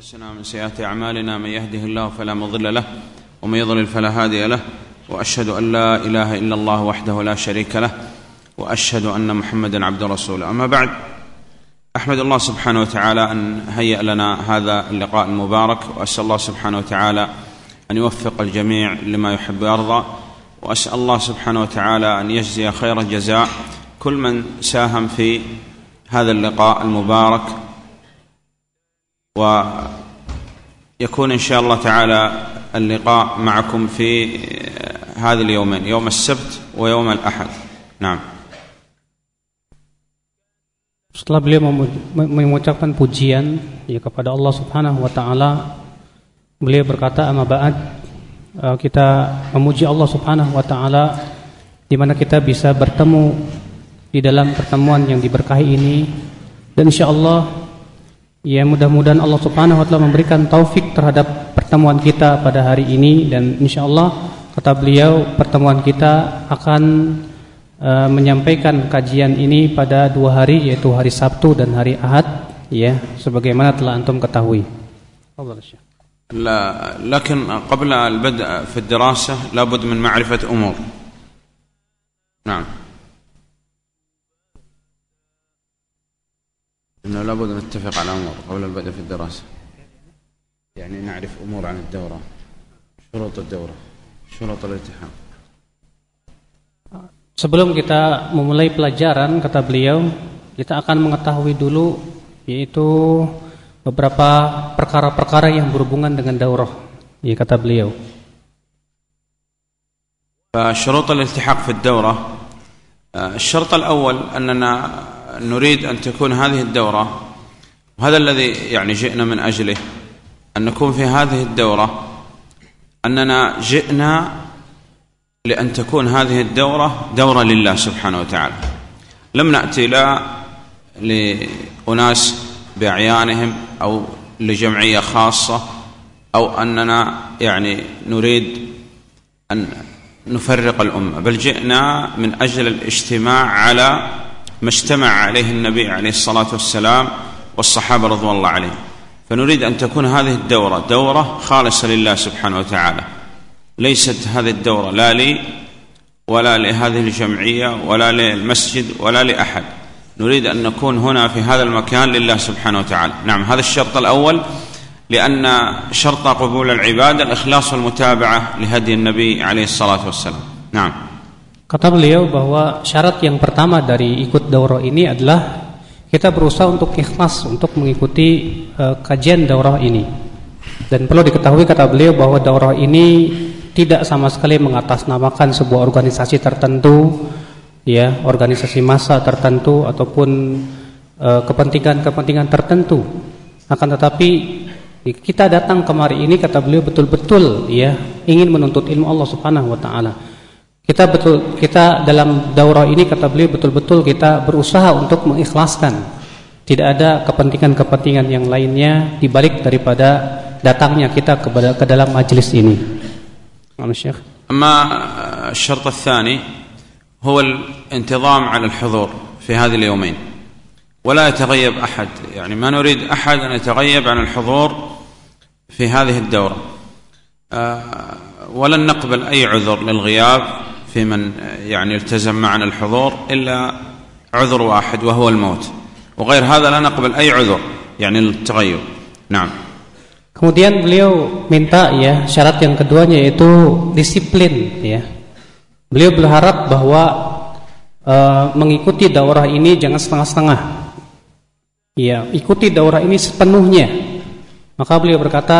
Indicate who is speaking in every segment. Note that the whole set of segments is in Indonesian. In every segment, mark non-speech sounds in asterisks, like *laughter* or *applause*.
Speaker 1: أنفسنا من سيئات أعمالنا من يهده الله فلا مضل له ومن يضلل فلا هادي له وأشهد أن لا إله إلا الله وحده لا شريك له وأشهد أن محمدا عبد رسوله. أما بعد أحمد الله سبحانه وتعالى أن هيأ لنا هذا اللقاء المبارك وأسأل الله سبحانه وتعالى أن يوفق الجميع لما يحب ويرضى وأسأل الله سبحانه وتعالى أن يجزي خير الجزاء. كل من ساهم في هذا اللقاء المبارك ويكون إن شاء الله تعالى اللقاء معكم في هذه اليومين يوم السبت ويوم الأحد نعم
Speaker 2: Setelah beliau mengucapkan pujian ya kepada Allah Subhanahu wa taala, beliau berkata, "Amma ba'd." Eh, kita memuji Allah Subhanahu wa taala di mana kita bisa bertemu di dalam pertemuan yang diberkahi ini dan insyaallah ya mudah-mudahan Allah Subhanahu wa taala memberikan taufik terhadap pertemuan kita pada hari ini dan insyaallah kata beliau pertemuan kita akan uh, menyampaikan kajian ini pada dua hari yaitu hari Sabtu dan hari Ahad ya sebagaimana telah antum ketahui.
Speaker 1: لا لكن قبل البدء في الدراسة لابد من معرفة أمور نعم إنه لابد نتفق على أمور قبل البدء في الدراسة يعني نعرف أمور عن الدورة شروط الدورة شروط الالتحام
Speaker 2: Sebelum kita memulai pelajaran, kata beliau, kita akan mengetahui dulu yaitu beberapa perkara-perkara yang berhubungan dengan daurah. Ya kata beliau.
Speaker 1: فشروط الالتحاق في الدورة الشرط الأول أننا نريد أن تكون هذه الدورة وهذا الذي يعني جئنا من أجله أن نكون في هذه الدورة أننا جئنا لأن تكون هذه الدورة دورة لله سبحانه وتعالى. لم نأتي لا لأناس بأعيانهم أو لجمعية خاصة أو أننا يعني نريد أن نفرق الأمة بل جئنا من أجل الاجتماع على ما اجتمع عليه النبي عليه الصلاة والسلام والصحابة رضوان الله عليهم. فنريد أن تكون هذه الدورة دورة خالصة لله سبحانه وتعالى. ليست هذه الدورة لا لي ولا لهذه الجمعية ولا للمسجد ولا لأحد. نريد أن نكون هنا في هذا المكان لله سبحانه وتعالى. نعم هذا الشرط الأول. لأن شرط قبول العبادة الإخلاص والمتابعة لهدي النبي عليه الصلاة والسلام نعم
Speaker 2: Kata beliau bahwa syarat yang pertama dari ikut daurah ini adalah kita berusaha untuk ikhlas untuk mengikuti uh, kajian daurah ini. Dan perlu diketahui kata beliau bahwa daurah ini tidak sama sekali mengatasnamakan sebuah organisasi tertentu, ya, organisasi massa tertentu ataupun eh, kepentingan-kepentingan uh, tertentu. Akan tetapi kita datang kemari ini kata beliau betul-betul ya ingin menuntut ilmu Allah Subhanahu wa taala. Kita betul kita dalam daurah ini kata beliau betul-betul kita berusaha untuk mengikhlaskan. Tidak ada kepentingan-kepentingan yang lainnya dibalik daripada datangnya kita kepada ke dalam majelis ini.
Speaker 1: الشيخ أما الشرط الثاني هو الانتظام على الحضور في هذه اليومين ولا يتغيب أحد. يعني ما نريد أحد أن يتغيب عن الحضور في هذه الدورة. ولن نقبل أي عذر للغياب في من يعني التزم معنا الحضور إلا عذر واحد وهو الموت. وغير هذا لا نقبل أي عذر يعني للتغيب نعم.
Speaker 2: Kemudian beliau minta ya syarat yang keduanya yaitu disiplin ya. Beliau berharap bahwa e, mengikuti daurah ini jangan setengah-setengah. Ya, ikuti daurah ini sepenuhnya. Maka beliau berkata,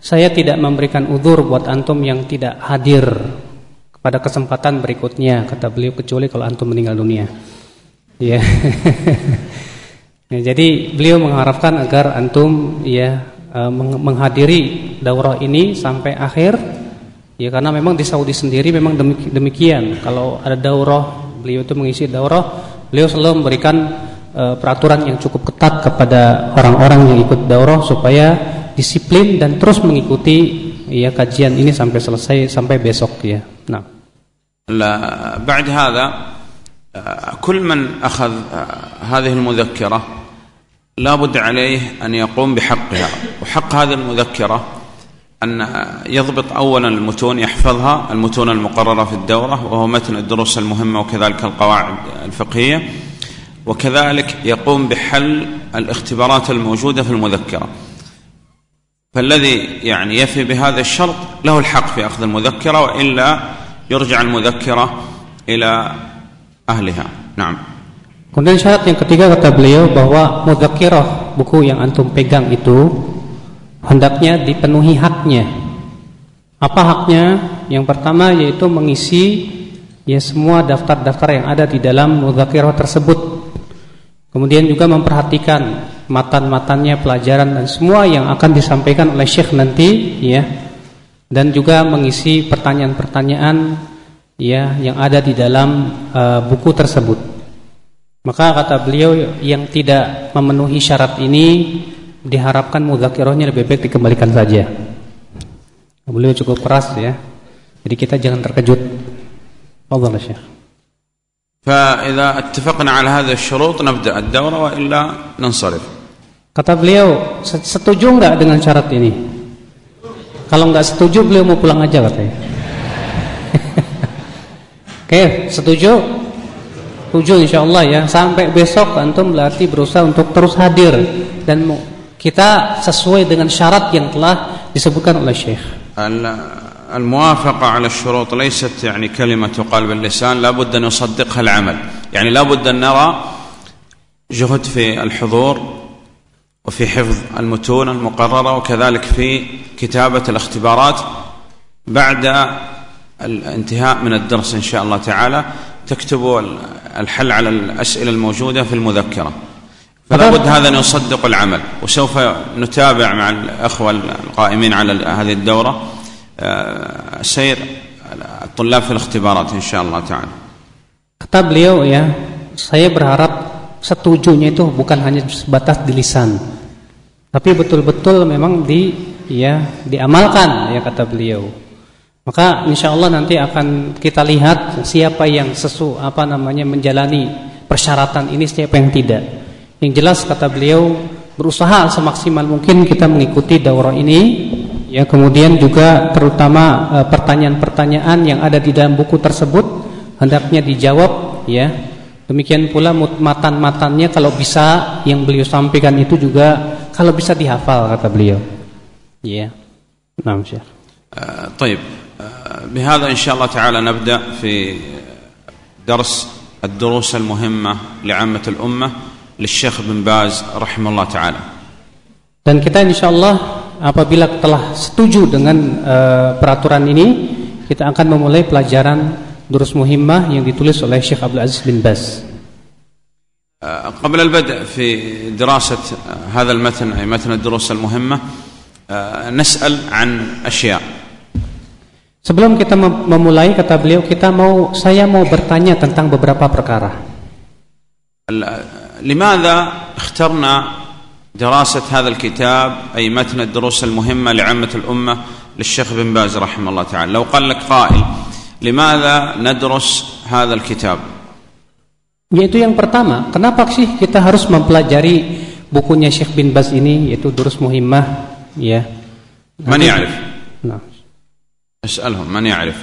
Speaker 2: saya tidak memberikan udur buat antum yang tidak hadir pada kesempatan berikutnya, kata beliau kecuali kalau antum meninggal dunia. Ya. *laughs* ya jadi beliau mengharapkan agar antum ya Eh, menghadiri daurah ini sampai akhir ya karena memang di Saudi sendiri memang demikian kalau ada daurah beliau itu mengisi daurah beliau selalu memberikan uh, peraturan yang cukup ketat kepada orang-orang yang ikut daurah supaya disiplin dan terus mengikuti ya kajian ini sampai selesai sampai besok ya. Nah.
Speaker 1: بعد هذا كل من أخذ هذه المذكرة لا بد عليه أن يقوم بحقها. وحق هذه المذكرة أن يضبط أولا المتون يحفظها المتون المقررة في الدورة وهو متن الدروس المهمة وكذلك القواعد الفقهية. وكذلك يقوم بحل الاختبارات الموجودة في المذكرة فالذي يعني يفي بهذا الشرط له الحق في أخذ المذكرة وإلا يرجع المذكرة إلى أهلها نعم
Speaker 2: Kemudian syarat yang ketiga kata beliau bahwa mudzakkirah buku yang antum pegang itu hendaknya dipenuhi haknya. Apa haknya? Yang pertama yaitu mengisi ya semua daftar-daftar yang ada di dalam mudzakkirah tersebut. Kemudian juga memperhatikan matan-matannya, pelajaran dan semua yang akan disampaikan oleh syekh nanti ya. Dan juga mengisi pertanyaan-pertanyaan ya yang ada di dalam uh, buku tersebut. Maka kata beliau yang tidak memenuhi syarat ini diharapkan mudzakirohnya lebih baik dikembalikan saja. Beliau cukup keras ya. Jadi kita jangan terkejut. Allah Syekh.
Speaker 1: فإذا اتفقنا على هذه الشروط نبدأ الدورة وإلا ننصرف.
Speaker 2: Kata beliau, setuju enggak dengan syarat ini? Kalau enggak setuju beliau mau pulang aja katanya. *laughs* Oke, setuju? Tujuh insya Allah ya Sampai besok antum berarti berusaha untuk terus hadir Dan kita sesuai dengan syarat yang telah disebutkan oleh Syekh
Speaker 1: الموافقة على الشروط ليست يعني كلمة تقال باللسان لابد أن يصدقها العمل. يعني لابد أن نرى جهد في الحضور وفي حفظ المتون المقررة وكذلك في كتابة الاختبارات بعد الانتهاء من الدرس إن شاء الله تعالى. تكتب الحل على الأسئلة الموجودة في المذكرة. فلا بد هذا أن يصدق العمل وسوف نتابع مع الأخوة القائمين على هذه الدورة. سير الطلاب في الاختبارات إن شاء الله تعالى
Speaker 2: Kata beliau ya, saya berharap setujunya itu bukan hanya sebatas di lisan, tapi betul-betul memang di ya diamalkan ya kata beliau. Maka insya Allah nanti akan kita lihat siapa yang sesu apa namanya menjalani persyaratan ini siapa yang tidak. Yang jelas kata beliau berusaha semaksimal mungkin kita mengikuti daurah ini ya kemudian juga terutama e, pertanyaan-pertanyaan yang ada di dalam buku tersebut hendaknya dijawab ya demikian pula matan-matannya kalau bisa yang beliau sampaikan itu juga kalau bisa dihafal kata beliau ya nah Syekh
Speaker 1: uh, بهذا إن شاء الله تعالى نبدأ في درس الدروس المهمة لعامة الأمة للشيخ بن باز رحمه الله تعالى
Speaker 2: dan kita insya Allah apabila telah setuju dengan uh, peraturan ini kita akan memulai pelajaran durus muhimmah yang ditulis oleh Syekh Abdul Aziz bin Baz
Speaker 1: قبل البدء في دراسة هذا المتن أي متن الدروس المهمة نسأل عن أشياء
Speaker 2: Sebelum kita memulai kata beliau kita mau saya mau bertanya tentang beberapa perkara.
Speaker 1: لماذا اخترنا دراسة هذا الكتاب أي متن الدروس المهمة لعامة الأمة للشيخ بن باز رحمه الله تعالى لو قال لك قائل لماذا ندرس هذا الكتاب
Speaker 2: yaitu yang pertama kenapa sih kita harus mempelajari bukunya Syekh bin Baz ini yaitu Durus Muhimmah ya
Speaker 1: من يعرف nah As'alhum man ya'rif?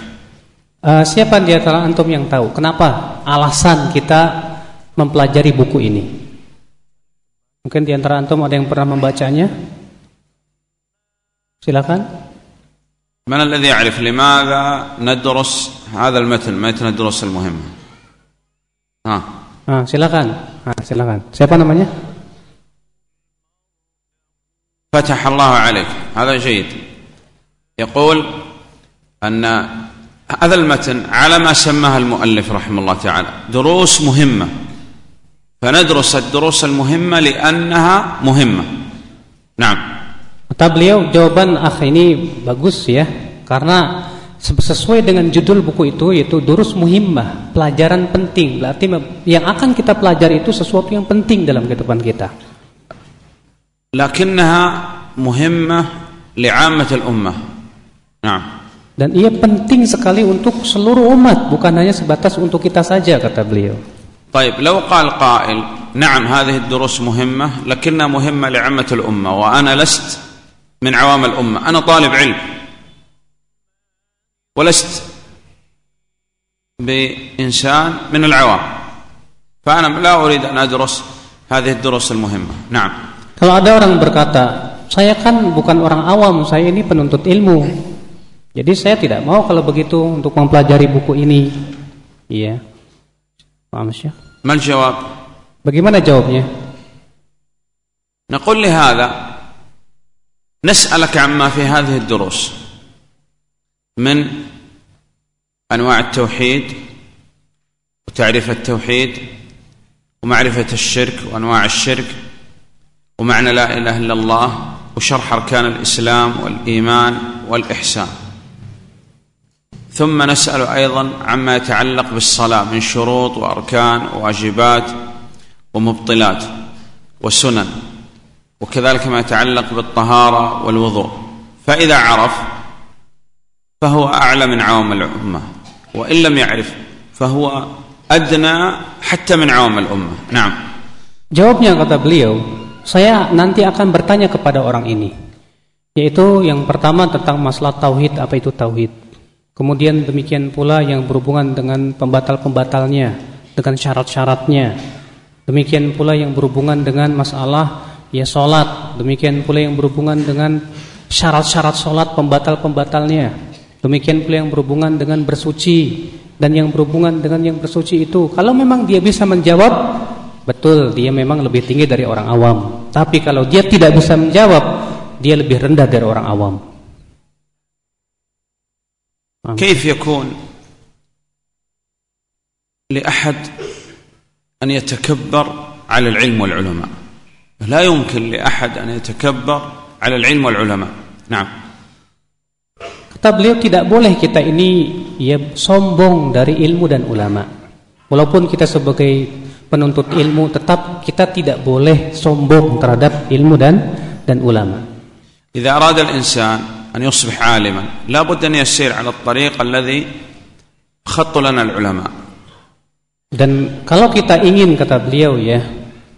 Speaker 2: Uh, siapa di antara antum yang tahu kenapa alasan kita mempelajari buku ini? Mungkin di antara antum ada yang pernah membacanya? Silakan.
Speaker 1: Man alladhi ya'rif limadha nadrus hadha al-matn, matn ad-durus al-muhimma?
Speaker 2: Ah. Ah, silakan. Ah, silakan. Siapa namanya?
Speaker 1: فتح الله عليك هذا جيد يقول أن هذا المتن على ما سماها المؤلف رحمه الله تعالى دروس مهمة فندرس الدروس المهمة لأنها مهمة نعم
Speaker 2: Kata beliau jawaban akh ini bagus ya karena sesuai dengan judul buku itu yaitu durus muhimmah pelajaran penting berarti yang akan kita pelajari itu sesuatu yang penting dalam kehidupan kita
Speaker 1: lakinnaha muhimmah li'ammatil ummah na'am
Speaker 2: Dan ia penting sekali untuk seluruh umat, bukan hanya sebatas untuk kita saja kata beliau.
Speaker 1: طيب لو قال قائل نعم هذه الدروس مهمة لكنها مهمة لعامة الأمة وأنا لست من عوام الأمة أنا طالب علم ولست بإنسان من العوام فأنا لا أريد أن أدرس هذه الدروس المهمة نعم
Speaker 2: Kalau ada orang berkata, saya kan bukan orang awam, saya ini penuntut ilmu. Jadi saya tidak mau kalau begitu untuk mempelajari buku ini. Iya. Paham Syekh?
Speaker 1: ما الجواب
Speaker 2: Bagaimana jawabnya?
Speaker 1: نقول لهذا نسألك عما في هذه الدروس. من أنواع التوحيد وتعريف التوحيد ومعرفة الشرك وأنواع الشرك ومعنى لا إله إلا الله وشرح أركان الإسلام والإيمان والإحسان. ثم نسأل أيضا عما يتعلق بالصلاة من شروط وأركان وواجبات ومبطلات وسنن وكذلك ما يتعلق بالطهارة والوضوء فإذا عرف فهو أعلى من عوام الأمة وإن لم يعرف فهو أدنى حتى من عوام الأمة نعم
Speaker 2: Jawabnya kata beliau, saya nanti akan bertanya kepada orang ini. Yaitu yang pertama tentang masalah tauhid, apa itu tauhid. Kemudian demikian pula yang berhubungan dengan pembatal-pembatalnya, dengan syarat-syaratnya. Demikian pula yang berhubungan dengan masalah ya salat, demikian pula yang berhubungan dengan syarat-syarat salat pembatal-pembatalnya. Demikian pula yang berhubungan dengan bersuci dan yang berhubungan dengan yang bersuci itu. Kalau memang dia bisa menjawab, betul dia memang lebih tinggi dari orang awam. Tapi kalau dia tidak bisa menjawab, dia lebih rendah dari orang awam.
Speaker 1: كيف يكون لأحد أن يتكبر على العلم والعلماء لا يمكن لأحد أن يتكبر على العلم والعلماء نعم
Speaker 2: Kata beliau tidak boleh kita ini ya sombong dari ilmu dan ulama. Walaupun kita sebagai penuntut ilmu tetap kita tidak boleh sombong terhadap ilmu dan dan ulama.
Speaker 1: إذا أراد الإنسان أن يصبح عالما لا بد أن يسير على الطريق الذي خط لنا العلماء
Speaker 2: Dan kalau kita ingin kata beliau ya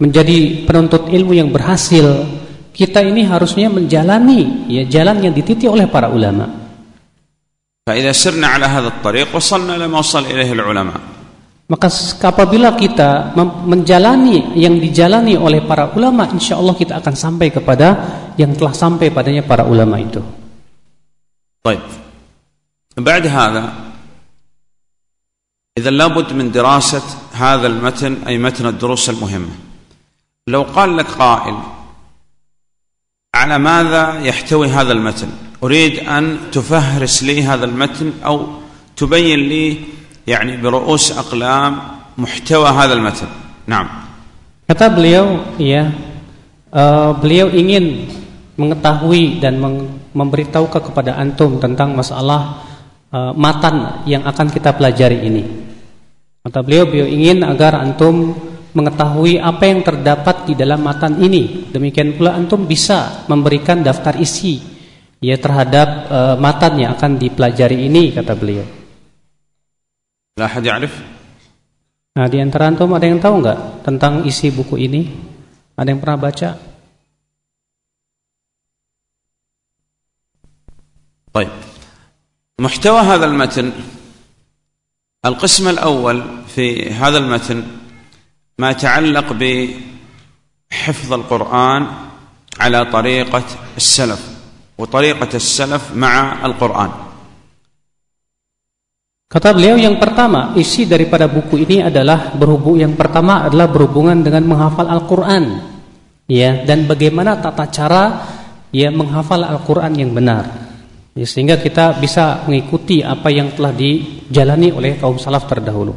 Speaker 2: menjadi penuntut ilmu yang berhasil, kita ini harusnya menjalani ya jalan yang dititi oleh para ulama.
Speaker 1: فإذا سرنا على هذا الطريق وصلنا لما وصل إليه العلماء
Speaker 2: Maka apabila kita mem- menjalani yang dijalani oleh para ulama, insya Allah kita akan sampai kepada yang telah sampai padanya para ulama itu.
Speaker 1: طيب. بعد هذا إذا لابد من دراسة هذا المتن أي متن الدروس المهمة. لو قال لك قائل على ماذا يحتوي هذا المتن؟ أريد أن تفهرس لي هذا المتن أو تبين لي يعني برؤوس أقلام محتوى هذا المتن. نعم.
Speaker 2: Kata beliau, ya, eh, beliau ingin mengetahui dan memberitahukan kepada antum tentang masalah uh, matan yang akan kita pelajari ini. Mata beliau beliau ingin agar antum mengetahui apa yang terdapat di dalam matan ini. Demikian pula antum bisa memberikan daftar isi ya terhadap uh, matan yang akan dipelajari ini kata beliau.
Speaker 1: Lah hadi arif.
Speaker 2: Nah, di antara antum ada yang tahu enggak tentang isi buku ini? Ada yang pernah baca?
Speaker 1: طيب محتوى هذا المتن القسم الأول في هذا المتن ما يتعلق بحفظ القرآن على طريقة السلف وطريقة السلف مع القرآن
Speaker 2: Kata beliau yang pertama, isi daripada buku ini adalah berhubung yang pertama adalah berhubungan dengan menghafal Al-Qur'an. Ya, dan bagaimana tata cara ya menghafal Al-Qur'an yang benar. Ya, sehingga kita bisa mengikuti apa yang telah dijalani oleh kaum salaf terdahulu.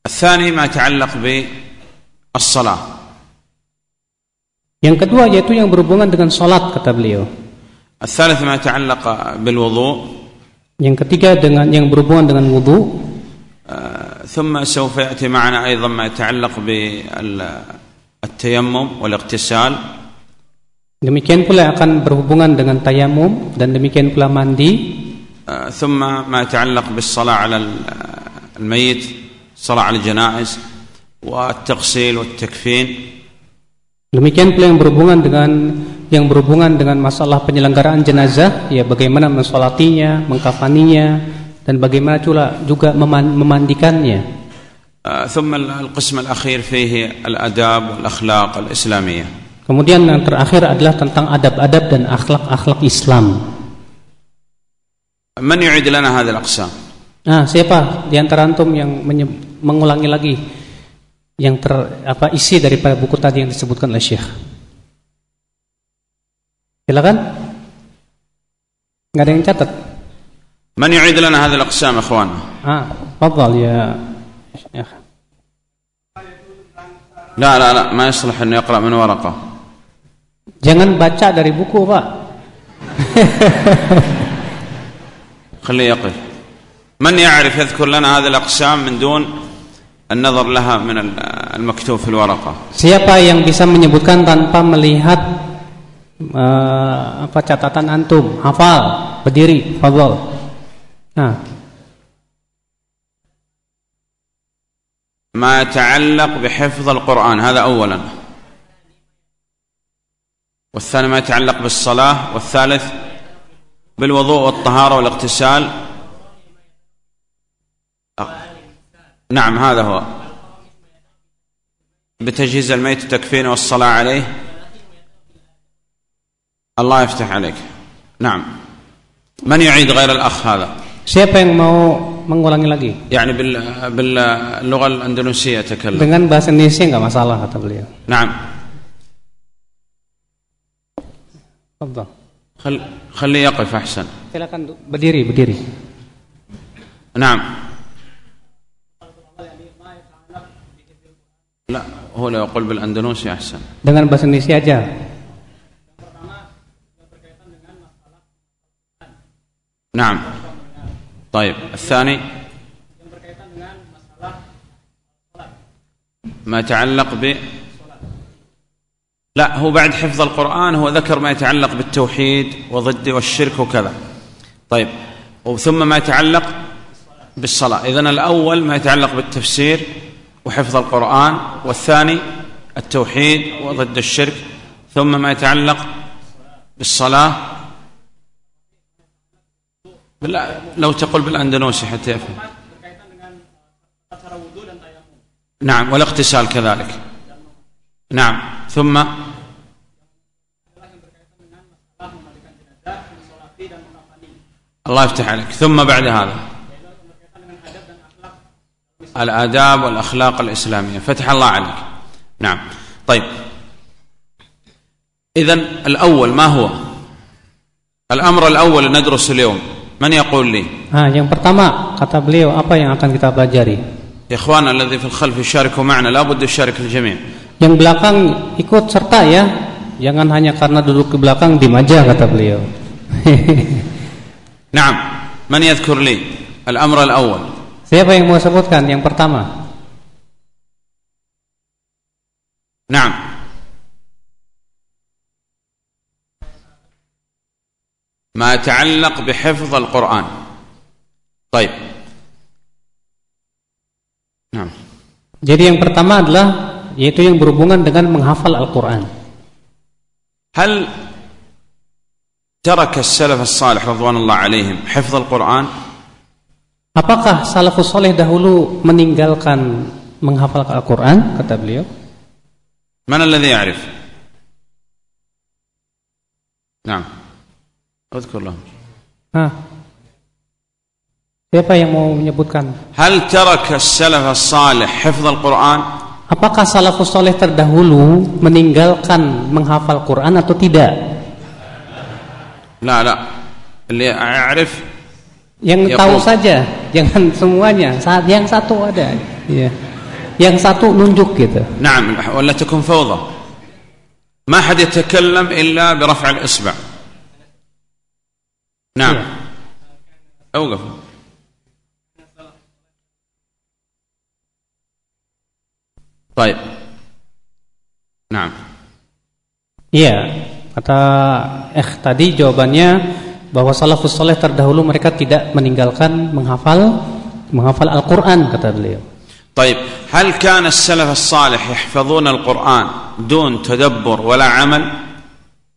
Speaker 1: الثاني ما يتعلق بالصلاة
Speaker 2: Yang kedua yaitu yang berhubungan dengan salat kata beliau.
Speaker 1: الثالث ما يتعلق بالوضوء
Speaker 2: Yang ketiga dengan yang berhubungan dengan wudu.
Speaker 1: آه، ثم سوف يأتي معنا أيضا ما يتعلق بالتيمم والاغتسال
Speaker 2: Demikian pula akan berhubungan dengan tayamum dan demikian pula mandi.
Speaker 1: آه، ثم ما يتعلق بالصلاة على ال- الميت صلاة على الجنائز والتغسيل والتكفين
Speaker 2: Demikian pula yang berhubungan dengan yang berhubungan dengan masalah penyelenggaraan jenazah, ya bagaimana mensolatinya, mengkafaninya, dan bagaimana juga juga memandikannya.
Speaker 1: آه، ثم القسم الأخير فيه الأداب والأخلاق الإسلامية
Speaker 2: Kemudian yang terakhir adalah tentang adab-adab dan akhlak-akhlak Islam.
Speaker 1: من يعيد لنا هذه الأقسام
Speaker 2: Nah, siapa di antara antum yang menye- mengulangi lagi yang ter apa isi daripada buku tadi yang disebutkan oleh Syekh? Silakan. Enggak ada yang catat.
Speaker 1: من يعيد لنا هذه الأقسام أخوان
Speaker 2: Ah, tafadhal ya Syekh.
Speaker 1: لا لا لا ما يصلح أنه يقرأ من ورقة
Speaker 2: Jangan baca dari buku, Pak.
Speaker 1: خليه يقف من يعرف يذكر لنا هذه الأقسام من دون النظر لها من المكتوب في الورقة
Speaker 2: Siapa yang bisa menyebutkan tanpa melihat eh, apa catatan antum? Hafal, berdiri, fadhal. Nah,
Speaker 1: ما يتعلق بحفظ القرآن هذا أولا والثاني ما يتعلق بالصلاة والثالث بالوضوء والطهارة والاغتسال. نعم هذا هو. بتجهيز الميت التكفين والصلاة عليه. الله يفتح عليك. نعم. من يعيد غير الأخ هذا؟
Speaker 2: Siapa yang mau mengulangi lagi?
Speaker 1: يعني بال- باللغة الأندونيسية تكلم
Speaker 2: Dengan bahasa Indonesia nggak masalah kata beliau.
Speaker 1: نعم.
Speaker 2: Tafadhal.
Speaker 1: خل خليه يقف أحسن
Speaker 2: Silakan du- berdiri, berdiri.
Speaker 1: نعم لا هو لو يقول بالأندونيسي أحسن
Speaker 2: Dengan bahasa Indonesia aja.
Speaker 1: نعم طيب الثاني ما يتعلق ب لا هو بعد حفظ القرآن هو ذكر ما يتعلق بالتوحيد وضده والشرك وكذا. طيب وثم ما يتعلق بالصلاة. إذن الأول ما يتعلق بالتفسير وحفظ القرآن والثاني التوحيد وضد الشرك. ثم ما يتعلق بالصلاة. لا لو تقول بالأندونوسي حتى يفهم. نعم والاغتسال كذلك. نعم. ثم الله يفتح عليك. ثم بعد هذا الآداب والأخلاق الإسلامية. فتح الله عليك. نعم. طيب. إذن الأول ما هو؟ الأمر الأول ندرس اليوم. من يقول لي؟
Speaker 2: Nah, yang pertama kata beliau apa yang akan kita pelajari?
Speaker 1: يا إخواننا الذي في الخلف يشاركوا معنا لابد يشارك الجميع.
Speaker 2: Yang belakang ikut serta ya. Jangan hanya karena duduk di belakang di aja kata beliau. *laughs*
Speaker 1: نعم من يذكر لي الأمر الأول
Speaker 2: Siapa yang mau sebutkan yang pertama?
Speaker 1: نعم ما يتعلق بحفظ القرآن طيب نعم
Speaker 2: Jadi yang pertama adalah yaitu yang berhubungan dengan menghafal Al-Qur'an.
Speaker 1: هل ترك السلف الصالح رضوان الله عليهم حفظ القرآن
Speaker 2: Apakah salafus soleh dahulu meninggalkan menghafal Al-Qur'an kata beliau?
Speaker 1: من الذي يعرف نعم اذكر لهم
Speaker 2: Hah. Siapa yang mau menyebutkan?
Speaker 1: هل ترك السلف الصالح حفظ القرآن
Speaker 2: Apakah salafus soleh terdahulu meninggalkan menghafal Quran atau tidak?
Speaker 1: لا لا اللي يعرف
Speaker 2: Yang
Speaker 1: Ya,
Speaker 2: tahu
Speaker 1: Bu.
Speaker 2: saja, jangan semuanya. Saat yang satu ada, ya. Yang satu nunjuk gitu.
Speaker 1: نعم ولا تكون فوضى ما حد يتكلم إلا برفع الإصبع نعم
Speaker 2: Ya.
Speaker 1: أوقف طيب نعم
Speaker 2: Iya, kata eh tadi jawabannya bahwa salafus soleh terdahulu mereka tidak meninggalkan menghafal menghafal Al-Quran kata beliau.
Speaker 1: طيب هل كان السلف الصالح يحفظون القرآن دون تدبر ولا عمل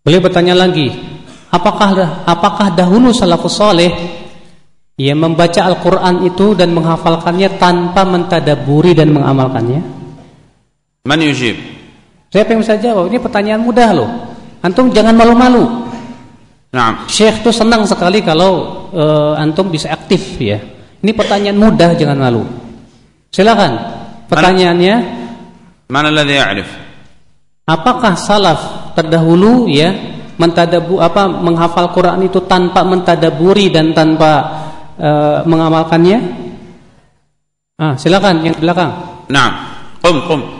Speaker 2: Beliau bertanya lagi, apakah apakah dahulu salafus saleh yang membaca Al-Qur'an itu dan menghafalkannya tanpa mentadaburi dan mengamalkannya?
Speaker 1: Man yujib?
Speaker 2: Siapa yang bisa jawab? Ini pertanyaan mudah loh. Antum jangan malu-malu.
Speaker 1: Nah,
Speaker 2: Syekh tuh senang sekali kalau uh, antum bisa aktif ya. Ini pertanyaan mudah jangan malu. Silakan. Pertanyaannya
Speaker 1: Mana alladhi ya'rif?
Speaker 2: Apakah salaf terdahulu ya mentadabu apa menghafal Quran itu tanpa mentadaburi dan tanpa uh, mengamalkannya? Ah, silakan yang belakang.
Speaker 1: Nah, qum qum.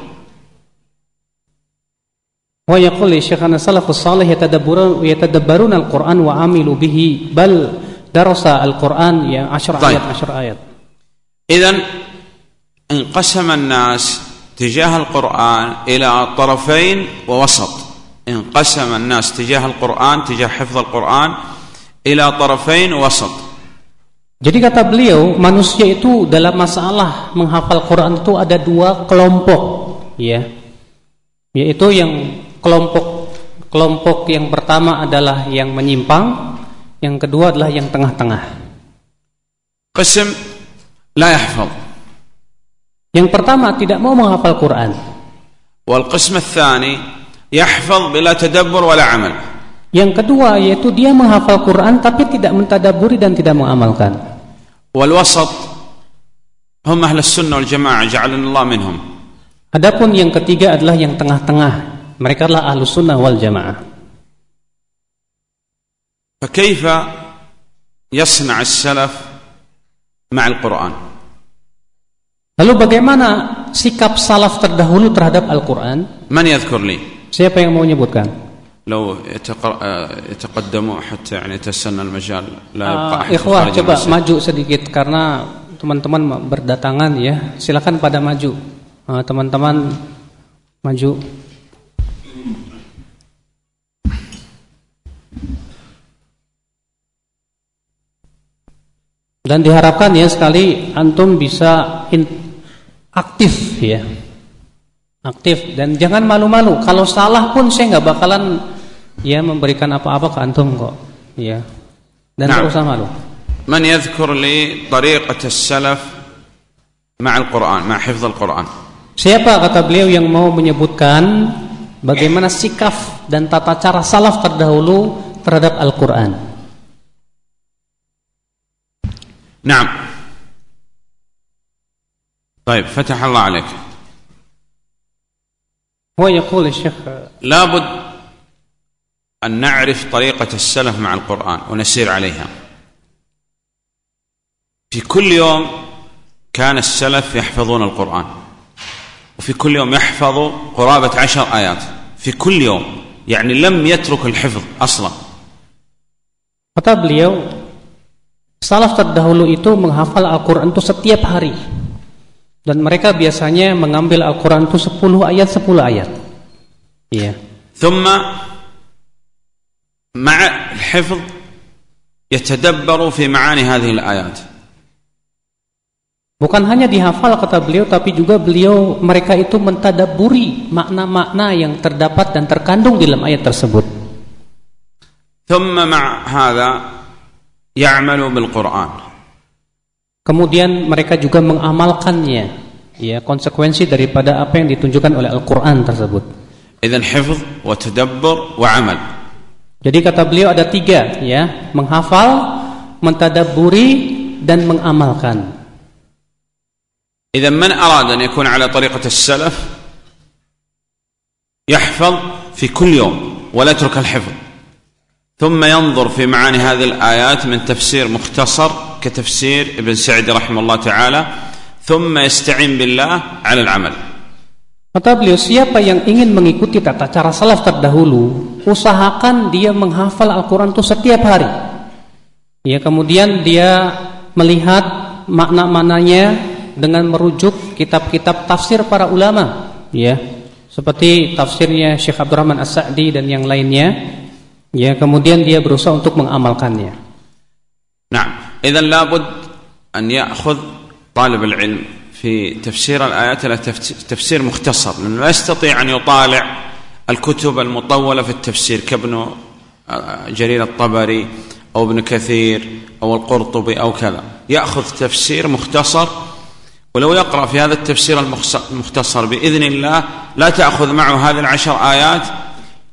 Speaker 2: ويقول شيخنا السلف الصالح يتدبرون يتدبرون القرآن وعملوا به بل درس القرآن يا عشر
Speaker 1: طيب.
Speaker 2: آيات عشر آيات
Speaker 1: إذا انقسم الناس تجاه القرآن إلى طرفين ووسط انقسم الناس تجاه القرآن تجاه حفظ القرآن إلى طرفين ووسط
Speaker 2: Jadi kata beliau, manusia itu dalam masalah menghafal Quran itu ada dua kelompok, ya. Yaitu yang kelompok kelompok yang pertama adalah yang menyimpang, yang kedua adalah yang tengah-tengah.
Speaker 1: Qasam la yahfaz.
Speaker 2: Yang pertama tidak mau menghafal Quran.
Speaker 1: Wal qism tsani yahfaz bila tadabbur wala amal.
Speaker 2: Yang kedua yaitu dia menghafal Quran tapi tidak mentadaburi dan tidak mengamalkan.
Speaker 1: Wal wasat hum ahlus sunnah wal jamaah Allah minhum.
Speaker 2: Adapun yang ketiga adalah yang tengah-tengah Mereka adalah ahlu sunnah wal jamaah.
Speaker 1: فكيف يصنع السلف مع القرآن
Speaker 2: Lalu bagaimana sikap salaf terdahulu terhadap Al-Quran?
Speaker 1: من يذكر لي
Speaker 2: Siapa yang mau menyebutkan?
Speaker 1: لو يتق- آه، يتقدموا حتى يعني يتسنى المجال لا يبقى
Speaker 2: Ah,
Speaker 1: أحد
Speaker 2: ikhwah
Speaker 1: خارج
Speaker 2: coba
Speaker 1: المسجد.
Speaker 2: maju sedikit karena teman-teman berdatangan ya. Silakan pada maju. Ah, Teman-teman maju. Dan diharapkan ya sekali antum bisa in, aktif ya. Aktif dan jangan malu-malu. Kalau salah pun saya nggak bakalan ya memberikan apa-apa ke antum kok. Ya. Dan
Speaker 1: nah,
Speaker 2: usah malu.
Speaker 1: Man yadhkur li tariqat as-salaf ma'al Qur'an, ma' hifz al-Qur'an.
Speaker 2: Siapa kata beliau yang mau menyebutkan bagaimana sikaf dan tata cara salaf terdahulu terhadap Al-Qur'an?
Speaker 1: نعم. طيب فتح الله عليك.
Speaker 2: هو يقول الشيخ
Speaker 1: لابد أن نعرف طريقة السلف مع القرآن ونسير عليها. في كل يوم كان السلف يحفظون القرآن وفي كل يوم يحفظوا قرابة عشر آيات. في كل يوم يعني لم يترك الحفظ أصلا.
Speaker 2: kata beliau salaf terdahulu itu menghafal Al-Qur'an itu setiap hari. Dan mereka biasanya mengambil Al-Qur'an itu 10 ayat 10 ayat. Iya.
Speaker 1: ثم مع الحفظ يتدبروا في معاني هذه الآيات
Speaker 2: Bukan hanya dihafal kata beliau tapi juga beliau mereka itu mentadaburi makna-makna yang terdapat dan terkandung di dalam ayat tersebut.
Speaker 1: ثم مع هذا ya'malu bil Qur'an.
Speaker 2: Kemudian mereka juga mengamalkannya. Ya, konsekuensi daripada apa yang ditunjukkan oleh Al-Qur'an tersebut.
Speaker 1: Idzan hifz wa tadabbur wa 'amal.
Speaker 2: Jadi kata beliau ada tiga ya, menghafal, mentadabburi dan mengamalkan.
Speaker 1: Idzan man arada an yakuna 'ala tariqati as-salaf yahfaz fi kulli yawm wa la yatruk al-hifz. ثم ينظر في معاني هذه الآيات من تفسير مختصر كتفسير ابن سعد رحمه الله تعالى ثم يستعين بالله على العمل
Speaker 2: Kata beliau, siapa yang ingin mengikuti tata cara salaf terdahulu, usahakan dia menghafal Al-Quran itu setiap hari. Ya, kemudian dia melihat makna-maknanya dengan merujuk kitab-kitab tafsir para ulama, ya. Seperti tafsirnya Syekh Abdurrahman As-Sa'di dan yang lainnya. Ya, kemudian dia berusaha untuk mengamalkannya.
Speaker 1: نعم إذا لابد أن يأخذ طالب العلم في تفسير الآيات إلى تفسير مختصر لأنه لا يستطيع أن يطالع الكتب المطولة في التفسير كابن جرير الطبري أو ابن كثير أو القرطبي أو كذا يأخذ تفسير مختصر ولو يقرأ في هذا التفسير المختصر بإذن الله لا تأخذ معه هذه العشر آيات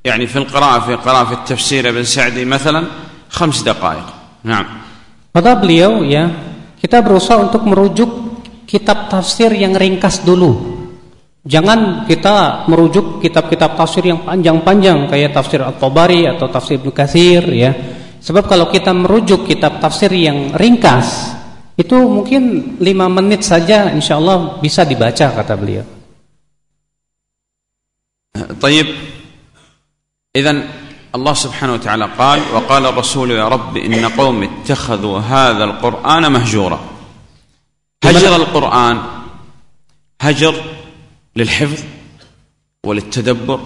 Speaker 1: يعني في القراءة في قراءة في التفسير ابن سعدي مثلا خمس دقائق نعم
Speaker 2: Kata beliau ya, kita berusaha untuk merujuk kitab tafsir yang ringkas dulu. Jangan kita merujuk kitab-kitab tafsir yang panjang-panjang kayak tafsir At-Tabari atau tafsir Ibnu Katsir ya. Sebab kalau kita merujuk kitab tafsir yang ringkas, itu mungkin lima menit saja insya Allah bisa dibaca kata beliau.
Speaker 1: طيب إذا الله سبحانه وتعالى قال وقال الرسول يا رب إن قوم اتخذوا هذا القرآن مهجورا هجر القرآن هجر للحفظ وللتدبر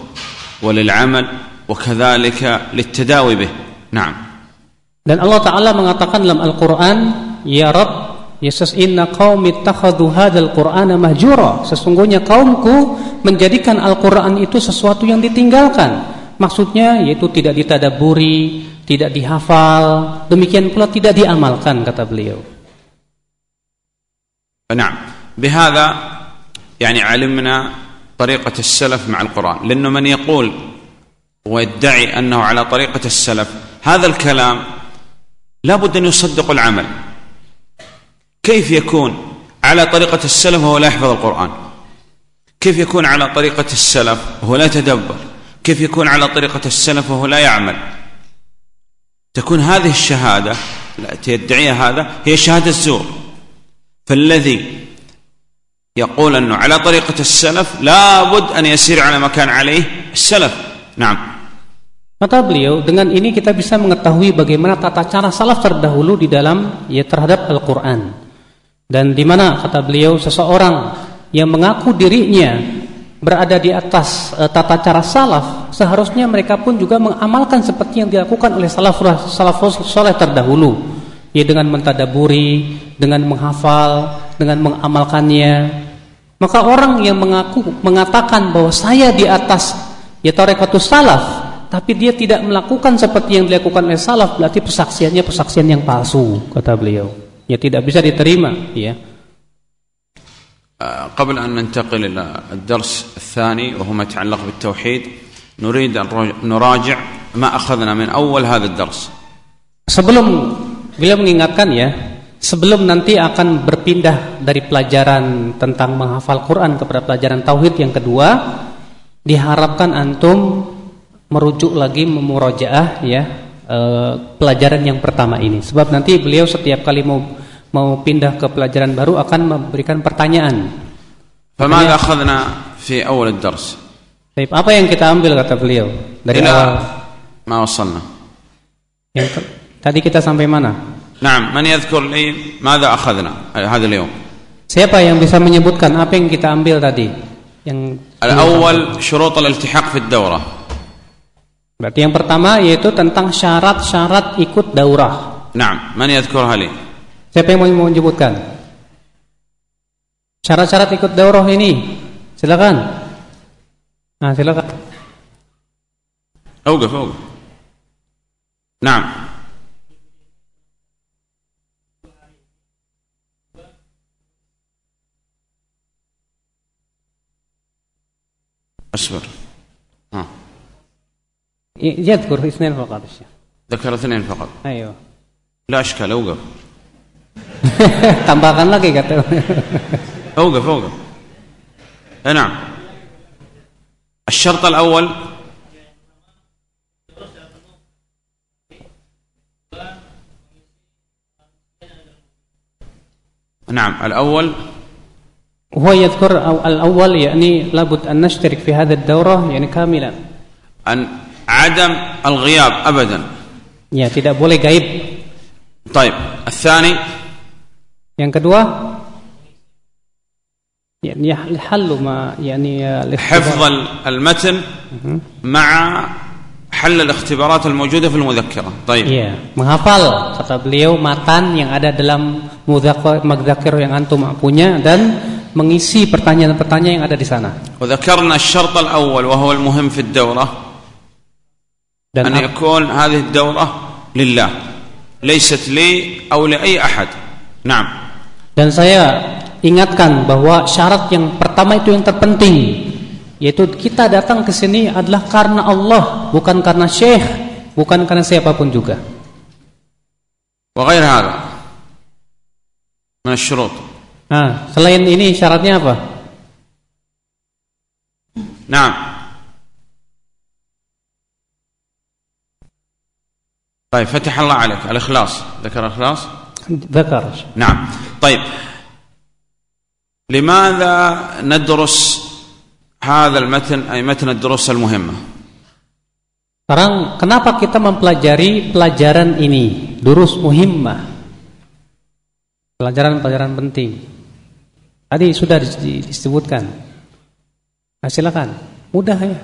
Speaker 1: وللعمل وكذلك للتداوي به نعم
Speaker 2: Dan Allah Ta'ala mengatakan dalam Al-Quran Ya Rabb Yesus inna qaum ittakhadhu hadzal Qur'ana mahjura Sesungguhnya kaumku menjadikan Al-Quran itu sesuatu yang ditinggalkan Maksudnya yaitu tidak ditadaburi, tidak dihafal, demikian pula tidak diamalkan kata beliau.
Speaker 1: نعم بهذا يعني علمنا طريقة السلف مع القرآن لأنه من يقول ويدعي أنه على طريقة السلف هذا الكلام لابد أن يصدق العمل كيف يكون على طريقة السلف وهو لا يحفظ القرآن كيف يكون على طريقة السلف وهو لا يتدبر كيف يكون على طريقة السلف وهو لا يعمل تكون هذه الشهادة يدعيها هذا هي شهادة الزور فالذي يقول أنه على طريقة السلف لابد أن يسير على ما كان عليه السلف نعم
Speaker 2: Kata beliau, dengan ini kita bisa mengetahui bagaimana tata cara salaf terdahulu di dalam ya terhadap Al-Qur'an. Dan di mana kata beliau seseorang yang mengaku dirinya berada di atas e, tata cara salaf, seharusnya mereka pun juga mengamalkan seperti yang dilakukan oleh salaf salafus soleh terdahulu, ya dengan mentadaburi, dengan menghafal, dengan mengamalkannya. Maka orang yang mengaku mengatakan bahwa saya di atas ya tarekat salaf, tapi dia tidak melakukan seperti yang dilakukan oleh salaf, berarti persaksiannya persaksian yang palsu, kata beliau. Ya tidak bisa diterima, ya.
Speaker 1: قبل أن ننتقل إلى الدرس الثاني وهو ما يتعلق بالتوحيد نريد أن نراجع ما أخذنا من أول هذا الدرس
Speaker 2: Sebelum beliau mengingatkan ya, sebelum nanti akan berpindah dari pelajaran tentang menghafal Quran kepada pelajaran tauhid yang kedua, diharapkan antum merujuk lagi memurojaah ya eh, pelajaran yang pertama ini. Sebab nanti beliau setiap kali mau mau pindah ke pelajaran baru akan memberikan pertanyaan.
Speaker 1: Famadha fi awal
Speaker 2: ad-dars? Apa yang kita ambil kata beliau dari awal?
Speaker 1: Ma.
Speaker 2: Yang tadi kita sampai mana?
Speaker 1: Naam, man yadhkur li madha akhadna eh, hadha al-yawm?
Speaker 2: Siapa yang bisa menyebutkan apa yang kita ambil tadi? Yang
Speaker 1: Al-awwal syurut al-iltihaq fi ad-daurah.
Speaker 2: Berarti yang pertama yaitu tentang syarat-syarat ikut daurah.
Speaker 1: Naam, man yadhkurha li?
Speaker 2: Siapa yang mau menyebutkan? Syarat-syarat ikut daurah ini. Silakan. Nah, silakan.
Speaker 1: أوقف أوقف. نعم. اصبر. ها.
Speaker 2: يذكر اثنين فقط الشيخ.
Speaker 1: ذكر اثنين فقط.
Speaker 2: ايوه.
Speaker 1: لا اشكال اوقف. *laughs*
Speaker 2: Tambahkan lagi kata.
Speaker 1: اوقف اوقف نعم الشرط الأول نعم الأول
Speaker 2: هو يذكر الأول يعني لابد ان نشترك في هذه الدوره يعني كاملا
Speaker 1: ان عدم الغياب ابدا
Speaker 2: ya tidak boleh gaib.
Speaker 1: طيب الثاني
Speaker 2: yang kedua يعني حل ما يعني
Speaker 1: حفظ المتن مع حل الاختبارات الموجودة في المذكرة طيب
Speaker 2: Iya, menghafal kata beliau matan yang ada dalam mudzakkir yang antum punya dan mengisi pertanyaan-pertanyaan yang ada di sana.
Speaker 1: وذكرنا الشرط الأول وهو المهم في الدورة
Speaker 2: Dan
Speaker 1: أن
Speaker 2: ap-
Speaker 1: يكون هذه الدورة لله ليست لي أو لأي أحد نعم
Speaker 2: dan saya ingatkan bahwa syarat yang pertama itu yang terpenting yaitu kita datang ke sini adalah karena Allah, bukan karena syekh, bukan karena siapapun juga.
Speaker 1: وغير هذا من الشروط
Speaker 2: Nah, selain ini syaratnya apa?
Speaker 1: نعم طيب فتح الله عليك الإخلاص ذكر الإخلاص
Speaker 2: Zakar.
Speaker 1: نعم طيب لماذا ندرس هذا المتن أي متن الدروس المهمة
Speaker 2: Sekarang kenapa kita mempelajari pelajaran ini? Durus muhimmah. Pelajaran-pelajaran penting. Tadi sudah dis- di- disebutkan. Nah, silakan. Mudah ya.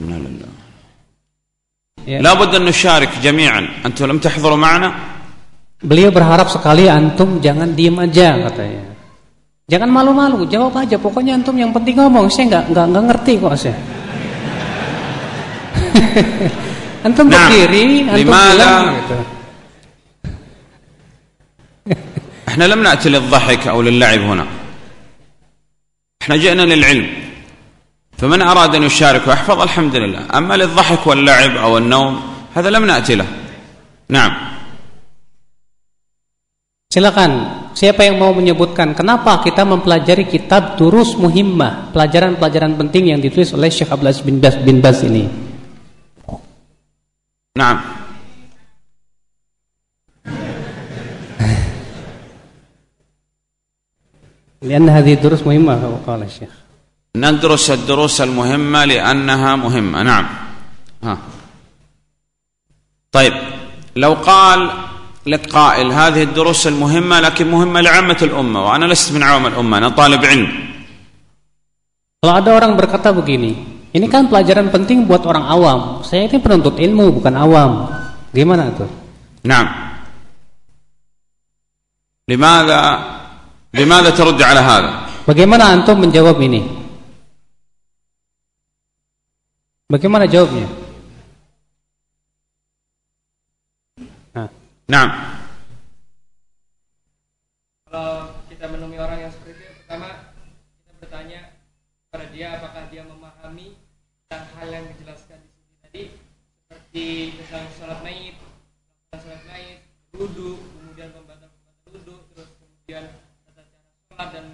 Speaker 1: لا لا لا
Speaker 2: Ya.
Speaker 1: لابد أن نشارك جميعا أنتم لم تحضروا معنا
Speaker 2: Beliau berharap sekali antum jangan diem aja katanya. Jangan malu-malu, jawab aja. Pokoknya antum yang penting ngomong. Saya nggak nggak nggak ngerti kok saya. *laughs* antum
Speaker 1: Nah,
Speaker 2: berdiri, antum
Speaker 1: dimana-
Speaker 2: bilang gitu.
Speaker 1: احنا لم نأتي للضحك أو للعب هنا احنا جئنا للعلم فمن أراد أن يشارك ويحفظ الحمد لله أما للضحك واللعب أو النوم هذا لم نأتي له نعم
Speaker 2: Silakan. Siapa yang mau menyebutkan kenapa kita mempelajari kitab Durus Muhimmah, pelajaran-pelajaran penting yang ditulis oleh Syekh Abdul Aziz bin Bas, bin Bas ini?
Speaker 1: نعم
Speaker 2: لأن هذه دروس مهمة قال الشيخ.
Speaker 1: ندرس الدروس المهمة لأنها مهمة نعم ها. طيب لو قال لك قائل هذه الدروس المهمة لكن مهمة لعامة الأمة وأنا لست من عوام الأمة أنا طالب علم
Speaker 2: Kalau ada orang berkata begini, ini kan pelajaran penting buat orang awam. Saya ini penuntut ilmu bukan awam. Gimana tuh?
Speaker 1: نعم لماذا لماذا ترد على هذا
Speaker 2: Bagaimana antum menjawab ini? Bagaimana jawabnya? Nah,
Speaker 1: nah.
Speaker 3: kalau kita menemui orang yang seperti itu, pertama kita bertanya kepada dia apakah dia memahami tentang hal yang dijelaskan di sini tadi, seperti tentang sholat naib, sholat naib, wudhu, kemudian pembatal-pembatal wudhu, terus kemudian tata cara sholat dan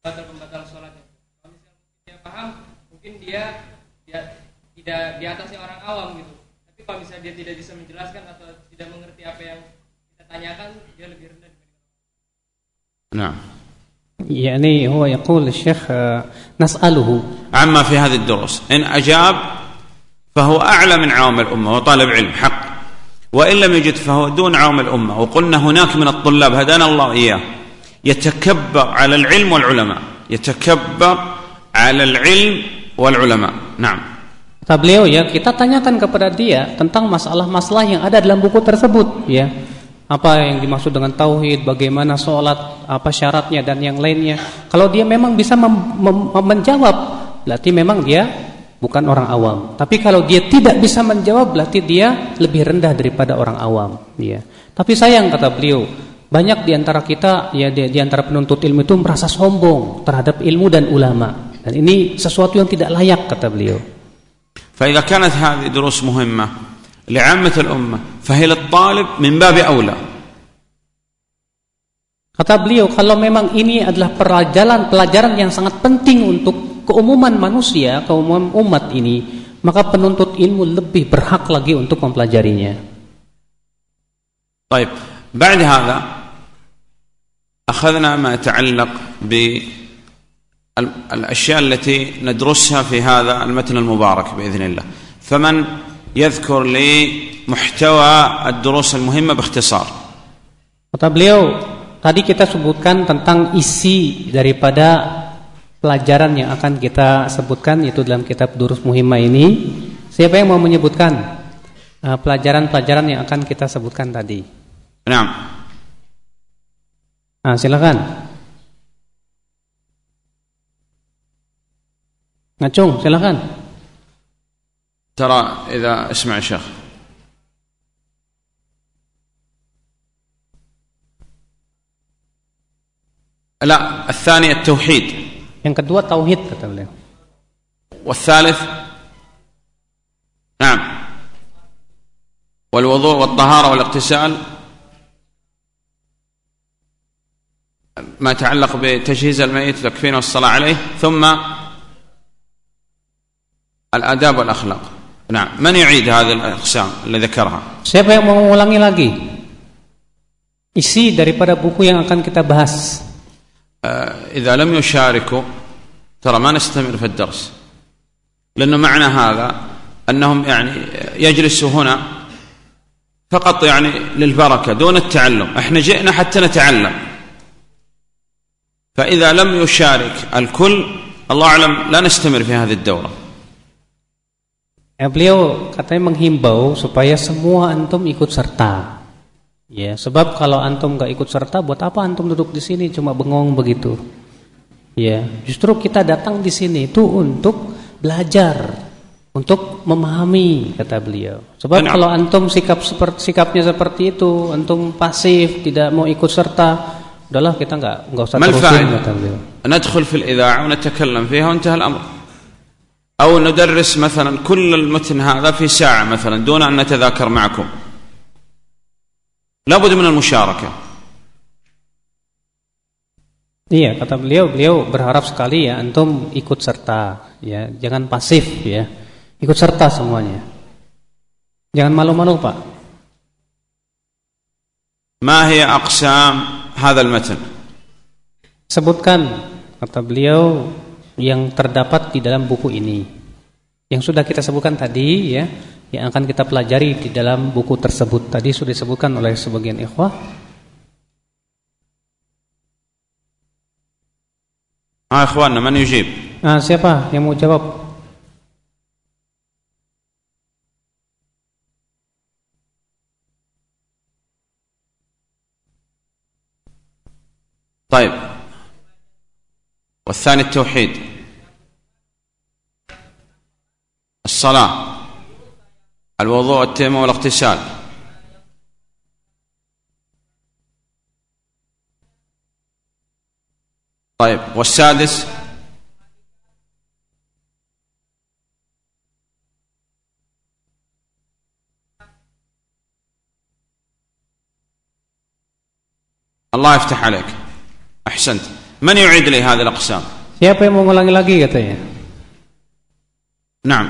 Speaker 3: pembatal-pembatal sholatnya. Kalau misalnya dia paham, mungkin dia tidak di atasnya orang awam gitu. Tapi kalau misalnya dia tidak bisa menjelaskan atau tidak mengerti apa yang kita tanyakan, dia lebih rendah dibanding
Speaker 1: نعم
Speaker 2: يعني هو يقول الشيخ نسأله
Speaker 1: عما في هذه الدروس إن أجاب فهو أعلى من عوام الأمة وطالب علم حق وإن لم يجد فهو دون عوام الأمة وقلنا هناك من الطلاب هدانا الله إياه يتكبر على العلم والعلماء يتكبر على العلم wal ulama. Naam.
Speaker 2: Kata beliau ya, kita tanyakan kepada dia tentang masalah-masalah yang ada dalam buku tersebut ya. Apa yang dimaksud dengan tauhid, bagaimana sholat, apa syaratnya dan yang lainnya. Kalau dia memang bisa mem mem menjawab, berarti memang dia bukan orang awam. Tapi kalau dia tidak bisa menjawab, berarti dia lebih rendah daripada orang awam ya. Tapi sayang kata beliau, banyak di antara kita ya di, di antara penuntut ilmu itu merasa sombong terhadap ilmu dan ulama Dan ini sesuatu yang tidak layak kata beliau.
Speaker 1: فإذا كانت هذه دروس مهمة لعامة الأمة فهي للطالب من باب أولى
Speaker 2: Kata beliau, kalau memang ini adalah pelajaran pelajaran yang sangat penting untuk keumuman manusia, keumuman umat ini, maka penuntut ilmu lebih berhak lagi untuk mempelajarinya.
Speaker 1: طيب بعد هذا أخذنا ما يتعلق بالأشياء التي ندرسها في هذا المتن المبارك بإذن الله فمن يذكر لي محتوى الدروس المهمة باختصار
Speaker 2: Kata beliau, tadi kita sebutkan tentang isi daripada pelajaran yang akan kita sebutkan yaitu dalam kitab Durus Muhimmah ini. Siapa yang mau menyebutkan uh, pelajaran-pelajaran yang akan kita sebutkan tadi?
Speaker 1: نعم
Speaker 2: Nah, silakan. Ngacung, silakan.
Speaker 1: ترى إذا اسمع شيخ لا الثاني التوحيد
Speaker 2: Yang kedua tauhid kata beliau.
Speaker 1: والثالث نعم والوضوء والطهارة والاغتسال ما يتعلق بتجهيز الميت تكفينه والصلاة عليه ثم الآداب والأخلاق. نعم. من يعيد هذه الأقسام اللي ذكرها؟
Speaker 2: Siapa yang mau mengulangi lagi? Isi daripada buku yang akan kita bahas.
Speaker 1: آه، إذا لم يشاركوا ترى ما نستمر في الدرس. لأنه معنى هذا أنهم يعني يجلسوا هنا فقط يعني للبركة دون التعلم. إحنا جئنا حتى نتعلم. فإذا لم يشارك الكل الله أعلم لا نستمر في هذه الدورة.
Speaker 2: Ya, beliau katanya menghimbau supaya semua antum ikut serta. Ya, sebab kalau antum nggak ikut serta, buat apa antum duduk di sini cuma bengong begitu? Ya, justru kita datang di sini itu untuk belajar, untuk memahami kata beliau. Sebab
Speaker 1: Benar.
Speaker 2: kalau antum sikap seperti sikapnya seperti itu, antum pasif, tidak mau ikut serta, udahlah kita nggak nggak usah
Speaker 1: ما
Speaker 2: terusin
Speaker 1: الفائدة
Speaker 2: kata beliau.
Speaker 1: ندخل في الإذاعة ونتكلم فيها وانتهى الأمر أو ندرس مثلا كل المتن هذا في ساعة مثلا دون أن نتذاكر معكم لابد من المشاركة
Speaker 2: Iya, kata beliau, beliau berharap sekali ya antum ikut serta, ya, jangan pasif ya. Ikut serta semuanya. Jangan malu-malu, Pak.
Speaker 1: ما هي أقسام هذا المتن
Speaker 2: Sebutkan kata beliau yang terdapat di dalam buku ini. Yang sudah kita sebutkan tadi ya, yang akan kita pelajari di dalam buku tersebut. Tadi sudah disebutkan oleh sebagian ikhwah.
Speaker 1: Ah, ikhwan,
Speaker 2: ah, siapa yang mau jawab?
Speaker 1: Baik. والثاني التوحيد. الصلاة. الوضوء والتيمم والاغتسال. طيب والسادس. الله يفتح عليك. أحسنت. من يعيد لي هذه الأقسام؟
Speaker 2: Siapa yang mau ngulangi lagi katanya?
Speaker 1: نعم.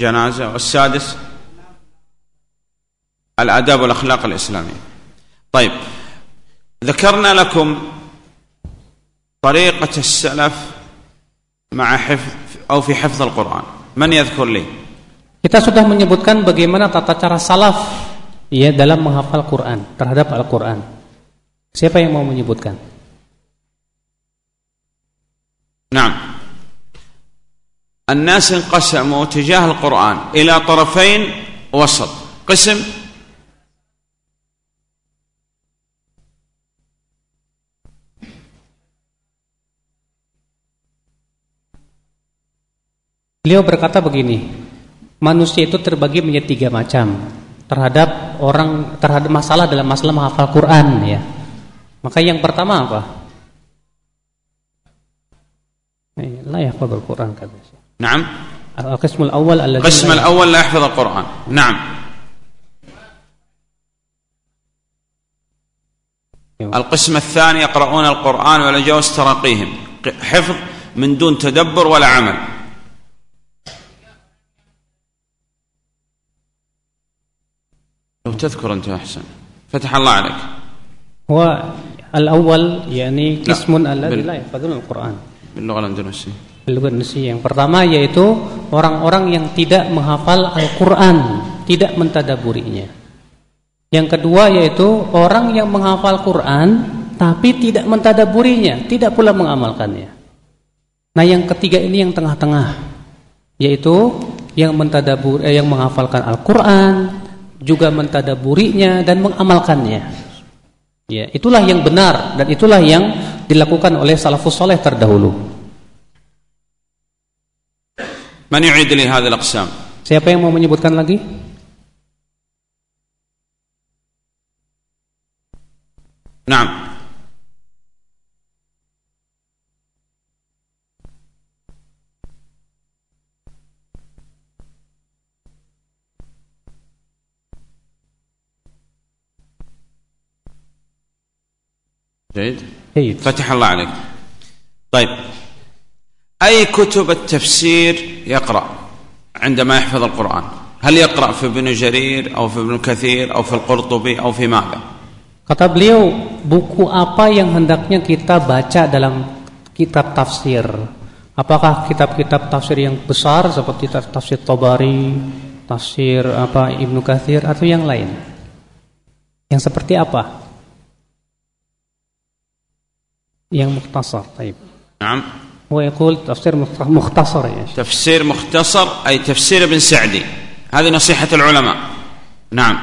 Speaker 1: جنازة. والسادس الآداب والأخلاق الإسلامية. طيب ذكرنا لكم طريقة السلف مع حفظ أو في حفظ القرآن من يذكر لي
Speaker 2: Kita sudah menyebutkan bagaimana tata cara salaf ya dalam menghafal Quran terhadap Al-Quran. Siapa yang mau menyebutkan?
Speaker 1: نعم الناس انقسموا تجاه القرآن إلى طرفين وسط قسم
Speaker 2: Beliau berkata begini, manusia itu terbagi menjadi tiga macam terhadap orang terhadap masalah dalam masalah menghafal Quran ya. Maka yang pertama apa? Eh, La yahfadzul Quran kata Syekh.
Speaker 1: نعم
Speaker 2: Al-qismul awal alladzi
Speaker 1: القسم
Speaker 2: la-
Speaker 1: الأول لا يحفظ القرآن نعم القسم الثاني يقرؤون القرآن ولا جوز تراقيهم حفظ من دون تدبر ولا عمل تذكر أنت أحسن فتح الله عليك
Speaker 2: هو al-awwal yakni
Speaker 1: La,
Speaker 2: qismun alladzi
Speaker 1: bil-
Speaker 2: la yahfadzul Quran.
Speaker 1: باللغة الأندلسية
Speaker 2: Al-Ghansi yang pertama yaitu orang-orang yang tidak menghafal Al-Quran, tidak mentadaburinya. Yang kedua yaitu orang yang menghafal Quran tapi tidak mentadaburinya, tidak pula mengamalkannya. Nah, yang ketiga ini yang tengah-tengah yaitu yang mentadabur eh, yang menghafalkan Al-Qur'an, juga mentadaburinya dan mengamalkannya. Ya, itulah yang benar dan itulah yang dilakukan oleh salafus saleh terdahulu.
Speaker 1: Man yu'id li hadzal aqsam?
Speaker 2: Siapa yang mau menyebutkan lagi?
Speaker 1: Naam. جيد
Speaker 2: جيد
Speaker 1: فتح الله عليك طيب أي كتب التفسير يقرأ عندما يحفظ القرآن هل يقرأ في ابن جرير أو في ابن كثير أو في القرطبي أو في ماذا
Speaker 2: Kata beliau, buku apa yang hendaknya kita baca dalam kitab tafsir? Apakah kitab-kitab tafsir yang besar seperti tafsir Tabari, tafsir apa Ibnu Katsir atau yang lain? Yang seperti apa? Yang mukhtasar طيب
Speaker 1: نعم
Speaker 2: هو يقول تفسير مختصر يا شيخ
Speaker 1: تفسير مختصر أي تفسير ابن سعدي هذه نصيحة العلماء نعم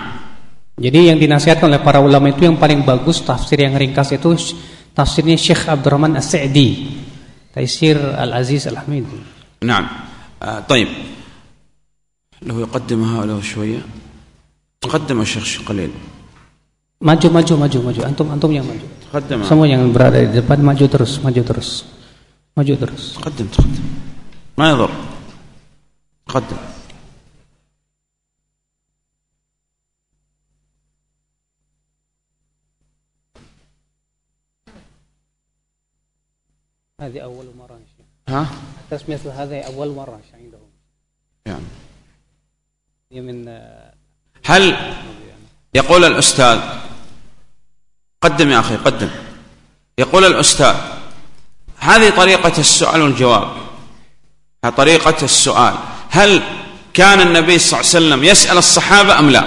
Speaker 2: Jadi yang dinasihatkan oleh para ulama itu yang paling bagus tafsir yang ringkas itu tafsirnya Syekh Abdurrahman As-Sa'di. Tafsir Al-Aziz Al-Hamidi.
Speaker 1: نعم آه طيب لو يقدمها له شوية قدم الشيخ قليل
Speaker 2: Maju, maju, maju, maju. Antum, antum yang maju.
Speaker 1: تقدم
Speaker 2: Semua yang berada di depan maju terus, maju terus, maju terus.
Speaker 1: تقدم تقدم ما يضر تقدم
Speaker 2: هذه أول مرة.
Speaker 1: ها
Speaker 2: تسمية هذه أول مرة عندهم.
Speaker 1: يعني
Speaker 2: هي من
Speaker 1: هل يقول الأستاذ قدم يا أخي قدم. يقول الأستاذ هذه طريقة السؤال والجواب. طريقة السؤال. هل كان النبي صلى الله عليه وسلم يسأل الصحابة أم لا؟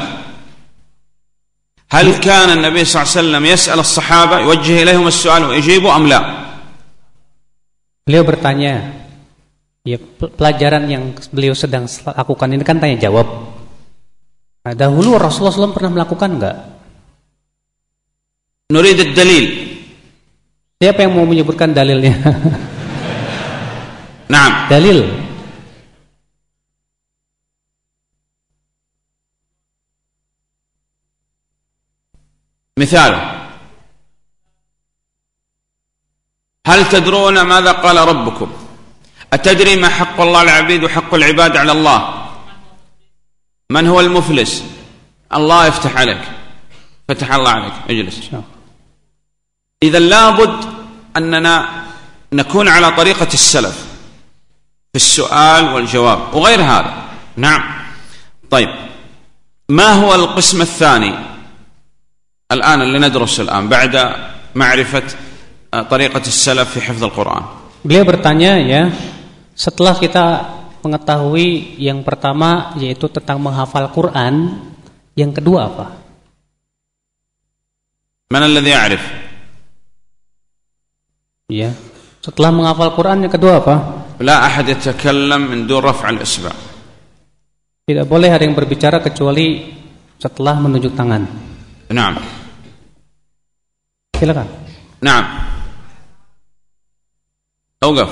Speaker 1: هل كان النبي صلى الله عليه وسلم يسأل الصحابة يوجه إليهم السؤال ويجيبوا أم لا؟
Speaker 2: Beliau bertanya, ya pelajaran yang beliau sedang lakukan ini kan tanya jawab. Nah, dahulu Rasulullah SAW pernah melakukan enggak?
Speaker 1: نريد الدليل.
Speaker 2: Siapa yang mau menyebutkan dalilnya? *laughs*
Speaker 1: نعم.
Speaker 2: Dalil.
Speaker 1: مثال. هل تدرون ماذا قال ربكم؟ أتدري ما حق الله العبيد وحق العباد على الله؟ من هو المفلس؟ الله يفتح عليك. فتح الله عليك. اجلس. إذا لابد أننا نكون على طريقة السلف في السؤال والجواب وغير هذا. نعم. طيب. ما هو القسم الثاني الآن اللي ندرس الآن بعد معرفة طريقة السلف في حفظ القرآن؟
Speaker 2: Beliau bertanya ya, setelah kita mengetahui yang pertama yaitu tentang menghafal Quran, yang kedua apa?
Speaker 1: من الذي يعرف
Speaker 2: Ya. Setelah menghafal Quran yang kedua apa?
Speaker 1: لا أحد يتكلم من دون رفع الإصبع
Speaker 2: Tidak boleh ada yang berbicara kecuali setelah menunjuk tangan.
Speaker 1: نعم
Speaker 2: Silakan.
Speaker 1: نعم أوقف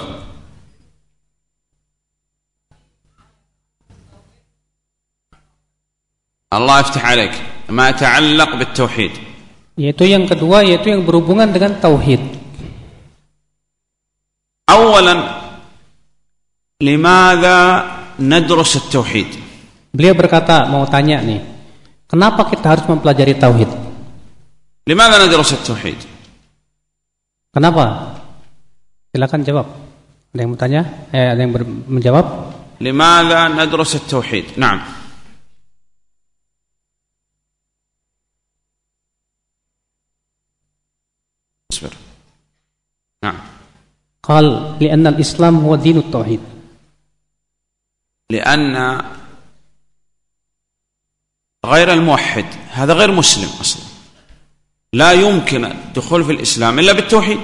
Speaker 1: الله يفتح عليك ما يتعلق بالتوحيد
Speaker 2: Yaitu yang kedua yaitu yang berhubungan dengan tauhid.
Speaker 1: أولا لماذا ندرس التوحيد
Speaker 2: Beliau berkata mau tanya nih, kenapa kita harus mempelajari tauhid?
Speaker 1: لماذا ندرس التوحيد
Speaker 2: Kenapa? Silakan jawab. Ada yang mau tanya? Eh, ada yang ber- menjawab?
Speaker 1: لماذا ندرس التوحيد نعم اصبر نعم
Speaker 2: Qal li'anna al-Islam huwa dinut tauhid.
Speaker 1: لأن غير الموحد هذا غير مسلم أصلا لا يمكن الدخول في الإسلام إلا بالتوحيد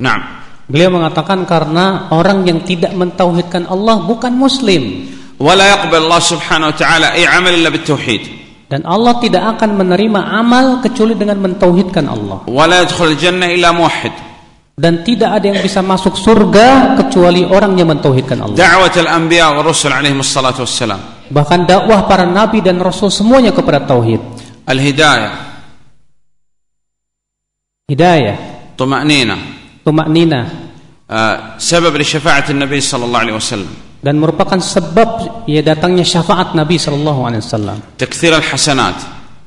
Speaker 1: نعم
Speaker 2: Beliau mengatakan karena orang yang tidak mentauhidkan Allah bukan muslim
Speaker 1: ولا يقبل الله سبحانه وتعالى أي عمل إلا بالتوحيد
Speaker 2: dan Allah tidak akan menerima amal kecuali dengan mentauhidkan Allah
Speaker 1: ولا يدخل الجنة إلا موحد
Speaker 2: dan tidak ada yang bisa masuk surga kecuali orang yang mentauhidkan Allah.
Speaker 1: Da'watul anbiya wa rusul alaihi wassalatu wassalam.
Speaker 2: Bahkan dakwah para nabi dan rasul semuanya kepada tauhid.
Speaker 1: Al-hidayah.
Speaker 2: Hidayah.
Speaker 1: Tumanina.
Speaker 2: Tumanina.
Speaker 1: Uh, eh, sebab li syafaat Nabi sallallahu alaihi wasallam.
Speaker 2: Dan merupakan sebab ya datangnya syafaat Nabi sallallahu alaihi wasallam.
Speaker 1: Takthir al-hasanat.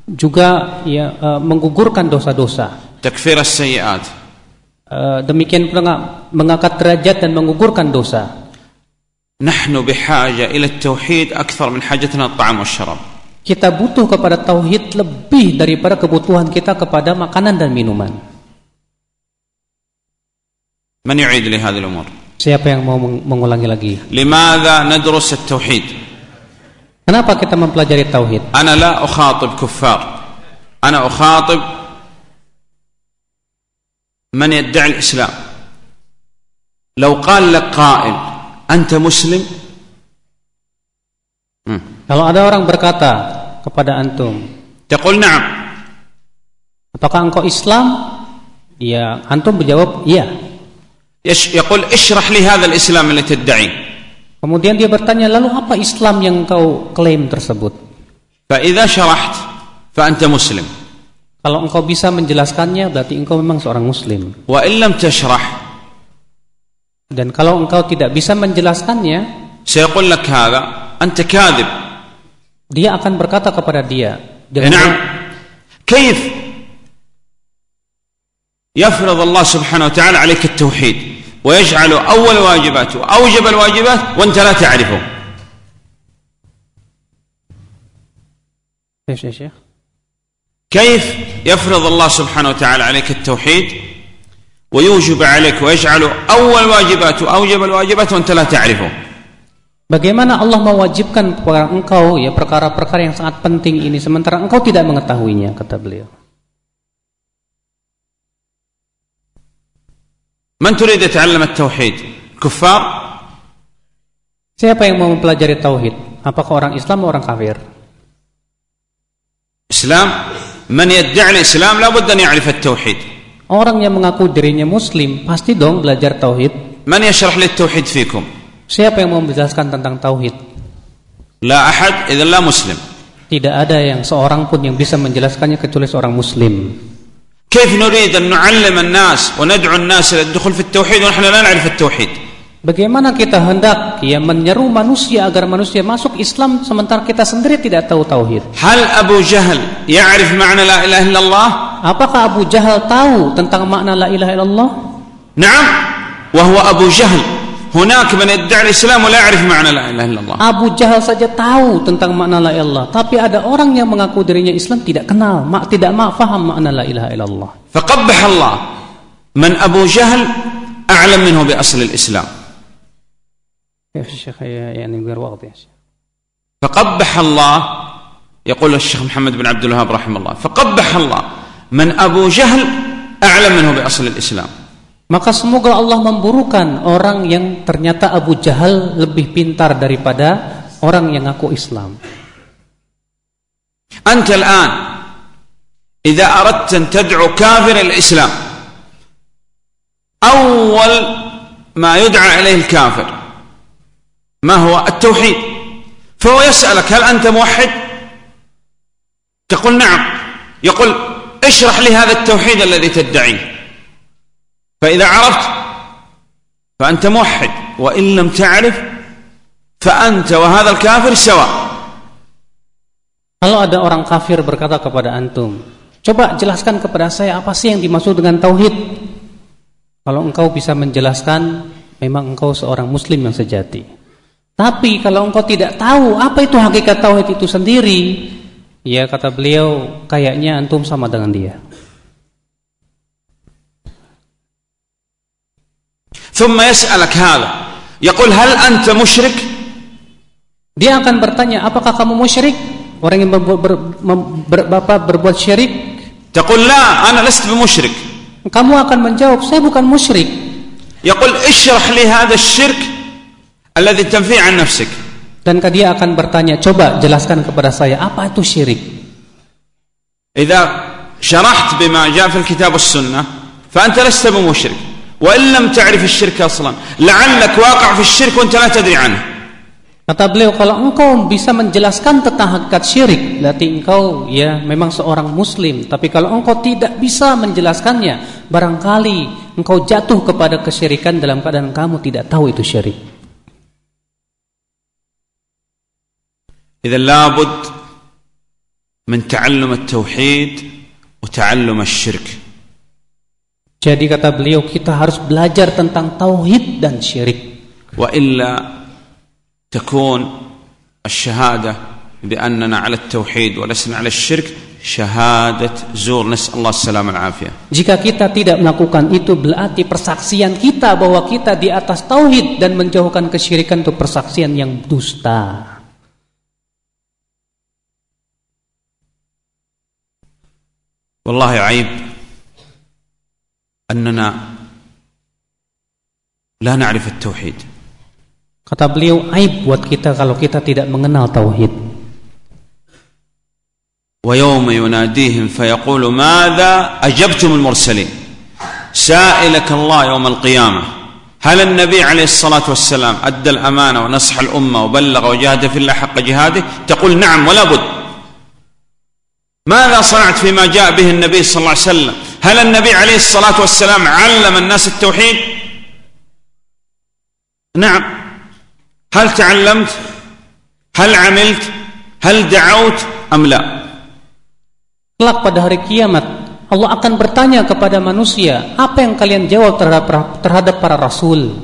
Speaker 2: Juga ya uh, menggugurkan dosa-dosa.
Speaker 1: Takfir as-sayyi'at.
Speaker 2: Eh, demikian pula mengangkat derajat dan mengukurkan dosa.
Speaker 1: Nahnu bihaja ila tauhid akthar min hajatna at-ta'am wasyarab.
Speaker 2: Kita butuh kepada tauhid lebih daripada kebutuhan kita kepada makanan dan minuman.
Speaker 1: Man yu'id li hadhihi al-umur?
Speaker 2: Siapa yang mau mengulangi lagi?
Speaker 1: Limadha nadrus at-tauhid?
Speaker 2: Kenapa kita mempelajari tauhid?
Speaker 1: Ana la ukhatib kuffar. Ana ukhatib من يدعي الإسلام لو قال لك قائل أنت مسلم مم.
Speaker 2: kalau ada orang berkata kepada antum
Speaker 1: تقول نعم
Speaker 2: apakah engkau Islam ya antum berjawab iya
Speaker 1: يش- يقول اشرح لي هذا الإسلام اللي تدعيه
Speaker 2: kemudian dia bertanya lalu apa Islam yang engkau klaim tersebut
Speaker 1: فإذا شرحت فأنت مسلم
Speaker 2: kalau engkau bisa menjelaskannya berarti engkau memang seorang muslim
Speaker 1: وإن لم تشرح
Speaker 2: dan kalau engkau tidak bisa menjelaskannya
Speaker 1: سيقول لك هذا أنت كاذب
Speaker 2: dia akan berkata kepada dia
Speaker 1: نعم
Speaker 2: dengan
Speaker 1: كيف يفرض الله سبحانه وتعالى عليك التوحيد ويجعل أول واجباته وأوجب الواجبات وأنت لا تعرفه
Speaker 2: Ya, ya, ya.
Speaker 1: كيف يفرض الله سبحانه وتعالى عليك التوحيد ويوجب عليك ويجعل أول واجباته وأوجب الواجبات وأنت لا تعرفه
Speaker 2: Bagaimana Allah mewajibkan kepada engkau ya perkara-perkara yang sangat penting ini sementara engkau tidak mengetahuinya kata beliau.
Speaker 1: من تريد يتعلم التوحيد كفار
Speaker 2: Siapa yang mau mempelajari tauhid? Apakah orang Islam atau orang kafir?
Speaker 1: إسلام من يدعي الإسلام لابد أن يعرف التوحيد
Speaker 2: Orang yang mengaku dirinya muslim pasti dong belajar tauhid.
Speaker 1: من يشرح لي التوحيد فيكم
Speaker 2: Siapa yang mau menjelaskan tentang tauhid?
Speaker 1: لا أحد إذا لا مسلم
Speaker 2: Tidak ada yang seorang pun yang bisa menjelaskannya kecuali seorang muslim.
Speaker 1: كيف نريد أن نعلم الناس وندعو الناس إلى الدخول في التوحيد ونحن لا نعرف التوحيد
Speaker 2: Bagaimana kita hendak ya menyeru manusia agar manusia masuk Islam sementara kita sendiri tidak tahu tauhid?
Speaker 1: Hal Abu Jahal ya'rif makna la ilaha illallah?
Speaker 2: Apakah Abu Jahal tahu tentang makna la ilaha illallah?
Speaker 1: Naam, wa huwa Abu Jahal. Hunak man yad'i al-Islam wa la ya'rif ma'na la ilaha illallah.
Speaker 2: Abu Jahal saja tahu tentang makna la ilaha tapi ada orang yang mengaku dirinya Islam tidak kenal, mak tidak mak faham makna la ilaha illallah.
Speaker 1: Faqabbah Allah man Abu Jahal a'lam minhu bi asl
Speaker 2: al-Islam. Syekh, ya, يعني غير واضح يا شيخ.
Speaker 1: فقبح الله يقول الشيخ محمد بن عبد الوهاب رحمه الله فقبح الله من أبو جهل أعلم منه بأصل الإسلام
Speaker 2: Maka semoga Allah memburukan orang yang ternyata Abu Jahal lebih pintar daripada orang yang ngaku Islam.
Speaker 1: أنت الآن إذا أردت أن تدعو كافر الإسلام أول ما يدعى إليه الكافر ما هو التوحيد فهو يسألك هل أنت موحد تقول نعم يقول اشرح لي هذا التوحيد الذي تدعيه فإذا عرفت فأنت موحد وإن لم تعرف فأنت وهذا الكافر سواء
Speaker 2: Kalau ada orang kafir berkata kepada antum, coba jelaskan kepada saya apa sih yang dimaksud dengan tauhid? Kalau engkau bisa menjelaskan, memang engkau seorang muslim yang sejati. Tapi kalau engkau tidak tahu apa itu hakikat tauhid itu sendiri, ya kata beliau, kayaknya antum sama dengan dia.
Speaker 1: ثم يسألك هذا يقول هل أنت مشرك
Speaker 2: Dia akan bertanya, apakah kamu musyrik? Orang yang berbuat ber, ber, bapak berbuat syirik,
Speaker 1: تقول لا أنا لست بمشرك
Speaker 2: kamu akan menjawab, saya bukan musyrik.
Speaker 1: يقول اشرح لي هذا الشرك alladhi tanfi nafsik.
Speaker 2: Dan dia akan bertanya coba jelaskan kepada saya apa itu syirik?
Speaker 1: Jika شرحت bima جاء في kitab والسنة sunnah fa anta lasta bi musyrik wa in lam ta'rif asy-syirk aslan la'allak waqi' fi asy-syirk wa anta la tadri anhu.
Speaker 2: Kata beliau kalau engkau bisa menjelaskan tentang hakikat syirik berarti engkau ya memang seorang muslim. Tapi kalau engkau tidak bisa menjelaskannya barangkali engkau jatuh kepada kesyirikan dalam keadaan kamu tidak tahu itu syirik.
Speaker 1: إذا لابد من تعلم التوحيد وتعلم الشرك
Speaker 2: Jadi kata beliau, kita harus belajar tentang tauhid dan syirik.
Speaker 1: وإلا تكون الشهادة بأننا على التوحيد ولسنا على الشرك شهادة زور نسأل الله السلامة والعافية
Speaker 2: Jika kita tidak melakukan itu berarti persaksian kita bahwa kita di atas tauhid dan menjauhkan kesyirikan itu persaksian yang dusta.
Speaker 1: والله عيب أننا لا نعرف التوحيد.
Speaker 2: Kata beliau, aib buat kita kalau kita tidak mengenal tauhid.
Speaker 1: ويوم يناديهم فيقول ماذا أجبتم المرسلين؟ سائلك الله يوم القيامة. هل النبي عليه الصلاة والسلام أدى الأمانة ونصح الأمة وبلغ وجاهد في الله حق جهاده؟ تقول نعم ولا بد. ماذا صنعت فيما جاء به النبي صلى الله عليه وسلم هل النبي عليه الصلاة والسلام علم الناس التوحيد نعم هل تعلمت هل عملت هل دعوت أم لا
Speaker 2: Kelak pada hari kiamat, Allah akan bertanya kepada manusia, apa yang kalian jawab terhadap terhadap para rasul?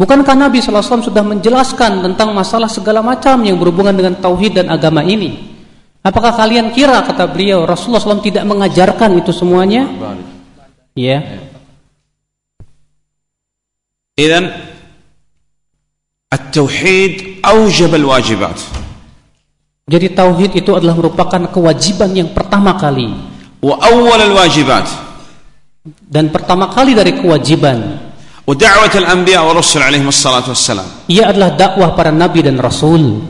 Speaker 2: Bukankah Nabi SAW sudah menjelaskan tentang masalah segala macam yang berhubungan dengan tauhid dan agama ini? Apakah kalian kira kata beliau Rasulullah SAW tidak mengajarkan itu semuanya? Ya.
Speaker 1: Iden, At-tauhid aujab al-wajibat.
Speaker 2: Jadi tauhid itu adalah merupakan kewajiban yang pertama kali.
Speaker 1: Wa awal al-wajibat.
Speaker 2: Dan pertama kali dari kewajiban.
Speaker 1: Wa da'wat al-anbiya wa rasul alaihi wassalatu wassalam.
Speaker 2: Ia adalah dakwah para nabi dan rasul.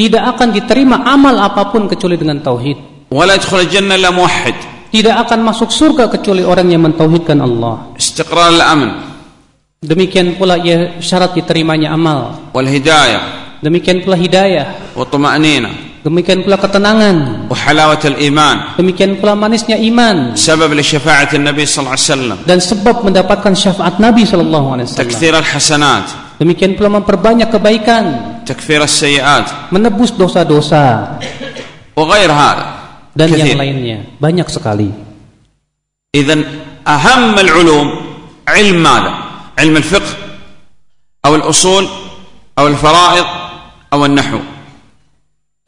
Speaker 2: Tidak akan diterima amal apa pun kecuali dengan tauhid. Tidak akan masuk surga kecuali orang yang mentauhidkan Allah. Demikian pula ia syarat diterimanya amal.
Speaker 1: Wal hidayah.
Speaker 2: Demikian pula hidayah.
Speaker 1: Wa.
Speaker 2: Demikian pula ketenangan.
Speaker 1: Iman.
Speaker 2: Demikian pula manisnya iman.
Speaker 1: Sebab li Nabi sallallahu alaihi wasallam.
Speaker 2: Dan sebab mendapatkan syafaat Nabi sallallahu alaihi wasallam.
Speaker 1: Takthir al hasanat.
Speaker 2: Demikian pula memperbanyak kebaikan.
Speaker 1: Takfir as-sayyi'at.
Speaker 2: Menebus dosa-dosa.
Speaker 1: Wa ghair hada.
Speaker 2: Dan yang lainnya, banyak sekali.
Speaker 1: Idzan aham al-ulum ilm mada? Ilm al-fiqh atau al-usul atau al-fara'id atau al-nahw.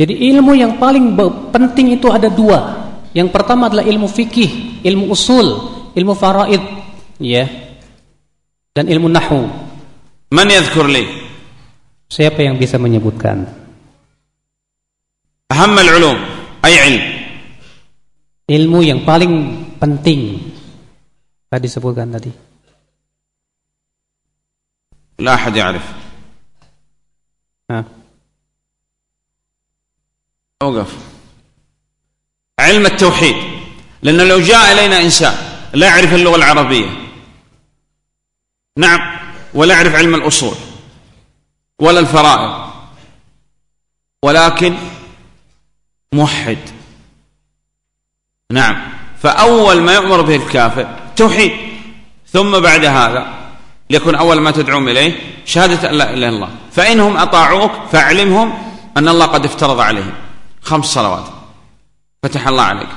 Speaker 2: Jadi ilmu yang paling penting itu ada dua. Yang pertama adalah ilmu fikih, ilmu usul, ilmu faraid, ya. Dan ilmu nahwu.
Speaker 1: من يذكر لي
Speaker 2: Siapa yang bisa menyebutkan?
Speaker 1: أهم العلوم أي علم
Speaker 2: Ilmu yang paling penting. Tadi disebutkan tadi.
Speaker 1: لا أحد يعرف
Speaker 2: Nah,
Speaker 1: أوقف علم التوحيد لأنه لو جاء إلينا إنسان لا يعرف اللغة العربية نعم ولا يعرف علم الأصول ولا الفرائض. ولكن موحد. نعم. فأول ما يؤمر به الكافر توحيد. ثم بعد هذا ليكون أول ما تدعوهم إليه شهادة أن لا إله إلا الله. فإنهم أطاعوك فأعلمهم أن الله قد افترض عليهم. خمس صلوات. فتح الله عليك.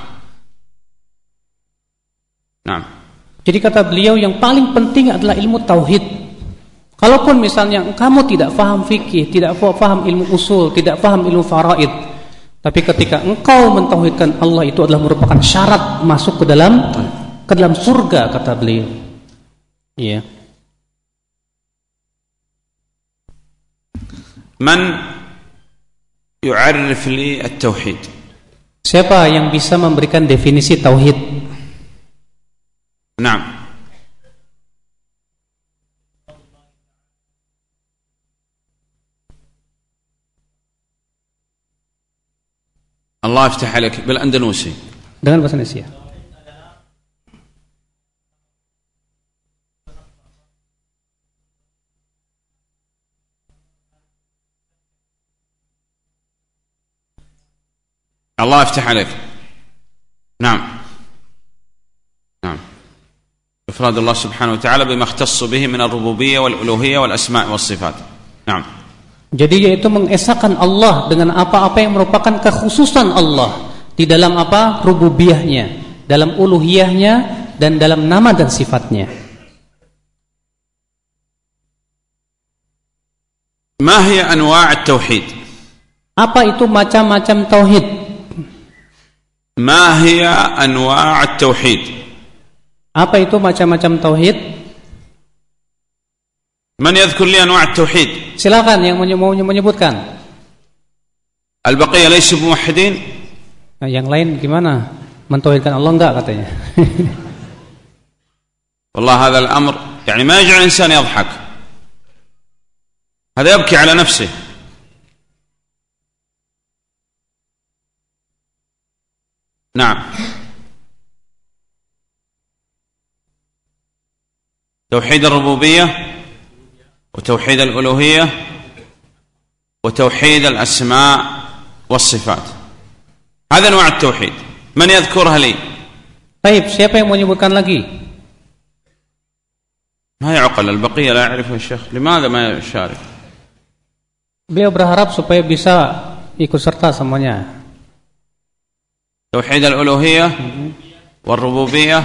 Speaker 1: نعم.
Speaker 2: Jadi kata beliau yang paling penting adalah ilmu tauhid. Kalaupun misalnya kamu tidak faham fikih, tidak faham ilmu usul, tidak faham ilmu faraid, tapi ketika engkau mentauhidkan Allah itu adalah merupakan syarat masuk ke dalam ke dalam surga kata beliau. Iya.
Speaker 1: Yeah. Man yu'arrif li at-tauhid?
Speaker 2: Siapa yang bisa memberikan definisi tauhid?
Speaker 1: Naam. الله يفتح عليك بالأندلسي
Speaker 2: Dengan bahasa Indonesia.
Speaker 1: الله يفتح عليك. نعم. نعم. إفراد الله سبحانه وتعالى بما اختص به من الربوبية والألوهية والأسماء والصفات. نعم.
Speaker 2: Jadi yaitu mengesahkan Allah dengan apa-apa yang merupakan kekhususan Allah di dalam apa? rububiyahnya, dalam uluhiyahnya dan dalam nama dan sifatnya.
Speaker 1: Ma hiya anwa' tauhid?
Speaker 2: Apa itu macam-macam tauhid?
Speaker 1: Ma hiya anwa' tauhid?
Speaker 2: Apa itu macam-macam tauhid?
Speaker 1: من يذكر لي أنواع التوحيد
Speaker 2: Silakan yang menyebutkan.
Speaker 1: البقية ليسوا بموحدين
Speaker 2: Nah, yang lain gimana? Mentauhidkan Allah enggak katanya? *laughs*
Speaker 1: والله هذا الأمر يعني ما يجعل الإنسان يضحك هذا يبكي على نفسه نعم توحيد الربوبية وتوحيد الألوهية وتوحيد الأسماء والصفات. هذا أنواع التوحيد. من يذكرها لي؟
Speaker 2: Baik, siapa yang menyebutkan lagi?
Speaker 1: ما يعقل البقية لا يعرفها الشيخ. لماذا ما يشارك؟
Speaker 2: Beliau berharap supaya bisa ikut serta semuanya.
Speaker 1: توحيد الألوهية والربوبية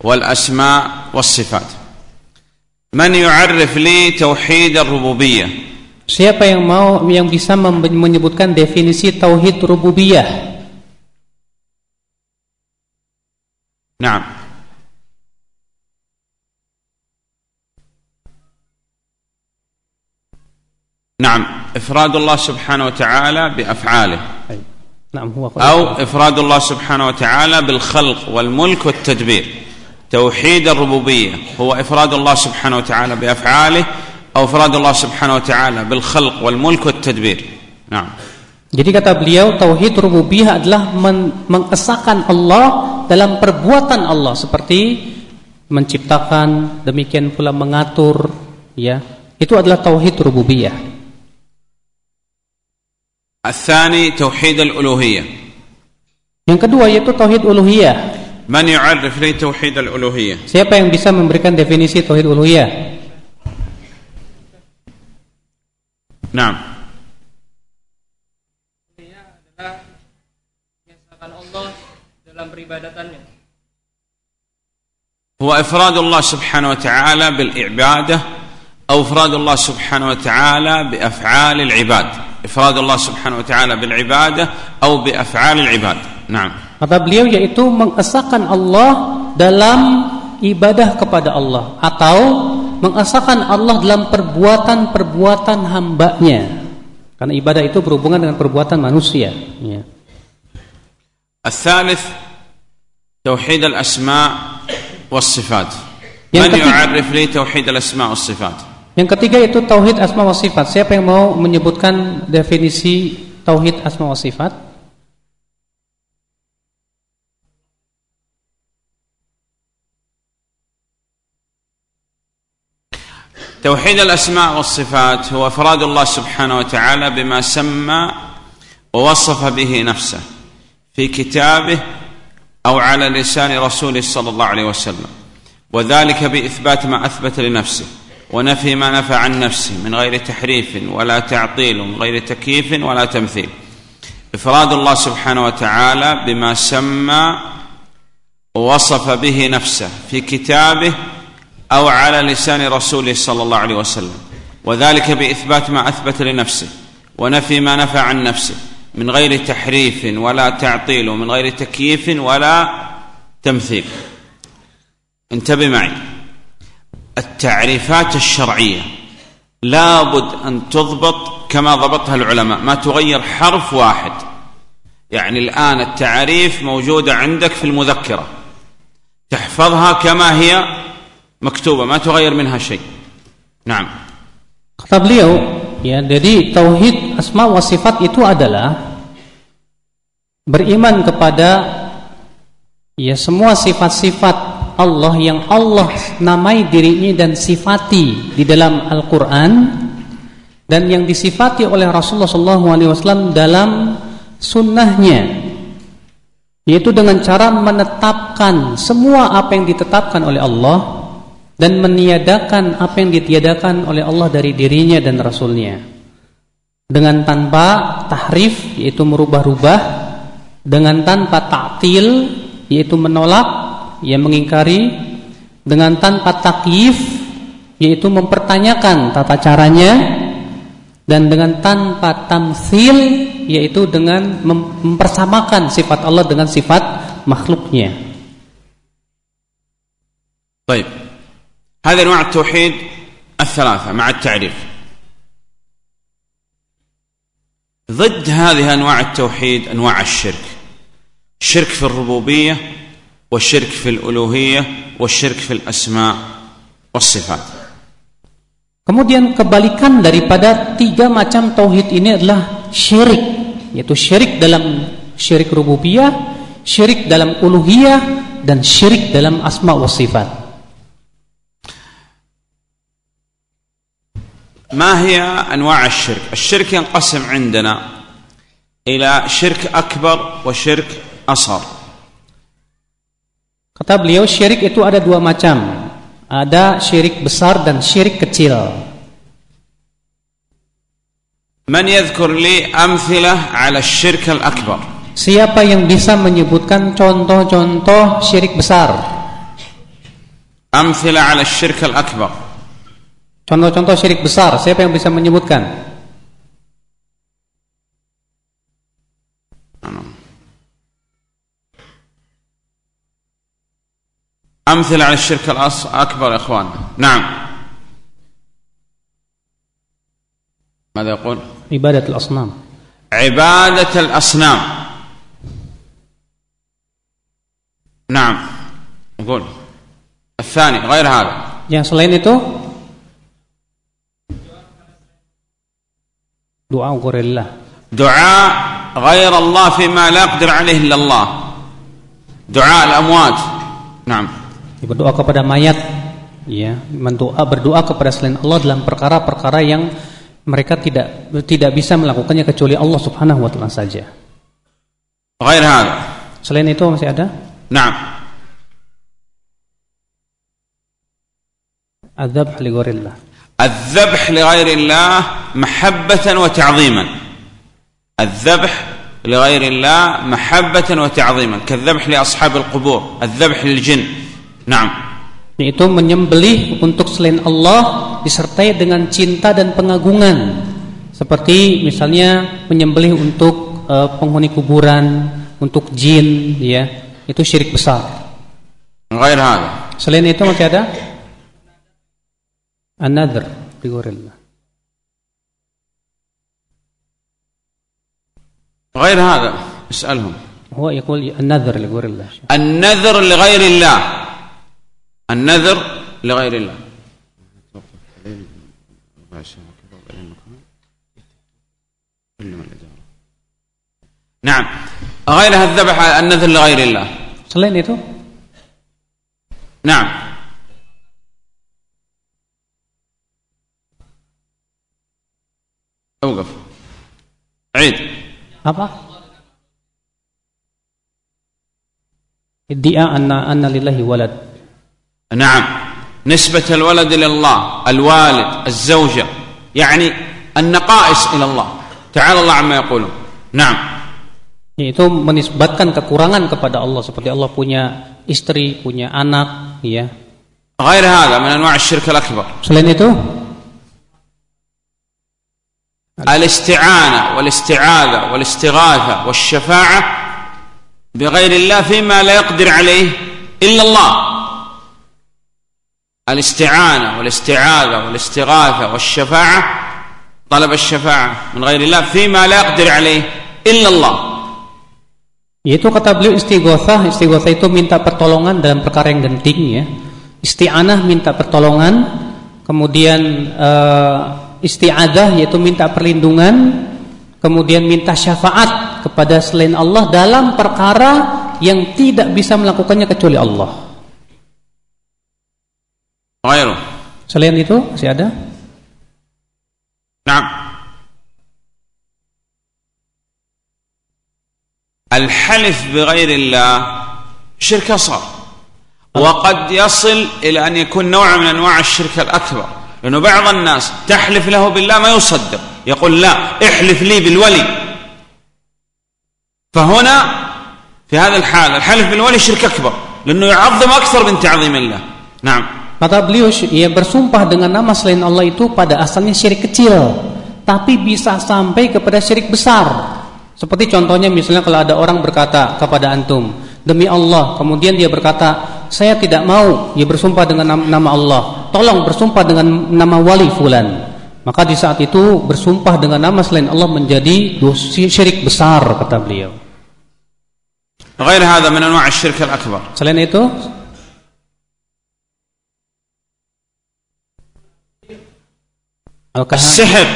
Speaker 1: والأسماء والصفات. من يعرف لي توحيد الربوبية؟
Speaker 2: Siapa yang mau yang bisa menyebutkan definisi tauhid rububiyah?
Speaker 1: نعم. نعم. إفراد الله سبحانه وتعالى بأفعاله.
Speaker 2: Naam, huwa
Speaker 1: أو إفراد الله سبحانه وتعالى بالخلق والملك والتدبير. توحيد الربوبية هو إفراد الله سبحانه وتعالى بأفعاله أو إفراد الله سبحانه وتعالى بالخلق والملك والتدبير نعم
Speaker 2: Jadi kata beliau tauhid rububiyah adalah men- mengesahkan Allah dalam perbuatan Allah seperti menciptakan, demikian pula mengatur, ya. Itu adalah tauhid rububiyah.
Speaker 1: الثاني توحيد الألوهية
Speaker 2: Yang kedua yaitu tauhid uluhiyah.
Speaker 1: من يعرف لي توحيد الألوهية
Speaker 2: Siapa yang bisa memberikan definisi tauhid uluhiyah?
Speaker 1: نعم
Speaker 3: adalah Allah dalam peribadatannya.
Speaker 1: هو إفراد الله سبحانه وتعالى بالعبادة أو إفراد الله سبحانه وتعالى بأفعال العباد إفراد الله سبحانه وتعالى بالعبادة أو بأفعال العباد نعم
Speaker 2: Kata beliau yaitu mengesahkan Allah dalam ibadah kepada Allah atau mengesahkan Allah dalam perbuatan-perbuatan hambanya. Karena ibadah itu berhubungan dengan perbuatan manusia. Ya.
Speaker 1: الثالث توحيد الأسماء والصفات
Speaker 2: Yang
Speaker 1: من
Speaker 2: ketiga-
Speaker 1: يعرف لي توحيد الأسماء والصفات
Speaker 2: Yang ketiga itu tauhid asma wa sifat. Siapa yang mau menyebutkan definisi tauhid asma wa sifat?
Speaker 1: توحيد الأسماء والصفات هو إفراد الله سبحانه وتعالى بما سمى ووصف به نفسه في كتابه أو على لسان رسوله صلى الله عليه وسلم. وذلك بإثبات ما أثبت لنفسه ونفي ما نفى عن نفسه من غير تحريف ولا تعطيل من غير تكييف ولا تمثيل. إفراد الله سبحانه وتعالى بما سمى ووصف به نفسه في كتابه أو على لسان رسوله صلى الله عليه وسلم. وذلك بإثبات ما أثبت لنفسه ونفي ما نفى عن نفسه من غير تحريف ولا تعطيل ومن غير تكييف ولا تمثيل. انتبه معي. التعريفات الشرعية لابد أن تضبط كما ضبطها العلماء ما تغير حرف واحد. يعني الآن التعريف موجودة عندك في المذكرة تحفظها كما هي مكتوبة ما تغير منها شيء نعم
Speaker 2: kata beliau ya jadi tauhid asma wa sifat itu adalah beriman kepada ya semua sifat-sifat Allah yang Allah namai dirinya dan sifati di dalam Al-Qur'an dan yang disifati oleh Rasulullah SAW dalam sunnahnya yaitu dengan cara menetapkan semua apa yang ditetapkan oleh Allah dan meniadakan apa yang ditiadakan oleh Allah dari dirinya dan Rasulnya dengan tanpa tahrif yaitu merubah-rubah dengan tanpa ta'til yaitu menolak yang mengingkari dengan tanpa takyif yaitu mempertanyakan tata caranya dan dengan tanpa tamsil yaitu dengan mempersamakan sifat Allah dengan sifat makhluknya.
Speaker 1: Baik. هذه أنواع التوحيد الثلاثة مع التعريف ضد هذه أنواع التوحيد أنواع الشرك الشرك في الربوبية والشرك في الألوهية والشرك في الأسماء والصفات
Speaker 2: Kemudian kebalikan daripada tiga macam tauhid ini adalah syirik, yaitu syirik dalam syirik rububiyah, syirik dalam uluhiyah dan syirik dalam asma wa sifat.
Speaker 1: ما هي انواع الشرك الشرك ينقسم عندنا الى شرك اكبر وشرك اصغر
Speaker 2: kata beliau syirik itu ada dua macam ada syirik besar dan syirik kecil
Speaker 1: من يذكر لي امثله على الشرك الاكبر
Speaker 2: siapa yang bisa menyebutkan contoh-contoh syirik besar
Speaker 1: امثله على الشرك الاكبر
Speaker 2: Contoh-contoh syirik besar, siapa yang bisa menyebutkan?
Speaker 1: أمثلة على الشرك الأكبر يا إخوان نعم ماذا يقول
Speaker 2: عبادة الأصنام
Speaker 1: عبادة الأصنام نعم يقول الثاني غير هذا
Speaker 2: yang selain itu Doa ghairillah.
Speaker 1: Doa ghair Allah fima la yaqdir alaihi illa Allah. Doa al-amwat. Naam.
Speaker 2: Berdoa kepada mayat ya, mendoa berdoa kepada selain Allah dalam perkara-perkara yang mereka tidak tidak bisa melakukannya kecuali Allah Subhanahu wa taala saja.
Speaker 1: Ghair hal.
Speaker 2: Selain itu masih ada?
Speaker 1: Naam.
Speaker 2: Adzab li ghairillah.
Speaker 1: الذبح لغير الله محبة وتعظيما الذبح لغير الله محبة وتعظيما كالذبح لأصحاب القبور الذبح للجن نعم
Speaker 2: yaitu menyembelih untuk selain Allah disertai dengan cinta dan pengagungan seperti misalnya menyembelih untuk uh, penghuni kuburan untuk jin ya itu syirik besar selain itu masih ada النذر لغير الله.
Speaker 1: غير هذا اسألهم.
Speaker 2: هو يقول النذر لغير الله.
Speaker 1: النذر لغير الله. النذر لغير الله. نعم. غير الذبح النذر لغير الله.
Speaker 2: itu
Speaker 1: نعم. اوقف عيد
Speaker 2: apa ادعاء أن أن لله ولد
Speaker 1: نعم نسبة الولد إلى الله الوالد الزوجة يعني النقائص إلى الله تعالى الله عما يقولون نعم
Speaker 2: yaitu menisbatkan kekurangan kepada Allah seperti Allah punya istri, punya anak, ya.
Speaker 1: غير هذا من انواع الشرك الاكبر.
Speaker 2: Selain itu
Speaker 1: الاستعانة والاستعاذة والاستغاثة والشفاعة بغير الله فيما لا يقدر عليه إلا الله. الاستعانة والاستعاذة والاستغاثة والشفاعة طلب الشفاعة من غير الله فيما لا يقدر عليه إلا الله.
Speaker 2: Yaitu kata beliau istighosah, istighosah itu minta pertolongan dalam perkara yang genting ya. Isti'anah minta pertolongan, kemudian uh, isti'adah yaitu minta perlindungan kemudian minta syafaat kepada selain Allah dalam perkara yang tidak bisa melakukannya kecuali Allah.
Speaker 1: Ayo.
Speaker 2: Selain itu masih ada?
Speaker 1: Naam. Al-halif bighairi Allah syirk asghar wa qad yasil ila an yakun naw'a min anwa' asy-syirk al-akbar. لأنه بعض الناس تحلف له بالله ما يصدق يقول لا احلف لي بالولي فهنا في هذا الحال الحلف بالولي شرك أكبر لأنه يعظم أكثر من تعظيم الله نعم
Speaker 2: Kata beliau, ia bersumpah dengan nama selain Allah itu pada asalnya syirik kecil, tapi bisa sampai kepada syirik besar. Seperti contohnya misalnya kalau ada orang berkata kepada antum, demi Allah, kemudian dia berkata, saya tidak mau, dia bersumpah dengan nama Allah, tolong bersumpah dengan nama wali fulan. Maka di saat itu bersumpah dengan nama selain Allah menjadi syirik besar kata beliau.
Speaker 1: غير هذا من أنواع الشرك الأكبر
Speaker 2: Selain itu Al-kahan
Speaker 1: السحر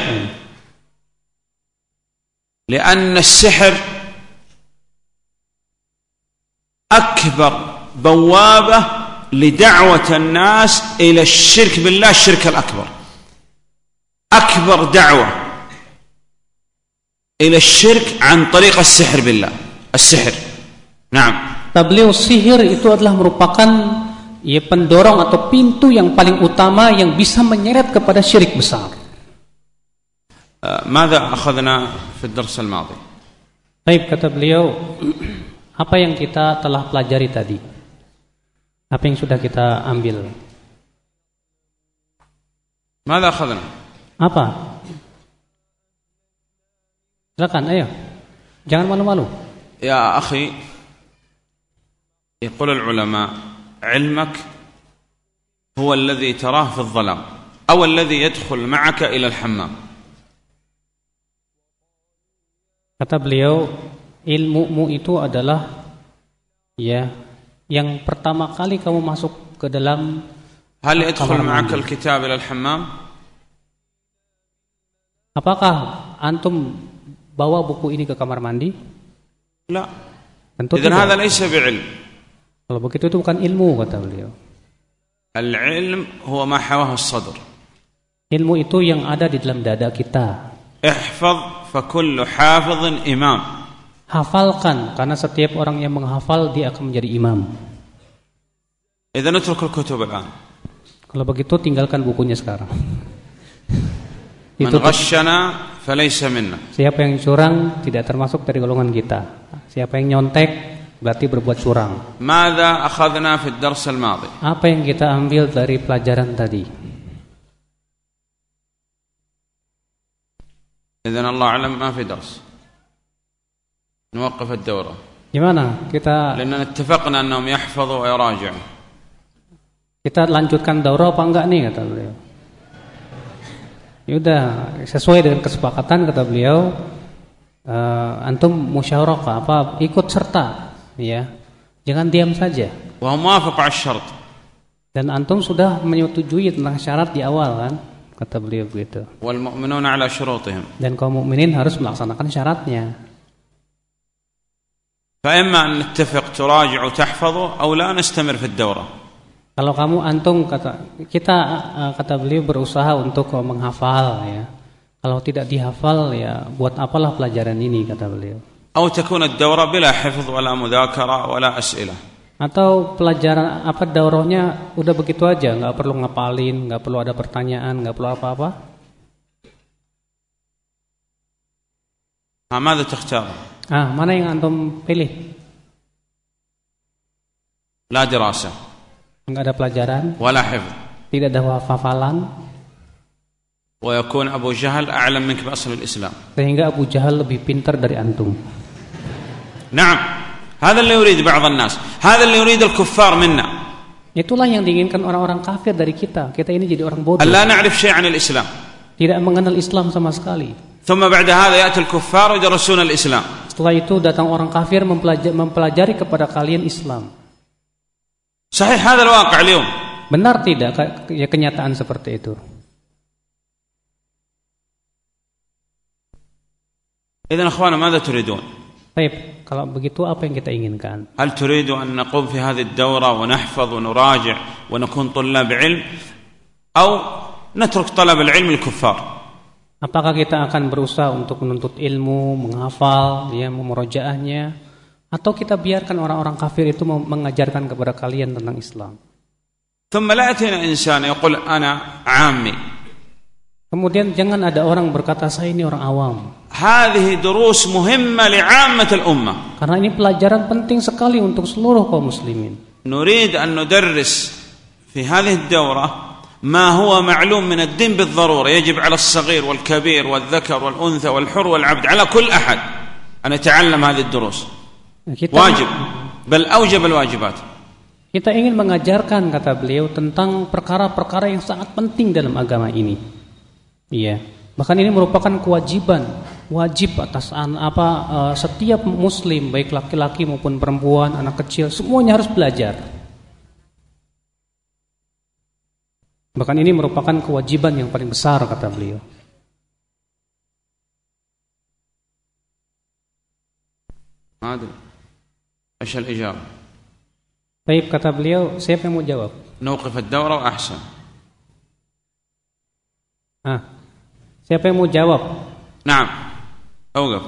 Speaker 1: لأن السحر أكبر بوابة لدعوة الناس إلى الشرك بالله الشرك الأكبر أكبر دعوة إلى الشرك عن طريق السحر بالله السحر نعم
Speaker 2: Kata beliau sihir itu adalah merupakan ya pendorong atau pintu yang paling utama yang bisa menyeret kepada syirik besar.
Speaker 1: آه، ماذا أخذنا في الدرس الماضي
Speaker 2: Baik kata beliau apa yang kita telah pelajari tadi? Apa yang sudah kita ambil?
Speaker 1: ماذا أخذنا
Speaker 2: Apa? Silakan, ayo. Jangan malu-malu.
Speaker 1: يا أخي يقول العلماء علمك هو الذي تراه في الظلام أو الذي يدخل معك إلى الحمام
Speaker 2: Kata beliau, ilmumu itu adalah ya yang pertama kali kamu masuk ke dalam
Speaker 1: Hal
Speaker 2: idkhul
Speaker 1: ma'aka alkitab ila alhammam
Speaker 2: Apakah antum bawa buku ini ke kamar mandi?
Speaker 1: La.
Speaker 2: Tentu Idan
Speaker 1: hadha laysa bi'ilm.
Speaker 2: Kalau begitu itu bukan ilmu kata beliau.
Speaker 1: Al-ilm huwa ma hawahu as-sadr.
Speaker 2: Ilmu itu yang ada di dalam dada kita.
Speaker 1: Ihfaz fa kullu hafizin imam
Speaker 2: Hafalkan karena setiap orang yang menghafal dia akan menjadi imam.
Speaker 1: إذا نترك الكتب الآن
Speaker 2: Kalau begitu tinggalkan bukunya sekarang.
Speaker 1: من
Speaker 2: itu
Speaker 1: غشنا فليس منا
Speaker 2: siapa yang curang tidak termasuk dari golongan kita. Siapa yang nyontek berarti berbuat curang.
Speaker 1: ماذا أخذنا في الدرس الماضي
Speaker 2: Apa yang kita ambil dari pelajaran tadi?
Speaker 1: إذن الله أعلم ما في درس نوقف الدورة
Speaker 2: Gimana? Kita
Speaker 1: لأننا اتفقنا أنهم يحفظوا ويراجعوا
Speaker 2: kita lanjutkan daurah apa enggak nih kata beliau. Ya udah sesuai dengan kesepakatan kata beliau eh, antum musyawarah apa ikut serta ya. Jangan diam saja.
Speaker 1: وهو موافق على الشرط
Speaker 2: Dan antum sudah menyetujui tentang syarat di awal kan? Kata beliau begitu.
Speaker 1: والمؤمنون على شروطهم
Speaker 2: Dan kaum mukminin harus melaksanakan syaratnya.
Speaker 1: فإما أن نتفق تراجع وتحفظوا أو لا نستمر في الدورة
Speaker 2: Kalau kamu antum kata kita eh, kata beliau berusaha untuk eh, menghafal ya. Kalau tidak dihafal ya buat apalah pelajaran ini kata beliau.
Speaker 1: أو تكون الدورة بلا حفظ ولا مذاكرة ولا أسئلة
Speaker 2: Atau pelajaran apa daurahnya udah begitu aja, nggak perlu ngapalin, nggak perlu ada pertanyaan, nggak perlu apa-apa.
Speaker 1: ها ماذا تختار
Speaker 2: Ah, mana yang antum pilih?
Speaker 1: لا دراسة
Speaker 2: Nggak ada pelajaran,
Speaker 1: ولا حفظ
Speaker 2: tidak ada hafalan,
Speaker 1: ويكون أبو جهل أعلم منك بأصل الإسلام
Speaker 2: sehingga Abu Jahal lebih pintar dari antum.
Speaker 1: نعم هذا اللي يريد بعض الناس هذا اللي يريد الكفار منا
Speaker 2: Itulah yang diinginkan orang-orang kafir dari kita. Kita ini jadi orang bodoh.
Speaker 1: أن لا نعرف شيء عن الإسلام
Speaker 2: tidak mengenal Islam sama sekali.
Speaker 1: ثم بعد هذا يأتي الكفار يدرسون الإسلام
Speaker 2: Setelah itu datang orang kafir mempelajari, mempelajari kepada kalian Islam.
Speaker 1: صحيح هذا الواقع اليوم
Speaker 2: Benar tidak ya kenyataan seperti itu?
Speaker 1: إذن أخوانا ماذا تريدون
Speaker 2: Baik, kalau begitu apa yang kita inginkan?
Speaker 1: هل تريدوا أن نقوم في هذه الدورة ونحفظ ونراجع ونكون طلاب علم أو نترك طلب العلم للكفار
Speaker 2: Apakah kita akan berusaha untuk menuntut ilmu, menghafal, ya, memurojaahnya, atau kita biarkan orang-orang kafir itu mengajarkan kepada kalian tentang Islam? Kemudian jangan ada orang berkata saya ini orang awam. Karena ini pelajaran penting sekali untuk seluruh kaum muslimin.
Speaker 1: Nurid an nudarris fi hadhihi dawrah ما هو معلوم من الدين بالضرورة يجب على الصغير والكبير والذكر والأنثى والحر والعبد على كل أحد أن يتعلم هذه الدروس واجب بل أوجب الواجبات
Speaker 2: kita ingin mengajarkan kata beliau tentang perkara-perkara yang sangat penting dalam agama ini. Iya. Bahkan ini merupakan kewajiban wajib atas an, apa eh, setiap muslim baik laki-laki maupun perempuan, anak kecil semuanya harus belajar. Bahkan ini merupakan kewajiban yang paling besar kata beliau.
Speaker 1: ما أدري إيش الإجابة
Speaker 2: Baik kata beliau, siapa yang mau jawab?
Speaker 1: نوقف الدورة وأحسن
Speaker 2: Ah. Siapa yang mau jawab?
Speaker 1: نعم أوقف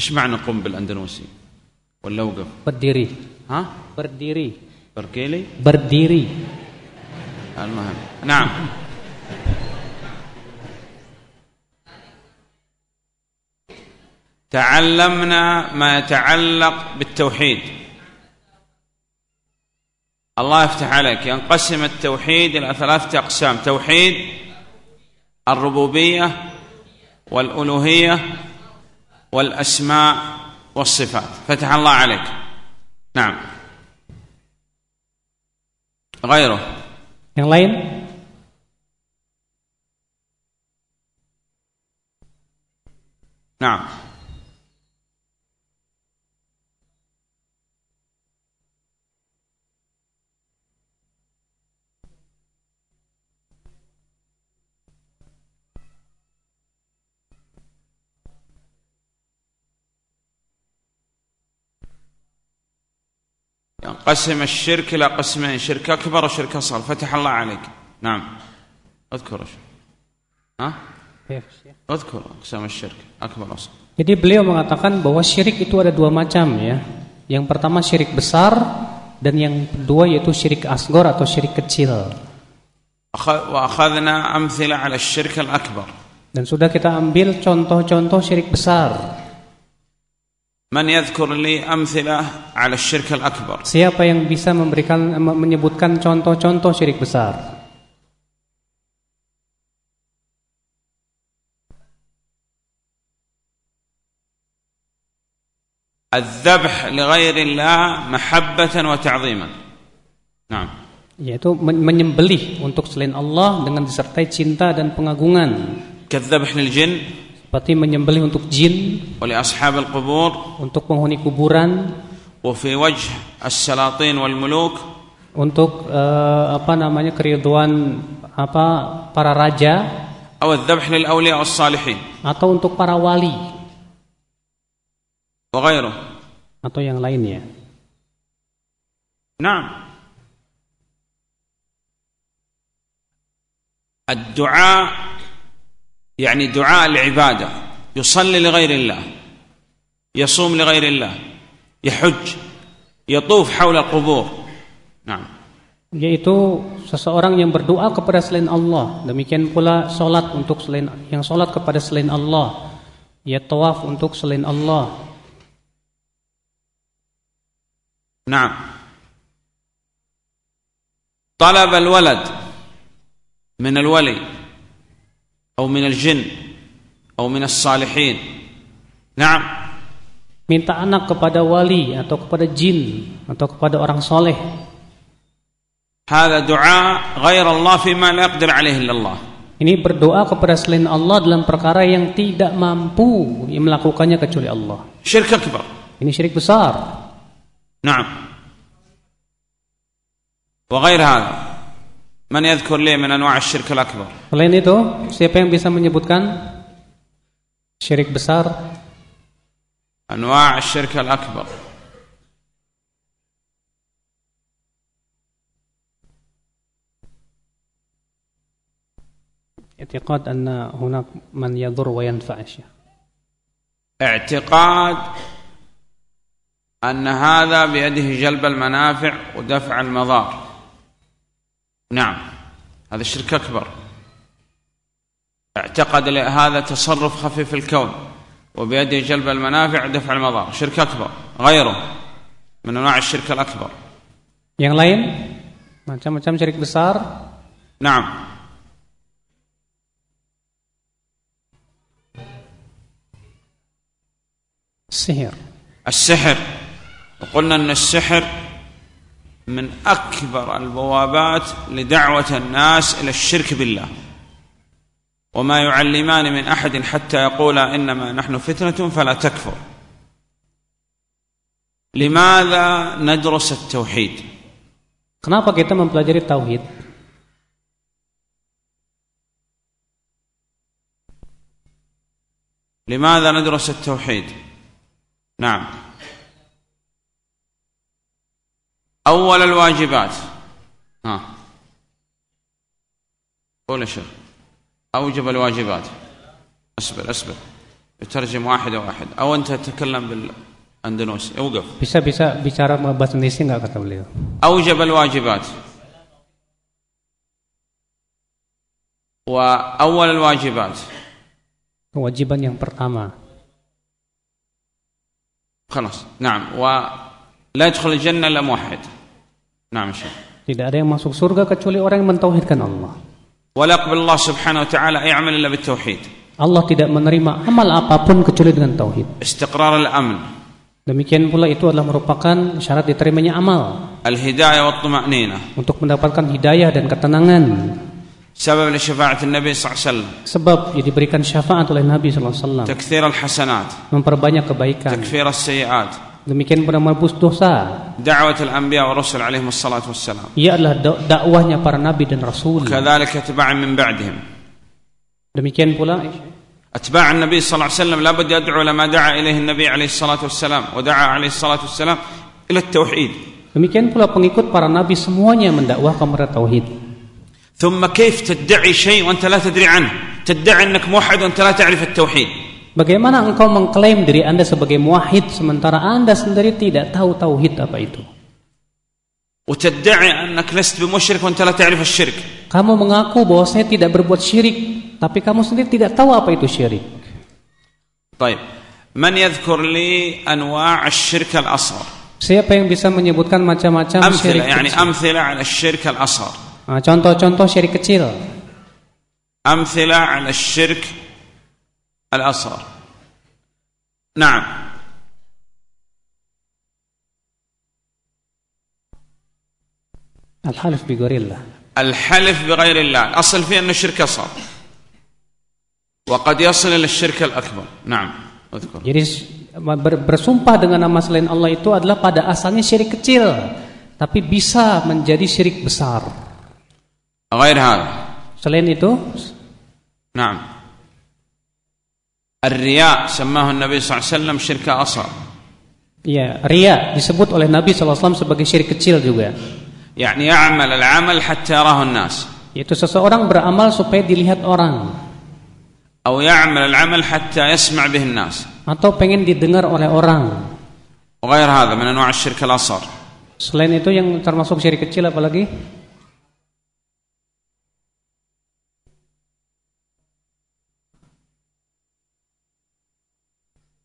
Speaker 1: إيش معنى قم بالأندلسي ولا أوقف
Speaker 2: Berdiri.
Speaker 1: ها
Speaker 2: Berdiri.
Speaker 1: بركيلي
Speaker 2: Berdiri.
Speaker 1: المهم. نعم. تعلمنا ما يتعلق بالتوحيد. الله يفتح عليك. ينقسم التوحيد إلى ثلاثة أقسام. توحيد الربوبية والألوهية والأسماء والصفات. فتح الله عليك. نعم. غيره.
Speaker 2: Yang lain?
Speaker 1: Nah, ينقسم الشرك إلى قسمين شرك أكبر وشرك أصغر فتح الله عليك نعم اذكر ها اذكر أقسام الشرك أكبر وأصغر
Speaker 2: Jadi beliau mengatakan bahwa syirik itu ada dua macam ya. Yang pertama syirik besar dan yang kedua yaitu syirik asgor atau syirik kecil.
Speaker 1: أخ- وأخذنا أمثلة على الشرك الأكبر
Speaker 2: Dan sudah kita ambil contoh-contoh syirik besar.
Speaker 1: Man yadhkur li amthilah 'ala syirk al-akbar.
Speaker 2: Siapa yang bisa memberikan menyebutkan contoh-contoh syirik besar?
Speaker 1: Al-dhabh li ghairillah mahabbatan wa ta'dhiman.
Speaker 2: Naam. Yaitu menyembelih untuk selain Allah dengan disertai cinta dan pengagungan.
Speaker 1: Kadzabh lil jinn
Speaker 2: Seperti menyembelih untuk jin,
Speaker 1: ولأصحاب القبور
Speaker 2: untuk penghuni kuburan,
Speaker 1: وفي وجه السلاطين والملوك
Speaker 2: untuk eh, apa namanya keriduan apa para raja
Speaker 1: أو الذبح للأولياء والصالحين
Speaker 2: atau untuk para wali
Speaker 1: وغيره
Speaker 2: atau yang lainnya.
Speaker 1: نعم الدعاء يعني دعاء العبادة يصلي لغير الله يصوم لغير الله يحج يطوف حول القبور نعم
Speaker 2: Yaitu seseorang yang berdoa kepada selain Allah, demikian pula solat untuk selain yang solat kepada selain Allah, ya tawaf untuk selain Allah,
Speaker 1: نعم طلب الولد من الولي او من الجن او من الصالحين نعم
Speaker 2: minta anak kepada wali atau kepada jin atau kepada orang soleh.
Speaker 1: هذا دعاء غير الله فيما لا يقدر عليه الا الله
Speaker 2: Ini berdoa kepada selain Allah dalam perkara yang tidak mampu melakukannya kecuali Allah.
Speaker 1: شرك أكبر
Speaker 2: Ini syirik besar.
Speaker 1: نعم وغير هذا من يذكر لي من أنواع الشرك الأكبر
Speaker 2: Selain itu, siapa yang bisa menyebutkan syirik besar?
Speaker 1: أنواع الشرك الأكبر
Speaker 2: اعتقاد أن هناك من يضر وينفع الشيخ.
Speaker 1: اعتقاد أن هذا بيده جلب المنافع ودفع المضار نعم. هذا شرك أكبر. اعتقد هذا تصرف خفي في الكون. وبيده جلب المنافع ودفع المضار. شرك أكبر. غيره. من أنواع الشرك الأكبر.
Speaker 2: Yang lain, macam-macam syirik besar,
Speaker 1: نعم.
Speaker 2: Sihir.
Speaker 1: السحر. وقلنا أن السحر من أكبر البوابات لدعوة الناس إلى الشرك بالله. وما يعلمان من أحد حتى يقولا إنما نحن فتنة فلا تكفر. لماذا ندرس التوحيد؟
Speaker 2: Kenapa kita mempelajari tauhid?
Speaker 1: لماذا ندرس التوحيد؟ نعم. أول الواجبات. ها. قول يا شيخ. أوجب الواجبات. أصبر أصبر. يترجم واحدة واحدة أو أنت تتكلم بالأندونيسي. أوقف.
Speaker 2: Bisa bisa bicara bahasa Indonesia nggak kata beliau?
Speaker 1: أوجب الواجبات. وأول الواجبات.
Speaker 2: Kewajiban yang pertama,
Speaker 1: خلاص. نعم. ولا يدخل الجنة إلا موحد. Naam
Speaker 2: Tidak ada yang masuk surga kecuali orang yang mentauhidkan Allah.
Speaker 1: Allah Subhanahu wa taala i'mal illa bitauhid.
Speaker 2: Allah tidak menerima amal apa pun kecuali dengan tauhid.
Speaker 1: Istiqrar al-amn.
Speaker 2: Demikian pula itu adalah merupakan syarat diterimanya amal.
Speaker 1: Al-hidayah wa tumanina.
Speaker 2: Untuk mendapatkan hidayah dan ketenangan.
Speaker 1: Sebab syafaat Nabi Sallallahu Alaihi Wasallam.
Speaker 2: Sebab yang diberikan syafaat oleh Nabi SAW.
Speaker 1: Takthir al-hasanat.
Speaker 2: Memperbanyak kebaikan.
Speaker 1: Takfir as-sayyi'at.
Speaker 2: Demikian pula menebus dosa.
Speaker 1: دعوة الأنبياء والرسل عليهم الصلاة والسلام
Speaker 2: Ia adalah da- dakwahnya para nabi dan rasul.
Speaker 1: كذلك أتباع من بعدهم
Speaker 2: Demikian pula
Speaker 1: أتباع النبي صلى الله عليه وسلم لابد يدعو لما دعا إليه النبي عليه الصلاة والسلام ودعا عليه الصلاة والسلام إلى التوحيد
Speaker 2: demikian pula pengikut para nabi semuanya mendakwahkan kepada tauhid.
Speaker 1: ثم كيف تدعي شيء وأنت لا تدري عنه تدعي أنك موحد وأنت لا تعرف التوحيد
Speaker 2: Bagaimana engkau mengklaim diri Anda sebagai muwahhid sementara Anda sendiri tidak tahu tauhid apa itu?
Speaker 1: وتدعي أنك لست بمشرك وأنت لا تعرف الشرك
Speaker 2: Kamu mengaku bahwa saya tidak berbuat syirik, tapi kamu sendiri tidak tahu apa itu syirik.
Speaker 1: طيب من يذكر لي أنواع الشرك الأصغر
Speaker 2: Siapa yang bisa menyebutkan macam-macam
Speaker 1: أمثلة
Speaker 2: syirik
Speaker 1: يعني
Speaker 2: kecil?
Speaker 1: أمثلة على الشرك الأصغر
Speaker 2: Nah, Contoh-contoh syirik kecil.
Speaker 1: أمثلة على الشرك الأصغر نعم
Speaker 2: Al-halif bi gharillah.
Speaker 1: الحلف بغير الله الأصل فيه أنه شرك أصغر وقد يصل إلى الشرك الأكبر نعم اذكر
Speaker 2: Jadi ber- bersumpah dengan nama selain Allah itu adalah pada asalnya syirik kecil, tapi bisa menjadi syirik besar.
Speaker 1: غير هذا
Speaker 2: Selain itu,
Speaker 1: نعم الرياء سماه النبي صلى الله عليه وسلم شرك أصغر
Speaker 2: ya ria disebut oleh Nabi SAW sebagai syirik kecil juga.
Speaker 1: يعني يعمل العمل حتى يراه الناس
Speaker 2: Yaitu seseorang beramal supaya dilihat orang
Speaker 1: أو يعمل العمل حتى يسمع به الناس
Speaker 2: atau pengen didengar oleh orang.
Speaker 1: وغير هذا من أنواع الشرك الأصغر
Speaker 2: Selain itu yang termasuk syirik kecil apalagi?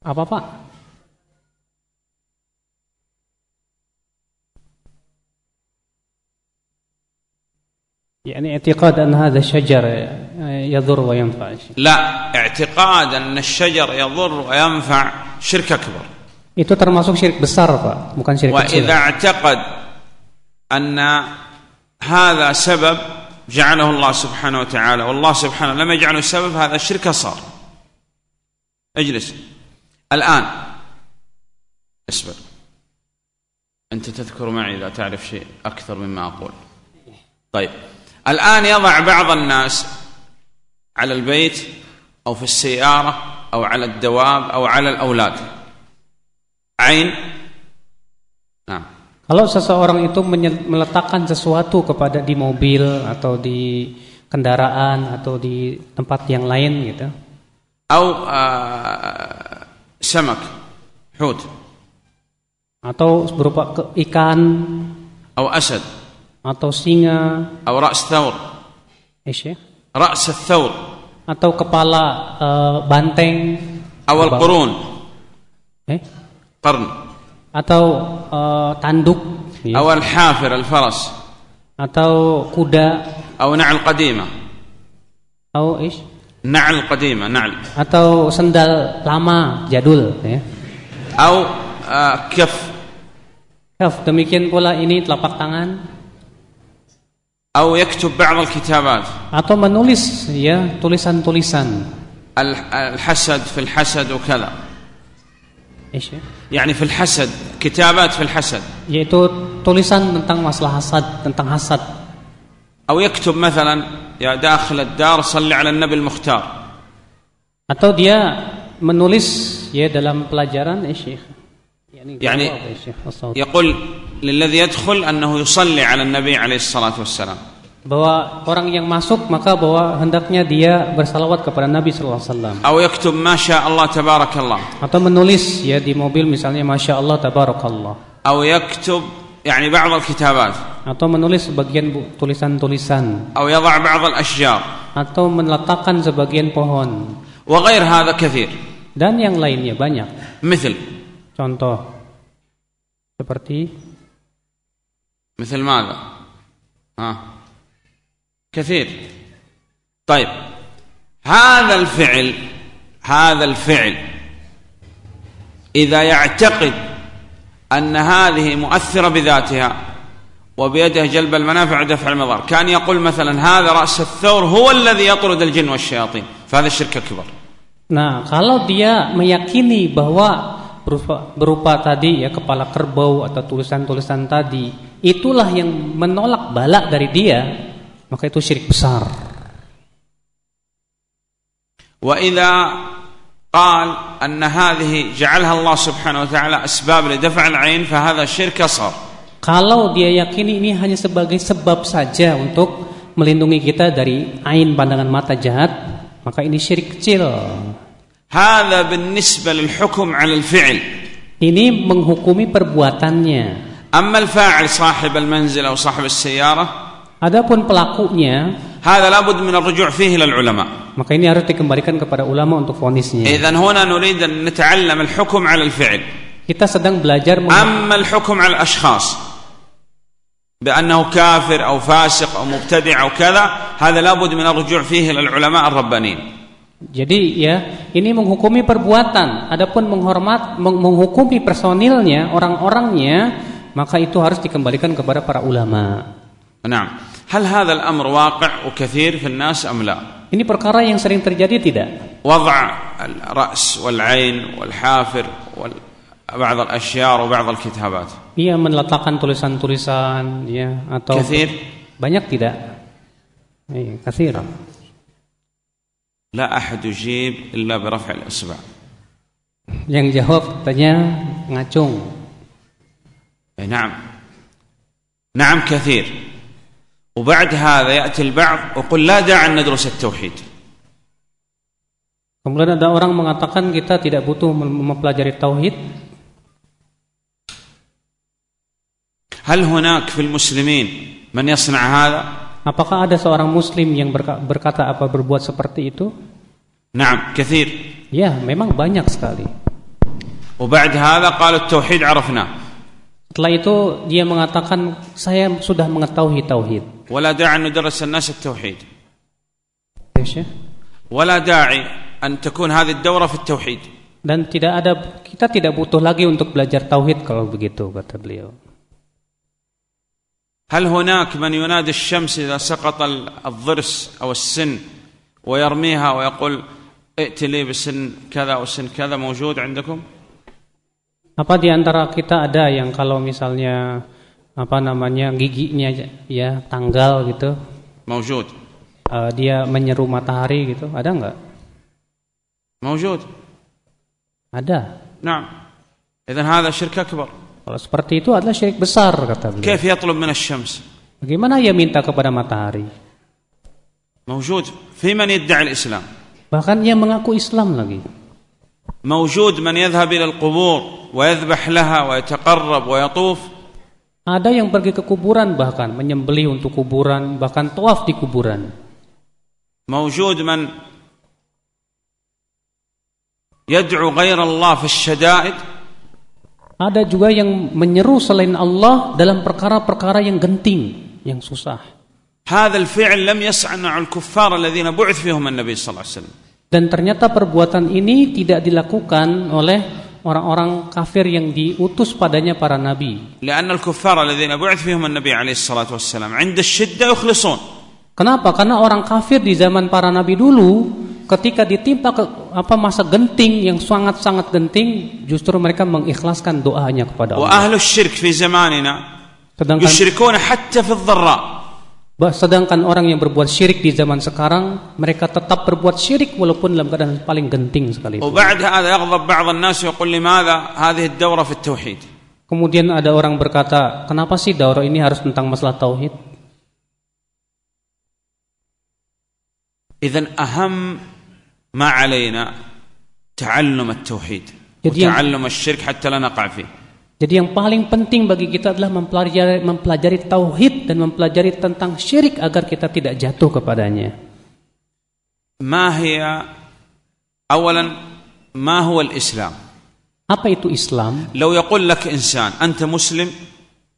Speaker 2: Apa Pak? يعني اعتقاد أن هذا الشجر يضر وينفع.
Speaker 1: لا اعتقاد أن الشجر يضر وينفع شرك أكبر.
Speaker 2: Itu termasuk syirik besar Pak, bukan syirik kecil.
Speaker 1: وإذا اعتقد أن هذا سبب جعله الله سبحانه وتعالى. والله سبحانه لم يجعله سبب هذا الشرك صار. اجلس. الآن اصبر أنت تذكر معي إذا تعرف شيء أكثر مما أقول طيب الآن يضع بعض الناس على البيت أو في السيارة أو على الدواب أو على الأولاد عين نعم
Speaker 2: Kalau seseorang itu meletakkan sesuatu kepada di mobil atau di kendaraan atau di tempat yang lain gitu.
Speaker 1: أو آه سمك حوت
Speaker 2: atau berupa ke, ikan
Speaker 1: أو أسد
Speaker 2: atau singa
Speaker 1: أو رأس ثور
Speaker 2: إيش ya?
Speaker 1: رأس الثور
Speaker 2: atau kepala uh, banteng
Speaker 1: أو القرون
Speaker 2: eh
Speaker 1: قرن
Speaker 2: atau uh, tanduk ya.
Speaker 1: أو الحافر الفرس
Speaker 2: atau kuda
Speaker 1: أو نعل قديمة
Speaker 2: atau ish
Speaker 1: Na'al qadima na'al.
Speaker 2: Atau sendal lama, jadul ya.
Speaker 1: atau uh, kaf.
Speaker 2: Kaf, demikian pula ini telapak tangan.
Speaker 1: atau yaktub ba'd al-kitabat.
Speaker 2: Atau menulis ya, tulisan-tulisan.
Speaker 1: Al-hasad fil hasad wa kala.
Speaker 2: Ish. Ya.
Speaker 1: Yani fil hasad, kitabat fil hasad.
Speaker 2: Yaitu tulisan tentang masalah hasad, tentang hasad.
Speaker 1: أو يكتب مثلا يا داخل الدار صل على النبي المختار
Speaker 2: atau dia menulis ya dalam pelajaran eh ya, Syekh? As-sawt.
Speaker 1: يقول للذي يدخل أنه يصلي على النبي عليه الصلاة والسلام
Speaker 2: bahwa orang yang masuk maka bahwa hendaknya dia bersalawat kepada Nabi sallallahu alaihi wasallam
Speaker 1: أو يكتب ما شاء الله تبارك الله
Speaker 2: atau menulis ya di mobil misalnya masya Allah tabarakallah
Speaker 1: أو يكتب يعني بعض الكتابات
Speaker 2: atau menulis sebagian bu- tulisan-tulisan
Speaker 1: أو يضع بعض الأشجار
Speaker 2: atau meletakkan sebagian pohon
Speaker 1: وغير هذا كثير
Speaker 2: dan yang lainnya banyak
Speaker 1: مثل
Speaker 2: contoh seperti
Speaker 1: مثل ماذا ها كثير طيب هذا الفعل هذا الفعل إذا يعتقد أن هذه مؤثرة بذاتها وبيده جلب المنافع ودفع المضار كان يقول مثلا هذا رأس الثور هو الذي يطرد الجن والشياطين فهذا الشرك أكبر
Speaker 2: Nah, kalau dia meyakini bahwa berupa, berupa tadi ya kepala kerbau atau tulisan-tulisan tadi, itulah yang menolak balak dari dia, maka itu syirik besar.
Speaker 1: وإذا قال أن هذه جعلها الله سبحانه وتعالى أسباب لدفع العين فهذا شرك أصغر
Speaker 2: Kalau dia yakini ini hanya sebagai sebab saja untuk melindungi kita dari ain pandangan mata jahat, maka ini syirik kecil.
Speaker 1: هذا بالنسبة للحكم على الفعل
Speaker 2: Ini menghukumi perbuatannya.
Speaker 1: أما الفاعل صاحب المنزل أو صاحب السيارة
Speaker 2: Adapun pelakunya,
Speaker 1: هذا لابد من الرجوع فيه إلى العلماء
Speaker 2: maka ini harus dikembalikan kepada ulama untuk vonisnya.
Speaker 1: إذا هنا نريد أن نتعلم الحكم على الفعل
Speaker 2: Kita sedang belajar meng-
Speaker 1: أما الحكم على الأشخاص بأنه كافر أو فاسق أو مبتدع أو كذا هذا لابد من الرجوع فيه إلى العلماء الربانيين
Speaker 2: Jadi ya, ini menghukumi perbuatan. Adapun menghormat meng- menghukumi personilnya, orang-orangnya, maka itu harus dikembalikan kepada para ulama.
Speaker 1: نعم هل هذا الأمر واقع وكثير في الناس أم لا
Speaker 2: Ini perkara yang sering terjadi tidak?
Speaker 1: وضع الرأس والعين والحافر وبعض الأشياء وبعض الكتابات
Speaker 2: Ia meletakkan tulisan-tulisan ya atau
Speaker 1: كثير
Speaker 2: banyak tidak? Iya, kasir.
Speaker 1: لا أحد يجيب إلا برفع الإصبع
Speaker 2: Yang jawab katanya ngacung.
Speaker 1: أي نعم نعم كثير وبعد هذا يأتي البعض ويقول لا داعي أن ندرس التوحيد
Speaker 2: Kemudian ada orang mengatakan kita tidak butuh mem- mempelajari tauhid.
Speaker 1: هل هناك في المسلمين من يصنع هذا
Speaker 2: Apakah ada seorang muslim yang berka- berkata apa berbuat seperti itu?
Speaker 1: نعم كثير
Speaker 2: Ya, memang banyak sekali.
Speaker 1: وبعد هذا قالوا التوحيد عرفناه
Speaker 2: Setelah itu dia mengatakan saya sudah mengetahui tauhid.
Speaker 1: ولا داعي أن ندرس الناس التوحيد
Speaker 2: Ya,
Speaker 1: ولا داعي أن تكون هذه الدورة في التوحيد
Speaker 2: Dan tidak ada kita tidak butuh lagi untuk belajar tauhid kalau begitu kata beliau.
Speaker 1: هل هناك من ينادي الشمس إذا سقط الضرس أو السن ويرميها ويقول ائت لي بسن كذا أو سن كذا موجود عندكم
Speaker 2: Apa di antara kita ada yang kalau misalnya apa namanya giginya ya tanggal gitu?
Speaker 1: Maujud.
Speaker 2: Uh, dia menyeru matahari gitu, ada nggak?
Speaker 1: Maujud.
Speaker 2: Ada.
Speaker 1: nah Idzan hadha syirik akbar.
Speaker 2: Kalau seperti itu adalah syirik besar kata beliau.
Speaker 1: Kaif?
Speaker 2: Bagaimana ia minta kepada matahari?
Speaker 1: Maujud fi man yad'i Islam?
Speaker 2: Bahkan ia mengaku Islam lagi.
Speaker 1: موجود من يذهب إلى القبور ويذبح لها ويتقرب ويطوف
Speaker 2: Ada yang pergi ke kuburan bahkan menyembelih untuk kuburan, bahkan tawaf di kuburan.
Speaker 1: موجود من يدعو غير الله في الشدائد
Speaker 2: Ada juga yang menyeru selain Allah dalam perkara-perkara yang genting, yang susah.
Speaker 1: هذا الفعل لم يصنع الكفار الذين بعث فيهم النبي صلى الله عليه وسلم
Speaker 2: dan ternyata perbuatan ini tidak dilakukan oleh orang-orang kafir yang diutus padanya para nabi. Kenapa? Karena orang kafir di zaman para nabi dulu ketika ditimpa ke, apa masa genting yang sangat-sangat genting justru mereka mengikhlaskan doanya kepada Allah. Sedangkan, Bah- Sedangkan orang yang berbuat syirik di zaman sekarang, mereka tetap berbuat syirik walaupun dalam keadaan paling genting sekali.
Speaker 1: وبعد هذا يغضب بعض الناس ويقول لماذا هذه الدورة في التوحيد
Speaker 2: Kemudian ada orang berkata, kenapa sih daurah ini harus tentang masalah tauhid?
Speaker 1: إذا أهم ما علينا تعلم التوحيد
Speaker 2: Jadi yang-
Speaker 1: وتعلم الشرك حتى لا نقع فيه
Speaker 2: jadi yang paling penting bagi kita adalah mempelajari, mempelajari tauhid dan mempelajari tentang syirik agar kita tidak jatuh kepadanya.
Speaker 1: Ma hiya awalan ma huwa al-Islam?
Speaker 2: Apa itu Islam?
Speaker 1: Lau yaqul lak insan anta muslim?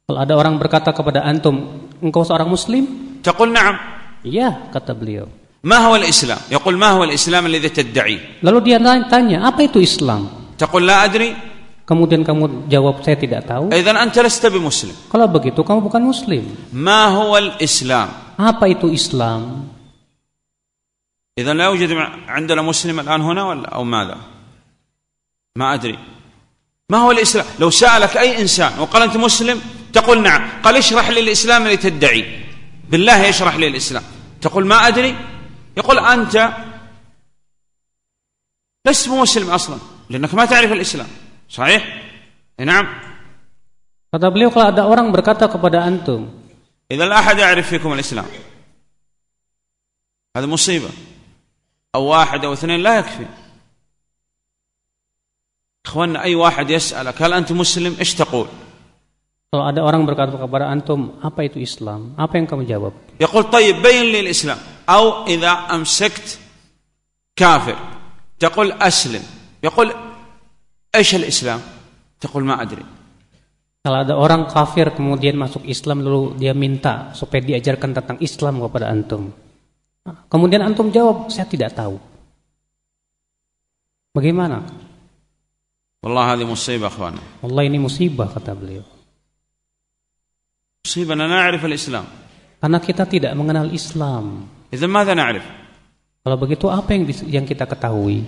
Speaker 2: Kalau ada orang berkata kepada antum, engkau seorang muslim?
Speaker 1: Taqul na'am.
Speaker 2: Ya kata beliau.
Speaker 1: Ma huwa al-Islam? Yaqul ma huwa al-Islam alladhi tad'i?
Speaker 2: Lalu dia tanya, apa itu Islam?
Speaker 1: Taqul la adri.
Speaker 2: Kemudian kamu jawab, saya tidak tahu.
Speaker 1: إذا أنت لست بمسلم
Speaker 2: Kalau begitu, kamu bukan muslim.
Speaker 1: ما هو الإسلام
Speaker 2: Apa itu Islam?
Speaker 1: إذا لا يوجد عندنا مسلم الآن هنا ولا أو ماذا ما أدري ما هو الإسلام لو سألك أي إنسان وقال أنت مسلم تقول نعم قال اشرح لي الإسلام اللي تدعي بالله اشرح لي الإسلام تقول ما أدري يقول أنت لست مسلم أصلا لأنك ما تعرف الإسلام صحيح إي نعم
Speaker 2: Kata beliau, kalau ada orang berkata kepada antum,
Speaker 1: إذا لا أحد يعرف فيكم الإسلام هذا مصيبة أو واحد أو اثنين لا يكفي إخواننا أي واحد يسألك هل أنت مسلم إيش تقول
Speaker 2: kalau ada orang berkata kepada antum, apa itu Islam? Apa yang kamu jawab?
Speaker 1: يقول طيب بين لي الإسلام أو إذا أمسكت كافر تقول أسلم يقول إيش الإسلام تقول ما أدري
Speaker 2: Kalau ada orang kafir kemudian masuk Islam lalu dia minta supaya diajarkan tentang Islam kepada antum. Kemudian antum jawab, saya tidak tahu. Bagaimana?
Speaker 1: والله هذه مصيبة أخوانا
Speaker 2: Allah ini musibah kata beliau.
Speaker 1: مصيبة أننا نعرف الإسلام
Speaker 2: Karena kita tidak mengenal Islam.
Speaker 1: إذا ماذا نعرف
Speaker 2: Kalau begitu apa yang bis- yang kita ketahui?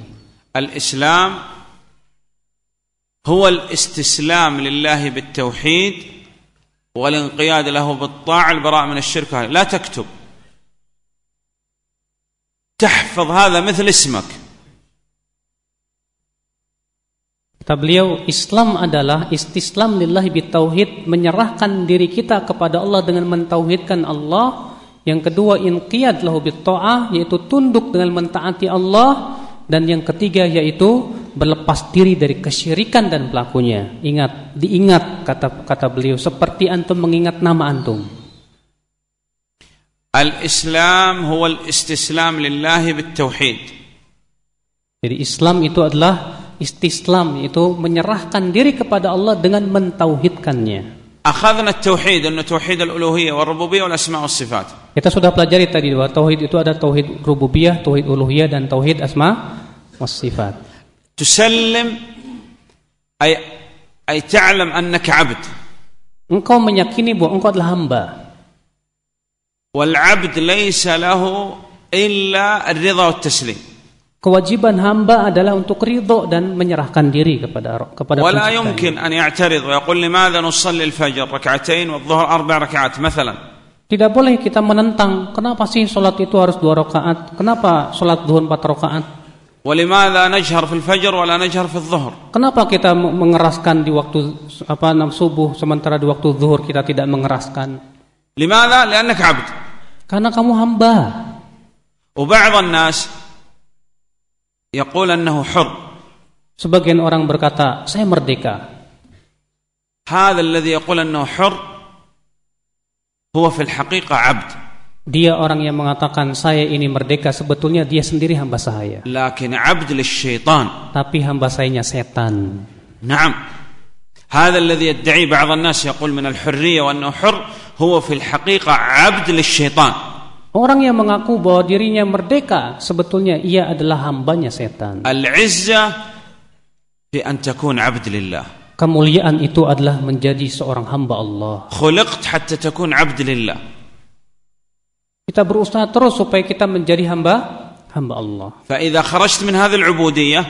Speaker 1: الإسلام هو الاستسلام لله بالتوحيد والانقياد له بالطاعة البراء من الشرك. لا تكتب تحفظ هذا مثل اسمك
Speaker 2: Kata beliau, Islam adalah istislam lillahi bitauhid, menyerahkan diri kita kepada Allah dengan mentauhidkan Allah. Yang kedua, inqiyad lahu bitta'ah, yaitu tunduk dengan mentaati Allah. Dan yang ketiga yaitu berlepas diri dari kesyirikan dan pelakunya. Ingat, diingat kata kata beliau seperti antum mengingat nama antum.
Speaker 1: الإسلام هو الاستسلام لله بالتوحيد
Speaker 2: Jadi Islam itu adalah istislam, yaitu menyerahkan diri kepada Allah dengan mentauhidkannya.
Speaker 1: أخذنا التوحيد أنه توحيد الألوهية والربوبية والأسماء والصفات
Speaker 2: Kita sudah pelajari tadi bahwa tauhid itu ada tauhid rububiyah, tauhid uluhiyah dan tauhid asma was sifat.
Speaker 1: تسلم أي أي تعلم أنك عبد
Speaker 2: Engkau meyakini bahwa engkau adalah hamba.
Speaker 1: والعبد ليس له إلا الرضا والتسليم
Speaker 2: Kewajiban hamba adalah untuk ridho dan menyerahkan diri kepada kepada
Speaker 1: ولا
Speaker 2: penciptanya.
Speaker 1: يمكن أن يعترض ويقول لماذا نصلي الفجر ركعتين والظهر أربع ركعات مثلا
Speaker 2: Tidak boleh kita menentang, kenapa sih sholat itu harus dua rakaat? Kenapa sholat duhur empat rakaat?
Speaker 1: Walimada najhar fil fajr wala najhar fil dhuhr.
Speaker 2: Kenapa kita mengeraskan di waktu apa subuh sementara di waktu zuhur kita tidak mengeraskan?
Speaker 1: Limada? Li'annaka 'abd.
Speaker 2: Karena kamu hamba.
Speaker 1: Wa ba'd an-nas yaqul annahu hur.
Speaker 2: Sebagian orang berkata, saya merdeka.
Speaker 1: Hadha alladhi yaqul annahu hur huwa fil haqiqa 'abd.
Speaker 2: Dia orang yang mengatakan saya ini merdeka sebetulnya dia sendiri hamba saya.
Speaker 1: لكن عبد للشيطان
Speaker 2: Tapi hamba sayanya setan.
Speaker 1: نعم هذا الذي يدعي بعض الناس يقول من الحرية وأنه حر هو في الحقيقة عبد للشيطان
Speaker 2: Orang yang mengaku bahwa dirinya merdeka sebetulnya ia adalah hambanya setan.
Speaker 1: العزة في أن تكون عبد لله
Speaker 2: Kemuliaan itu adalah menjadi seorang hamba Allah.
Speaker 1: خلقت حتى تكون عبد لله
Speaker 2: Kita berusaha terus supaya kita menjadi hamba hamba Allah.
Speaker 1: فإذا خرجت من هذه العبودية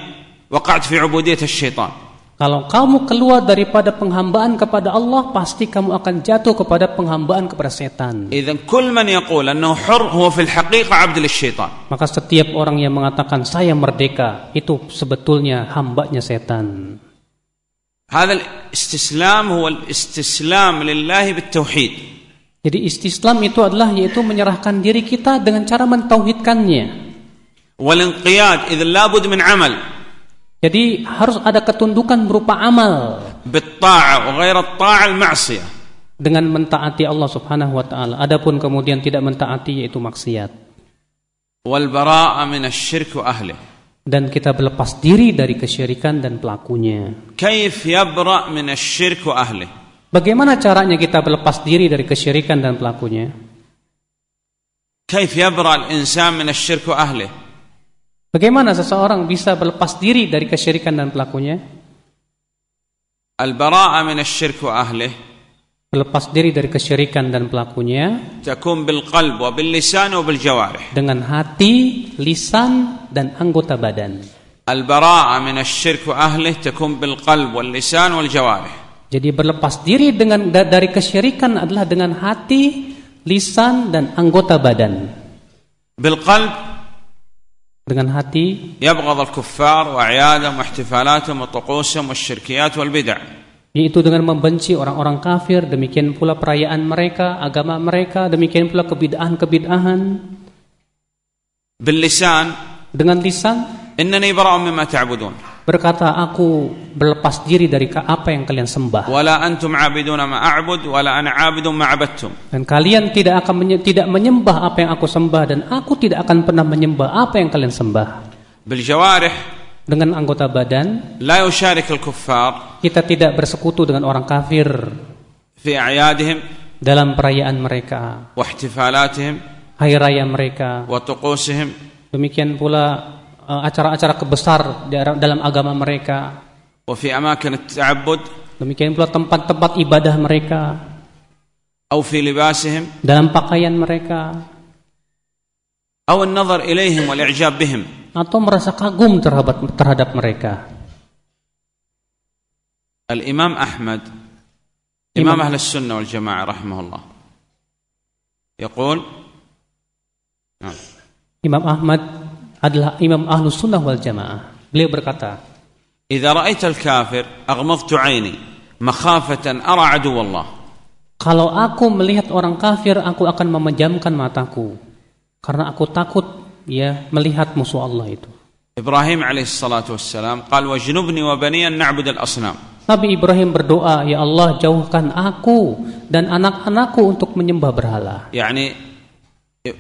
Speaker 1: وقعت في عبودية الشيطان
Speaker 2: Kalau kamu keluar daripada penghambaan kepada Allah, pasti kamu akan jatuh kepada penghambaan kepada setan.
Speaker 1: إذا كل من يقول أنه حر هو في الحقيقة عبد للشيطان
Speaker 2: Maka setiap orang yang mengatakan saya merdeka, itu sebetulnya hambanya setan.
Speaker 1: هذا الاستسلام هو الاستسلام لله بالتوحيد
Speaker 2: Jadi istislam itu adalah yaitu menyerahkan diri kita dengan cara mentauhidkannya.
Speaker 1: Walinqiyad idh la min amal.
Speaker 2: Jadi harus ada ketundukan berupa amal.
Speaker 1: Bitta'a wa ghair at-ta'a ma'siyah.
Speaker 2: Dengan mentaati Allah Subhanahu wa taala. Adapun kemudian tidak mentaati yaitu maksiat.
Speaker 1: Wal bara'a min asy-syirk wa ahli.
Speaker 2: Dan kita berlepas diri dari kesyirikan dan pelakunya.
Speaker 1: Kaif yabra' min asy-syirk wa ahli?
Speaker 2: Bagaimana caranya kita berlepas diri dari kesyirikan dan pelakunya?
Speaker 1: كيف يبرأ الإنسان من الشرك وأهله
Speaker 2: Bagaimana seseorang bisa berlepas diri dari kesyirikan dan pelakunya?
Speaker 1: البراءة من الشرك وأهله
Speaker 2: Berlepas diri dari kesyirikan dan pelakunya
Speaker 1: تكون بالقلب وباللسان وبالجوارح
Speaker 2: dengan hati, lisan, dan anggota badan.
Speaker 1: البراءة من الشرك وأهله تكون بالقلب واللسان والجوارح
Speaker 2: jadi berlepas diri dengan dari kesyirikan adalah dengan hati, lisan dan anggota badan.
Speaker 1: Bil qalb
Speaker 2: dengan hati
Speaker 1: yabghad al-kuffar wa 'iyadahum wa ihtifalatum wa tuqushum wa syirkiyat wal bid'ah.
Speaker 2: Yaitu dengan membenci orang-orang kafir, demikian pula perayaan mereka, agama mereka, demikian pula kebid'ahan-kebid'ahan.
Speaker 1: Bil lisan
Speaker 2: dengan lisan
Speaker 1: innani bara'u mimma ta'budun
Speaker 2: berkata aku berlepas diri dari apa yang kalian sembah. Dan kalian tidak akan menye tidak menyembah apa yang aku sembah dan aku tidak akan pernah menyembah apa yang kalian sembah. Dengan anggota badan
Speaker 1: la kuffar
Speaker 2: kita tidak bersekutu dengan orang kafir.
Speaker 1: Fi a'yadihim
Speaker 2: dalam perayaan mereka. hari raya mereka. demikian pula acara-acara kebesar di ara- dalam agama mereka.
Speaker 1: وفي أماكن التعبد
Speaker 2: Demikian pula tempat-tempat ibadah mereka,
Speaker 1: أو في لباسهم
Speaker 2: dalam pakaian mereka,
Speaker 1: أو النظر إليهم والإعجاب بهم
Speaker 2: atau merasa kagum terhadap terhadap mereka.
Speaker 1: الإمام أحمد إمام أهل السنة والجماعة رحمه الله يقول نعم
Speaker 2: Imam Ahmad adalah imam ahlus sunnah wal jamaah. Beliau berkata,
Speaker 1: "Idza ra'aita al-kafir aghmadtu 'aini makhafatan ara adu Allah."
Speaker 2: Kalau aku melihat orang kafir, aku akan memejamkan mataku karena aku takut ya melihat musuh Allah itu.
Speaker 1: Ibrahim alaihissalatu wassalam qal wajnubni wa bani an na'bud al-asnam.
Speaker 2: Nabi Ibrahim berdoa, "Ya Allah, jauhkan aku dan anak-anakku untuk menyembah berhala."
Speaker 1: Yani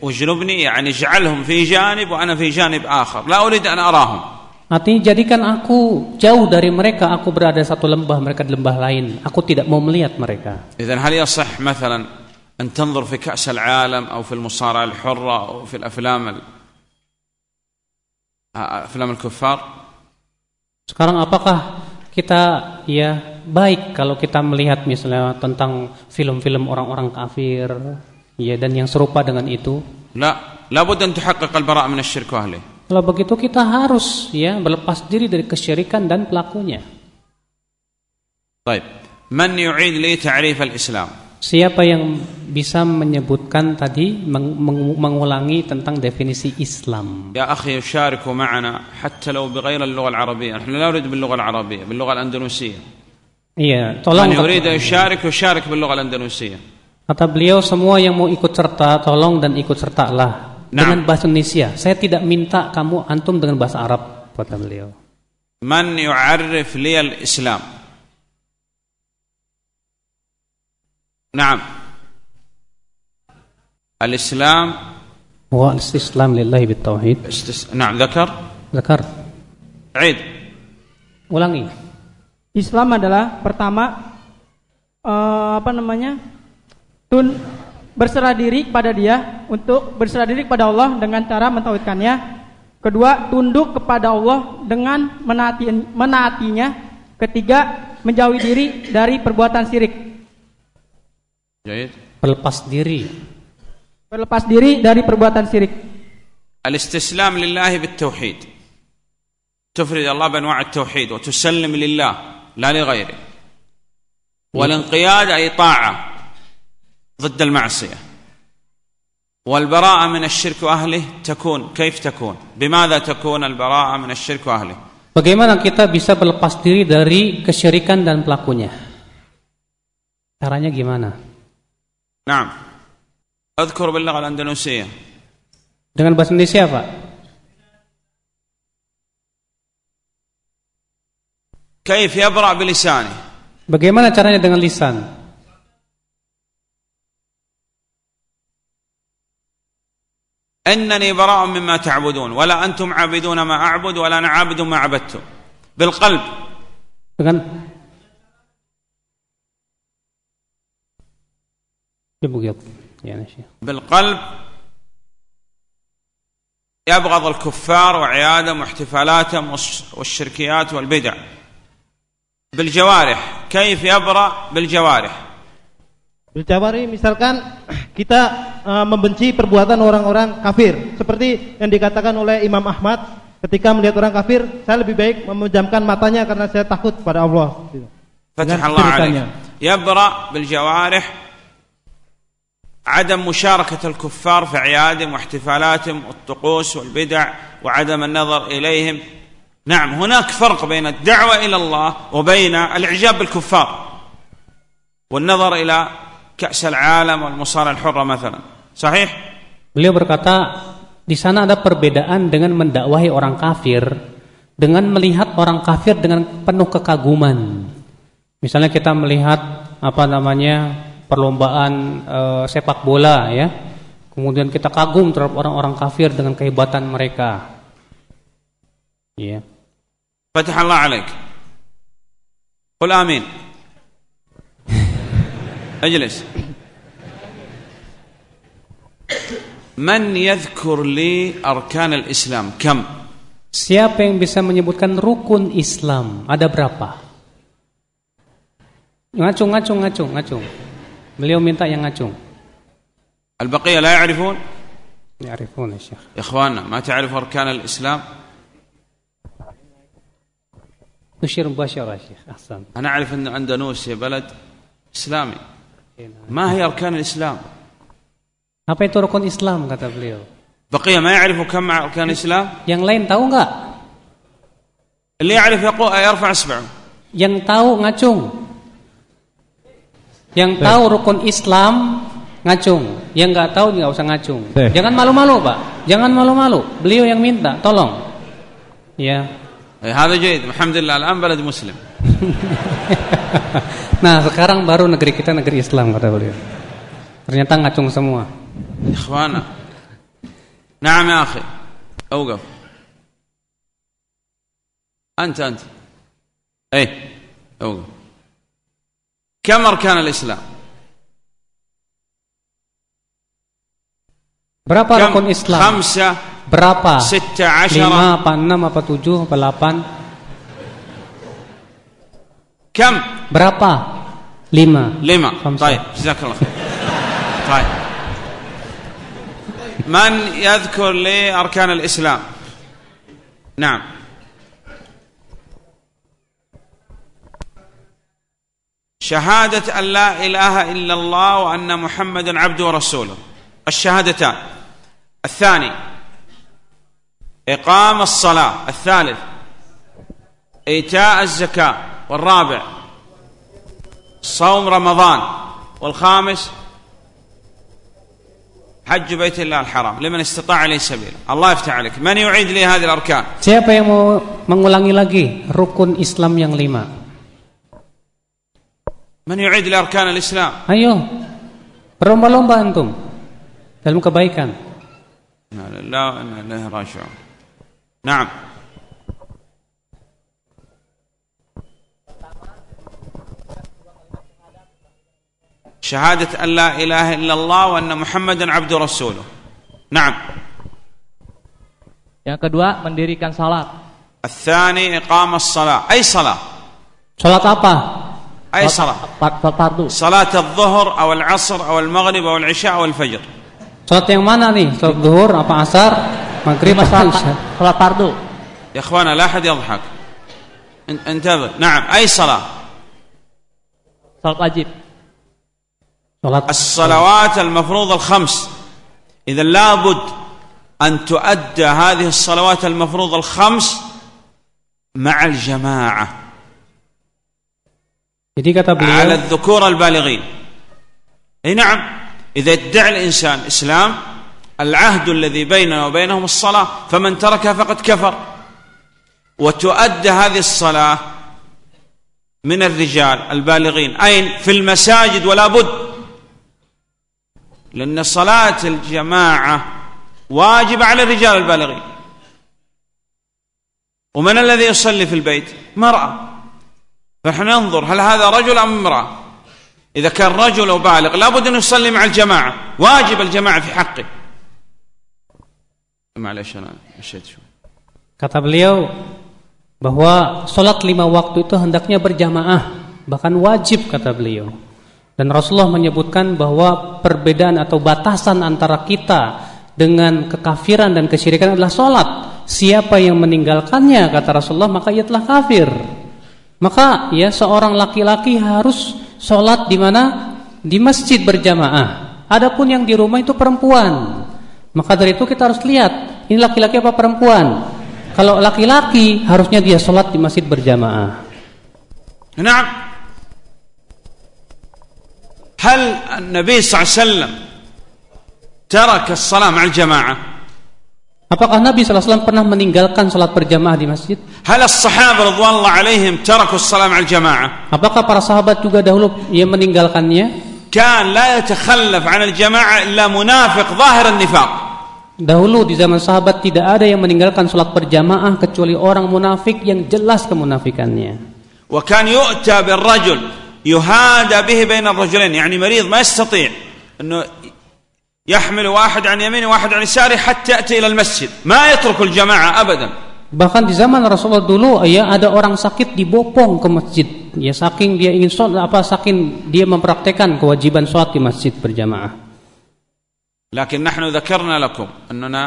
Speaker 1: واجنبني يعني اجعلهم في جانب وأنا في جانب آخر لا أريد أن أراهم
Speaker 2: Artinya jadikan aku jauh dari mereka, aku berada di satu lembah, mereka di lembah lain. Aku tidak mau melihat mereka.
Speaker 1: إذا هل يصح مثلا أن تنظر في كأس العالم أو في المصارعة الحرة أو في الأفلام ال- أفلام الكفار
Speaker 2: Sekarang apakah kita ya baik kalau kita melihat misalnya tentang film-film orang-orang kafir Iya dan yang serupa dengan itu.
Speaker 1: La, labud an tuhaqqaq al-bara' min asy-syirk wa ahlihi.
Speaker 2: Kalau begitu kita harus ya berlepas diri dari kesyirikan dan pelakunya.
Speaker 1: Baik. Man yu'id li ta'rif al-Islam?
Speaker 2: Siapa yang bisa menyebutkan tadi meng mengulangi tentang definisi Islam?
Speaker 1: Ya akhi syariku ma'ana hatta law bighairi al-lugha al-arabiyyah. Nahnu la nurid bil-lugha al-arabiyyah, bil-lugha al-andalusiyyah.
Speaker 2: Iya, tolong.
Speaker 1: Man yurid yushariku yushariku bil-lugha al-andalusiyyah.
Speaker 2: kata beliau semua yang mau ikut serta tolong dan ikut sertalah
Speaker 1: Nah.
Speaker 2: dengan bahasa Indonesia. Saya tidak minta kamu antum dengan bahasa Arab kata beliau.
Speaker 1: من يعرف لي الإسلام نعم الإسلام
Speaker 2: Wa istislam lillahi bitauhid.
Speaker 1: استس... نعم ذكر
Speaker 2: Zakar.
Speaker 1: عيد
Speaker 2: Ulangi.
Speaker 4: Islam adalah pertama eh, apa namanya tun berserah diri kepada dia untuk berserah diri kepada Allah dengan cara mentauhidkannya. Kedua, tunduk kepada Allah dengan menaati, menaatinya. Ketiga, menjauhi diri dari perbuatan syirik.
Speaker 1: جيد
Speaker 2: Berlepas diri.
Speaker 4: Berlepas diri dari perbuatan syirik.
Speaker 1: الاستسلام لله بالتوحيد تفرد الله بانواع التوحيد وتسلم لله لا لغيره والانقياد اي طاعه ضد المعصيه والبراءه من الشرك واهله تكون كيف تكون بماذا تكون البراءه من الشرك واهله
Speaker 2: Bagaimana kita bisa berlepas diri dari kesyirikan dan pelakunya? Caranya gimana?
Speaker 1: نعم اذكر باللغه الاندونيسيه
Speaker 2: Dengan bahasa Indonesia, Pak?
Speaker 1: كيف يبرا بلسانه
Speaker 2: Bagaimana caranya dengan lisan?
Speaker 1: انني براء مما تعبدون ولا أنتم عابدون ما اعبد ولا أنا عابد ما عبدتم. بالقلب.
Speaker 2: Coba lihat. Ya, Syekh.
Speaker 1: بالقلب. يبغض الكفار وعيادهم واحتفالاتهم والش- والشركيات والبدع. بالجوارح. كيف يبرأ؟ بالجوارح.
Speaker 5: Berjawari misalkan kita eh, membenci perbuatan orang-orang kafir seperti yang dikatakan oleh Imam Ahmad ketika melihat orang kafir saya lebih baik memejamkan matanya karena saya takut pada Allah.
Speaker 1: فتح
Speaker 5: Dengan
Speaker 1: الله عليك
Speaker 5: syirikannya.
Speaker 1: يبرأ بالجوارح عدم مشاركة الكفار في أعيادهم واحتفالاتهم والطقوس والبدع وعدم النظر إليهم نعم هناك فرق بين الدعوة إلى الله وبين الإعجاب بالكفار والنظر إلى كأس العالم والمصارعة الحرة مثلا صحيح؟
Speaker 2: Beliau berkata, di sana ada perbedaan dengan mendakwahi orang kafir dengan melihat orang kafir dengan penuh kekaguman. Misalnya kita melihat apa namanya perlombaan eh, sepak bola ya. Kemudian kita kagum terhadap orang-orang kafir dengan kehebatan mereka. Ya.
Speaker 1: فتح الله عليك قل آمين أجلس. من يذكر لي أركان الإسلام؟ كم؟
Speaker 2: Siapa yang bisa menyebutkan rukun islam? Ada berapa? Ngacung ngacung ngacung ngacung. Beliau minta yang ngacung.
Speaker 1: البقيه لا يعرفون
Speaker 2: يعرفون
Speaker 1: يا شيخ اخواننا ما تعرف اركان الاسلام
Speaker 2: نشير مباشره يا شيخ احسن
Speaker 1: أنا اعرف ان عنده نوسيا بلد اسلامي ما هي أركان الإسلام
Speaker 2: Apa itu rukun Islam kata beliau?
Speaker 1: بقية ما يعرفوا كم أركان الإسلام
Speaker 2: Yang lain tahu nggak?
Speaker 1: اللي يعرف يقول يرفع إصبعه
Speaker 2: Yang tahu ngacung. Yang tahu rukun Islam ngacung. Yang nggak tahu nggak usah ngacung.
Speaker 5: Teh.
Speaker 2: Jangan malu-malu pak. Jangan malu-malu. Beliau yang minta. Tolong. Ya.
Speaker 1: إيه، هذا جيد الحمد لله الآن بلد مسلم *laughs*
Speaker 2: Nah sekarang baru negeri kita negeri Islam kata beliau. Ternyata ngacung semua.
Speaker 1: يا إخوانا نعم يا أخي أوقف أنت أنت أي أوقف كم أركان الإسلام
Speaker 2: Berapa
Speaker 1: كم
Speaker 2: rukun Islam?
Speaker 1: خمسة
Speaker 2: Berapa?
Speaker 1: ستة عشرة
Speaker 2: Lima apa enam apa tujuh apa delapan?
Speaker 1: كم؟
Speaker 2: Berapa? Lima.
Speaker 1: لما
Speaker 2: خمسة.
Speaker 1: طيب جزاك الله خير. طيب. من يذكر لي أركان الإسلام؟ نعم. شهادة أن لا إله إلا الله وأن محمدا عبده ورسوله. الشهادتان. الثاني إقام الصلاة. الثالث إيتاء الزكاة. والرابع صوم رمضان. والخامس حج بيت الله الحرام لمن استطاع إليه سبيلا. الله يفتح عليك. من يعيد لي هذه الأركان؟
Speaker 2: Siapa yang mau mengulangi lagi rukun Islam yang lima?
Speaker 1: من يعيد لي أركان الإسلام؟
Speaker 2: Ayo, berlomba-lomba antum dalam kebaikan.
Speaker 1: لا لا لا راجعون. نعم. شهادة أن لا إله إلا الله وأن محمدا عبد رسوله نعم
Speaker 6: Yang kedua, mendirikan salat.
Speaker 1: الثاني إقام الصلاة أي صلاة
Speaker 2: Salat apa?
Speaker 1: أي صلاة
Speaker 6: Fardu.
Speaker 1: صلاة الظهر أو العصر أو المغرب أو العشاء أو الفجر
Speaker 2: Salat yang mana nih? Salat zuhur, apa asar,
Speaker 6: Lima
Speaker 2: apa *laughs* isya?
Speaker 6: salat fardu.
Speaker 1: يا إخوانا لا أحد يضحك ان- انتظر نعم أي صلاة
Speaker 6: Salat wajib.
Speaker 1: الصلوات المفروضة الخمس. إذا لابد أن تؤدى هذه الصلوات المفروضة الخمس مع الجماعة.
Speaker 2: Jadi kata
Speaker 1: على
Speaker 2: beliau,
Speaker 1: الذكور البالغين. أي نعم. إذا ادعى الإنسان إسلام العهد الذي بيننا وبينهم الصلاة فمن تركها فقد كفر. وتؤدى هذه الصلاة من الرجال البالغين. أين؟ في المساجد ولا بد لأن صلاة الجماعة واجبة على الرجال البالغين. ومن الذي يصلي في البيت؟ مرأة. فنحن ننظر هل هذا رجل أم امرأة؟ إذا كان رجل أو بالغ لابد أن يصلي مع الجماعة. واجب الجماعة في حقه. معلش أنا مشيت شوي.
Speaker 2: Kata beliau bahwa salat lima waktu itu hendaknya berjamaah, bahkan wajib kata beliau. Dan Rasulullah menyebutkan bahwa perbedaan atau batasan antara kita dengan kekafiran dan kesyirikan adalah sholat. Siapa yang meninggalkannya kata Rasulullah maka ia telah kafir. Maka ya seorang laki-laki harus sholat di mana? Di masjid berjamaah. Adapun yang di rumah itu perempuan. Maka dari itu kita harus lihat ini laki-laki apa perempuan. Kalau laki-laki harusnya dia sholat di masjid berjamaah.
Speaker 1: Nah. هل النبي صلى الله عليه وسلم ترك الصلاة مع الجماعة
Speaker 2: Apakah Nabi SAW pernah meninggalkan sholat berjamaah di masjid?
Speaker 1: هل الصحابة رضوان الله عليهم تركوا الصلاة مع الجماعة
Speaker 2: Apakah para sahabat juga dahulu ia meninggalkannya?
Speaker 1: كان لا يتخلف عن الجماعة إلا منافق ظاهر النفاق
Speaker 2: Dahulu di zaman sahabat tidak ada yang meninggalkan sholat berjamaah kecuali orang munafik yang jelas kemunafikannya.
Speaker 1: وكان يؤتى بالرجل يهادى به بين الرجلين يعني مريض ما يستطيع انه يحمل واحد عن يمينه وواحد عن يساره حتى ياتي الى المسجد ما يترك الجماعه ابدا
Speaker 2: Bahkan di zaman Rasulullah dulu ya ada orang sakit dibopong ke masjid. Ya saking dia ingin sholat apa saking dia mempraktekkan kewajiban sholat di masjid berjamaah.
Speaker 1: لكن نحن ذكرنا لكم اننا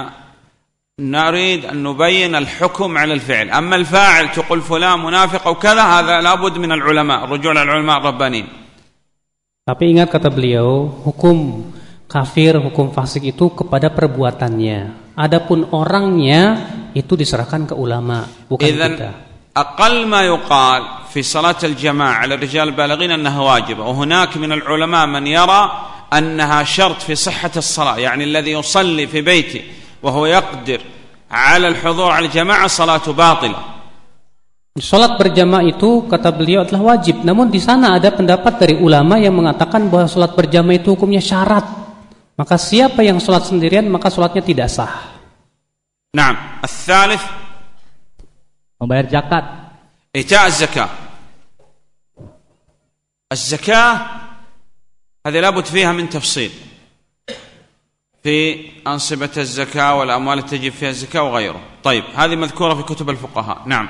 Speaker 1: نريد أن نبين الحكم على الفعل أما الفاعل تقول فلان منافق أو كذا هذا لابد من العلماء الرجوع للعلماء الربانيين
Speaker 2: Tapi ingat kata beliau, hukum kafir, hukum fasik itu kepada perbuatannya. Adapun orangnya itu diserahkan ke ulama, bukan
Speaker 1: إذا
Speaker 2: kita.
Speaker 1: أقل ما يقال في صلاة الجماعة على الرجال البالغين أنها واجبة وهناك من العلماء من يرى أنها شرط في صحة الصلاة يعني الذي يصلي في بيته وهو يقدر على الحضور على الجماعة صلاته باطلة
Speaker 2: Sholat berjamaah itu kata beliau adalah wajib. Namun di sana ada pendapat dari ulama yang mengatakan bahwa sholat berjamaah itu hukumnya syarat. Maka siapa yang sholat sendirian maka sholatnya tidak sah.
Speaker 1: نعم الثالث
Speaker 6: Membayar zakat.
Speaker 1: إيتاء الزكاة الزكاة هذه لابد فيها من تفصيل في أنصبة الزكاة والأموال التي تجب فيها الزكاة وغيره طيب هذه مذكورة في كتب الفقهاء نعم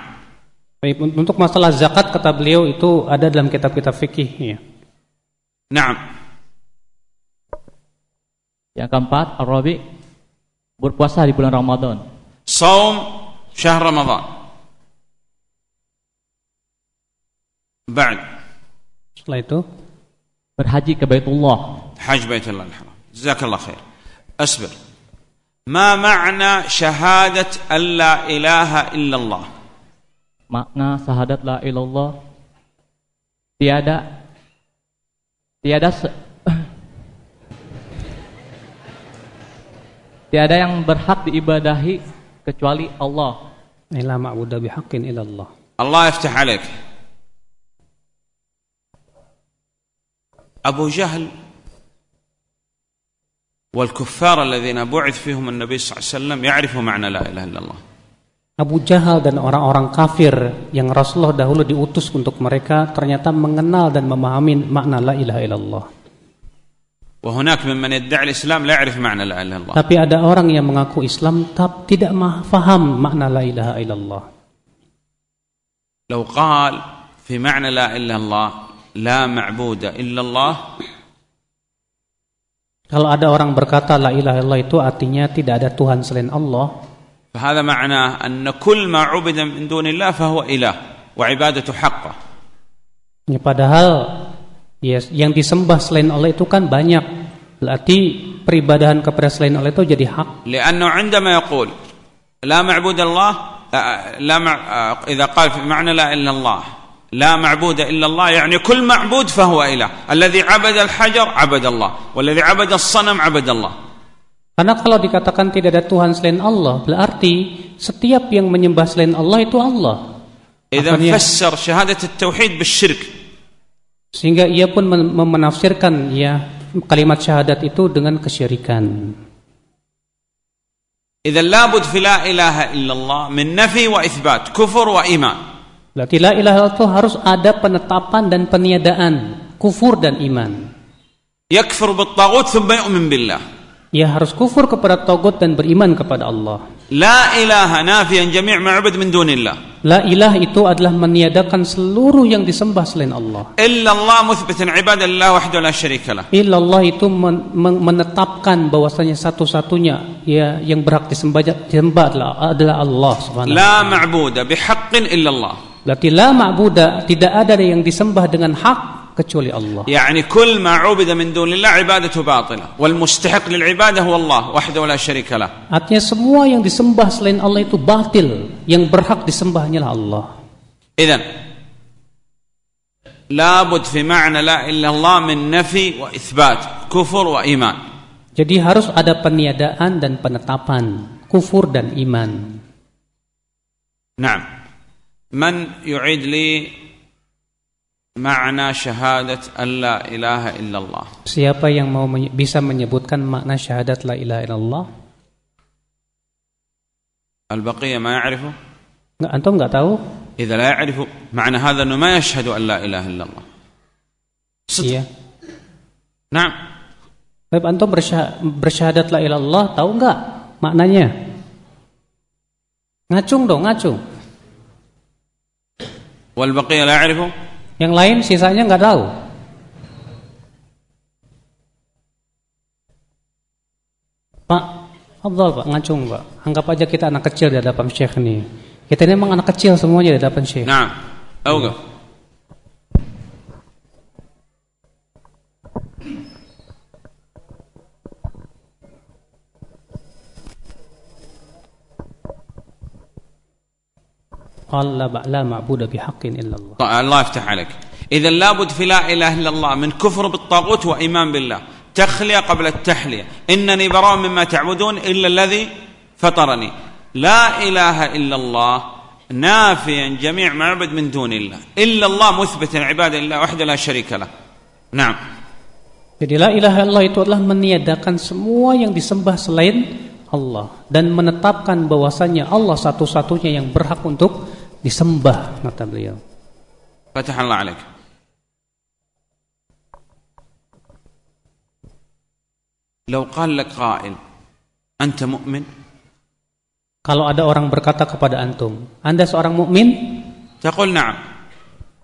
Speaker 2: Baik, Untuk masalah zakat kata beliau itu ada dalam kitab-kitab fikih. Ya.
Speaker 1: نعم
Speaker 6: Yang keempat, Ar-Rabi. berpuasa di bulan Ramadan,
Speaker 1: صوم شهر رمضان بعد
Speaker 2: Setelah itu
Speaker 6: berhaji ke Baitullah,
Speaker 1: حج بيت الله الحرام جزاك الله خير اصبر ما معنى شهادة أن لا إله إلا الله
Speaker 6: makna syahadat la ilallah tiada tiada se- tiada yang berhak diibadahi kecuali Allah.
Speaker 2: la ma'budu bihaqqin illallah.
Speaker 1: الله يفتح عليك أبو جهل والكفار الذين بعث فيهم النبي صلى الله عليه وسلم يعرفوا معنى لا إله إلا الله
Speaker 2: Abu Jahal dan orang-orang kafir yang Rasulullah dahulu diutus untuk mereka ternyata mengenal dan memahami makna la ilaha illallah.
Speaker 1: وهناك ممن يدعي الإسلام لا يعرف معنى لا إله إلا الله
Speaker 2: Tapi ada orang yang mengaku Islam tapi tidak ma- faham makna la ilaha illallah.
Speaker 1: لو قال في معنى لا إله إلا الله لا معبود إلا الله
Speaker 2: Kalau ada orang berkata la ilaha illallah itu artinya tidak ada Tuhan selain Allah,
Speaker 1: فهذا معناه أن كل ما عبد من دون الله فهو إله وعبادته حقه
Speaker 2: ya, padahal ya, yang disembah selain Allah itu kan banyak. Berarti peribadahan kepada selain Allah itu jadi hak.
Speaker 1: لأنه عندما يقول لا معبود الله لا مع إذا قال في معنى لا إلا الله لا معبود إلا الله يعني كل معبود فهو إله الذي عبد الحجر عبد الله والذي عبد الصنم عبد الله
Speaker 2: Karena kalau dikatakan tidak ada Tuhan selain Allah, berarti setiap yang menyembah selain Allah itu Allah.
Speaker 1: إذا
Speaker 2: Akhirnya-
Speaker 1: فسر شهادة التوحيد بالشرك
Speaker 2: Sehingga ia pun men- mem- menafsirkan ya kalimat syahadat itu dengan kesyirikan.
Speaker 1: إذا لابد في لا إله إلا الله من نفي وإثبات كفر وإيمان
Speaker 2: Berarti la ilaha illallah harus ada penetapan dan peniadaan kufur dan iman.
Speaker 1: Yakfur bit-taghut thumma yu'min billah.
Speaker 2: Ia harus kufur kepada tagut dan beriman kepada Allah.
Speaker 1: La ilaha nafi'an jami' ma'bud min dunillah.
Speaker 2: La ilaha itu adalah meniadakan seluruh yang disembah selain Allah.
Speaker 1: Illallah muthbitan ibadallah wahdahu la syarikalah.
Speaker 2: Illallah itu men menetapkan bahwasanya satu-satunya ya yang berhak disembah adalah Allah subhanahu wa
Speaker 1: taala. La ma'budah bihaqqin illallah.
Speaker 2: Berarti la ma'buda tidak ada yang disembah dengan hak kecuali Allah.
Speaker 1: يعني كل ما عبد من دون الله عبادته باطلة والمستحق للعبادة هو الله وحده لا شريك له
Speaker 2: Artinya semua yang disembah selain Allah itu batil, yang berhak disembah hanyalah Allah.
Speaker 1: إذا لابد في معنى لا إله إلا الله من نفي وإثبات كفر وإيمان
Speaker 2: Jadi harus ada peniadaan dan penetapan kufur dan iman.
Speaker 1: نعم من يعيد لي معنى شهادة أن لا إله إلا الله
Speaker 2: Siapa yang mau menye- bisa menyebutkan makna syahadat la ilaha illallah?
Speaker 1: البقية ما يعرفه
Speaker 2: Nggak, antum nggak tahu?
Speaker 1: إذا لا يعرف معنى هذا أنه ما يشهد أن لا إله إلا الله
Speaker 2: Iya.
Speaker 1: نعم
Speaker 2: Baik, antum bersya- bersyahadat la ilaha illallah, tahu nggak maknanya? Ngacung dong, ngacung.
Speaker 1: la a'rifu.
Speaker 2: Yang lain sisanya enggak tahu. Pak, Allah Pak, ngacung Pak. Anggap aja kita anak kecil di hadapan Syekh ini. Kita ini memang anak kecil semuanya di hadapan Syekh.
Speaker 1: Nah, tahu enggak? Hmm.
Speaker 2: قال لا لا معبود بحق إلا الله.
Speaker 1: طيب، الله يفتح عليك. إذا لابد في لا إله إلا الله من كفر بالطاغوت وإيمان بالله. تخلية قبل التحلية. إنني براء مما تعبدون إلا الذي فطرني. لا إله إلا الله نافيا جميع ما يعبد من دون الله. إلا الله مثبتا عبادة لله وحده لا شريك له. نعم.
Speaker 2: Jadi la ilaha illallah itu adalah meniadakan semua yang disembah selain Allah dan menetapkan bahwasanya Allah satu-satunya yang berhak untuk disembah mata beliau.
Speaker 1: Fatahallah alaik. Lau qallak qa'il anta mu'min
Speaker 2: Kalau ada orang berkata kepada antum, Anda seorang mukmin?
Speaker 1: Taqul na'am.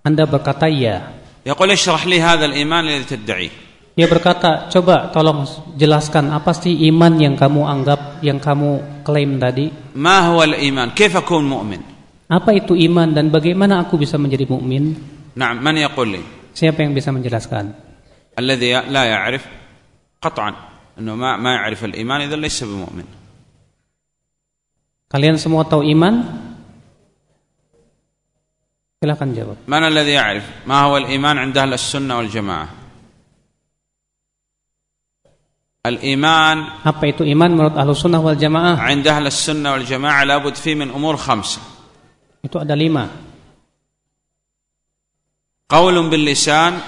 Speaker 2: Anda berkata ya.
Speaker 1: Yaqul ishrah li hadha al-iman alladhi tad'i.
Speaker 2: Dia berkata, "Coba tolong jelaskan apa sih iman yang kamu anggap, yang kamu klaim tadi?"
Speaker 1: Ma huwa al-iman? Kaifa mu'min?
Speaker 2: Apa itu iman dan bagaimana aku bisa menjadi mukmin?
Speaker 1: Naam, man yaqul li?
Speaker 2: Siapa yang bisa menjelaskan?
Speaker 1: Alladhi la ya'rif qat'an annahu ma ma ya'rif al-iman idza laysa bimu'min.
Speaker 2: Kalian semua tahu iman? Silakan jawab.
Speaker 1: Man alladhi ya'rif ma huwa al-iman 'inda ahli sunnah wal jamaah?
Speaker 2: Al-iman apa itu iman menurut ahli sunnah wal jamaah?
Speaker 1: 'Inda ahli sunnah wal jamaah labud fi min umur khamsah.
Speaker 2: Itu ada lima.
Speaker 1: Qaulun bil lisan.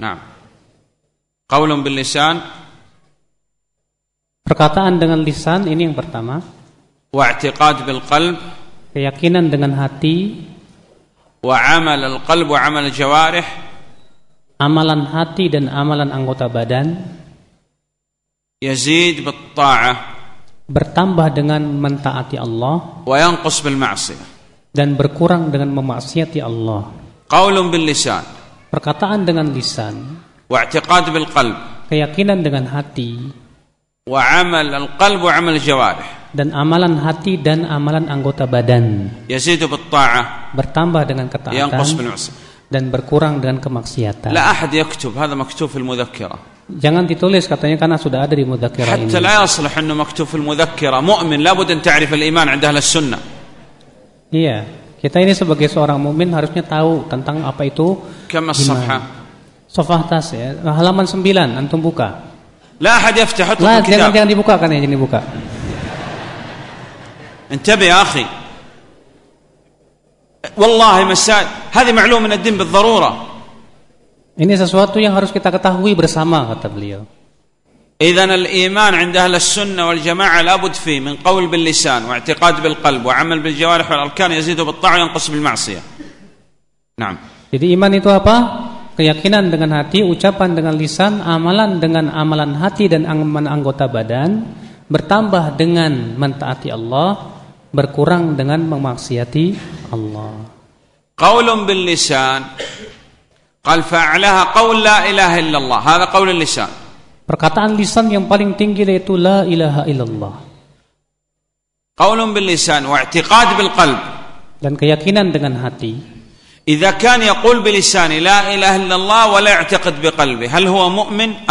Speaker 1: Nah. Qaulun bil lisan.
Speaker 2: Perkataan dengan lisan ini yang pertama.
Speaker 1: Wa'tiqad bil qalb.
Speaker 2: Keyakinan dengan hati.
Speaker 1: Wa'amal al qalb wa amal jawarih.
Speaker 2: Amalan hati dan amalan anggota badan.
Speaker 1: Yazid bil ta'ah
Speaker 2: bertambah dengan mentaati Allah dan berkurang dengan memaksiati Allah. Perkataan dengan lisan. Keyakinan dengan hati. Dan amalan hati dan amalan anggota badan. Bertambah dengan ketaatan dan berkurang dengan kemaksiatan. Jangan ditulis katanya karena sudah ada di mudzakkirah ini.
Speaker 1: حتى لا يصلح أنه مكتوب في المذكرة مؤمن لابد أن تعرف الإيمان عند أهل السنة
Speaker 2: Iya, kita ini sebagai seorang mukmin harusnya tahu tentang apa itu
Speaker 1: كم الصفحة
Speaker 2: sofah tas ya. Halaman 9 antum buka.
Speaker 1: لا أحد يفتح اطلق
Speaker 2: Lah, jangan
Speaker 1: الكتاب
Speaker 2: jangan dibuka kan ya, jangan dibuka.
Speaker 1: انتبه يا أخي والله مسائل هذه معلومة من الدين بالضرورة
Speaker 2: Ini sesuatu yang harus kita ketahui bersama kata beliau.
Speaker 1: إذا الإيمان عند أهل السنة والجماعة لابد فيه من قول باللسان واعتقاد بالقلب وعمل بالجوارح والأركان يزيد بالطاعة وينقص بالمعصية نعم
Speaker 2: Jadi iman itu apa? Keyakinan dengan hati, ucapan dengan lisan, amalan dengan amalan hati dan amalan anggota badan, bertambah dengan mentaati Allah, berkurang dengan memaksiati Allah.
Speaker 1: قول باللسان قال Qal fa'alaha لا la ilaha illallah. هذا قول lisan.
Speaker 2: Perkataan lisan yang paling tinggi yaitu la ilaha illallah.
Speaker 1: الله bil lisan wa i'tiqad.
Speaker 2: Dan keyakinan dengan hati.
Speaker 1: Idza kan yaqul bil lisan la ilaha illallah wa la i'tiqad bi qalbi, hal huwa mu'min?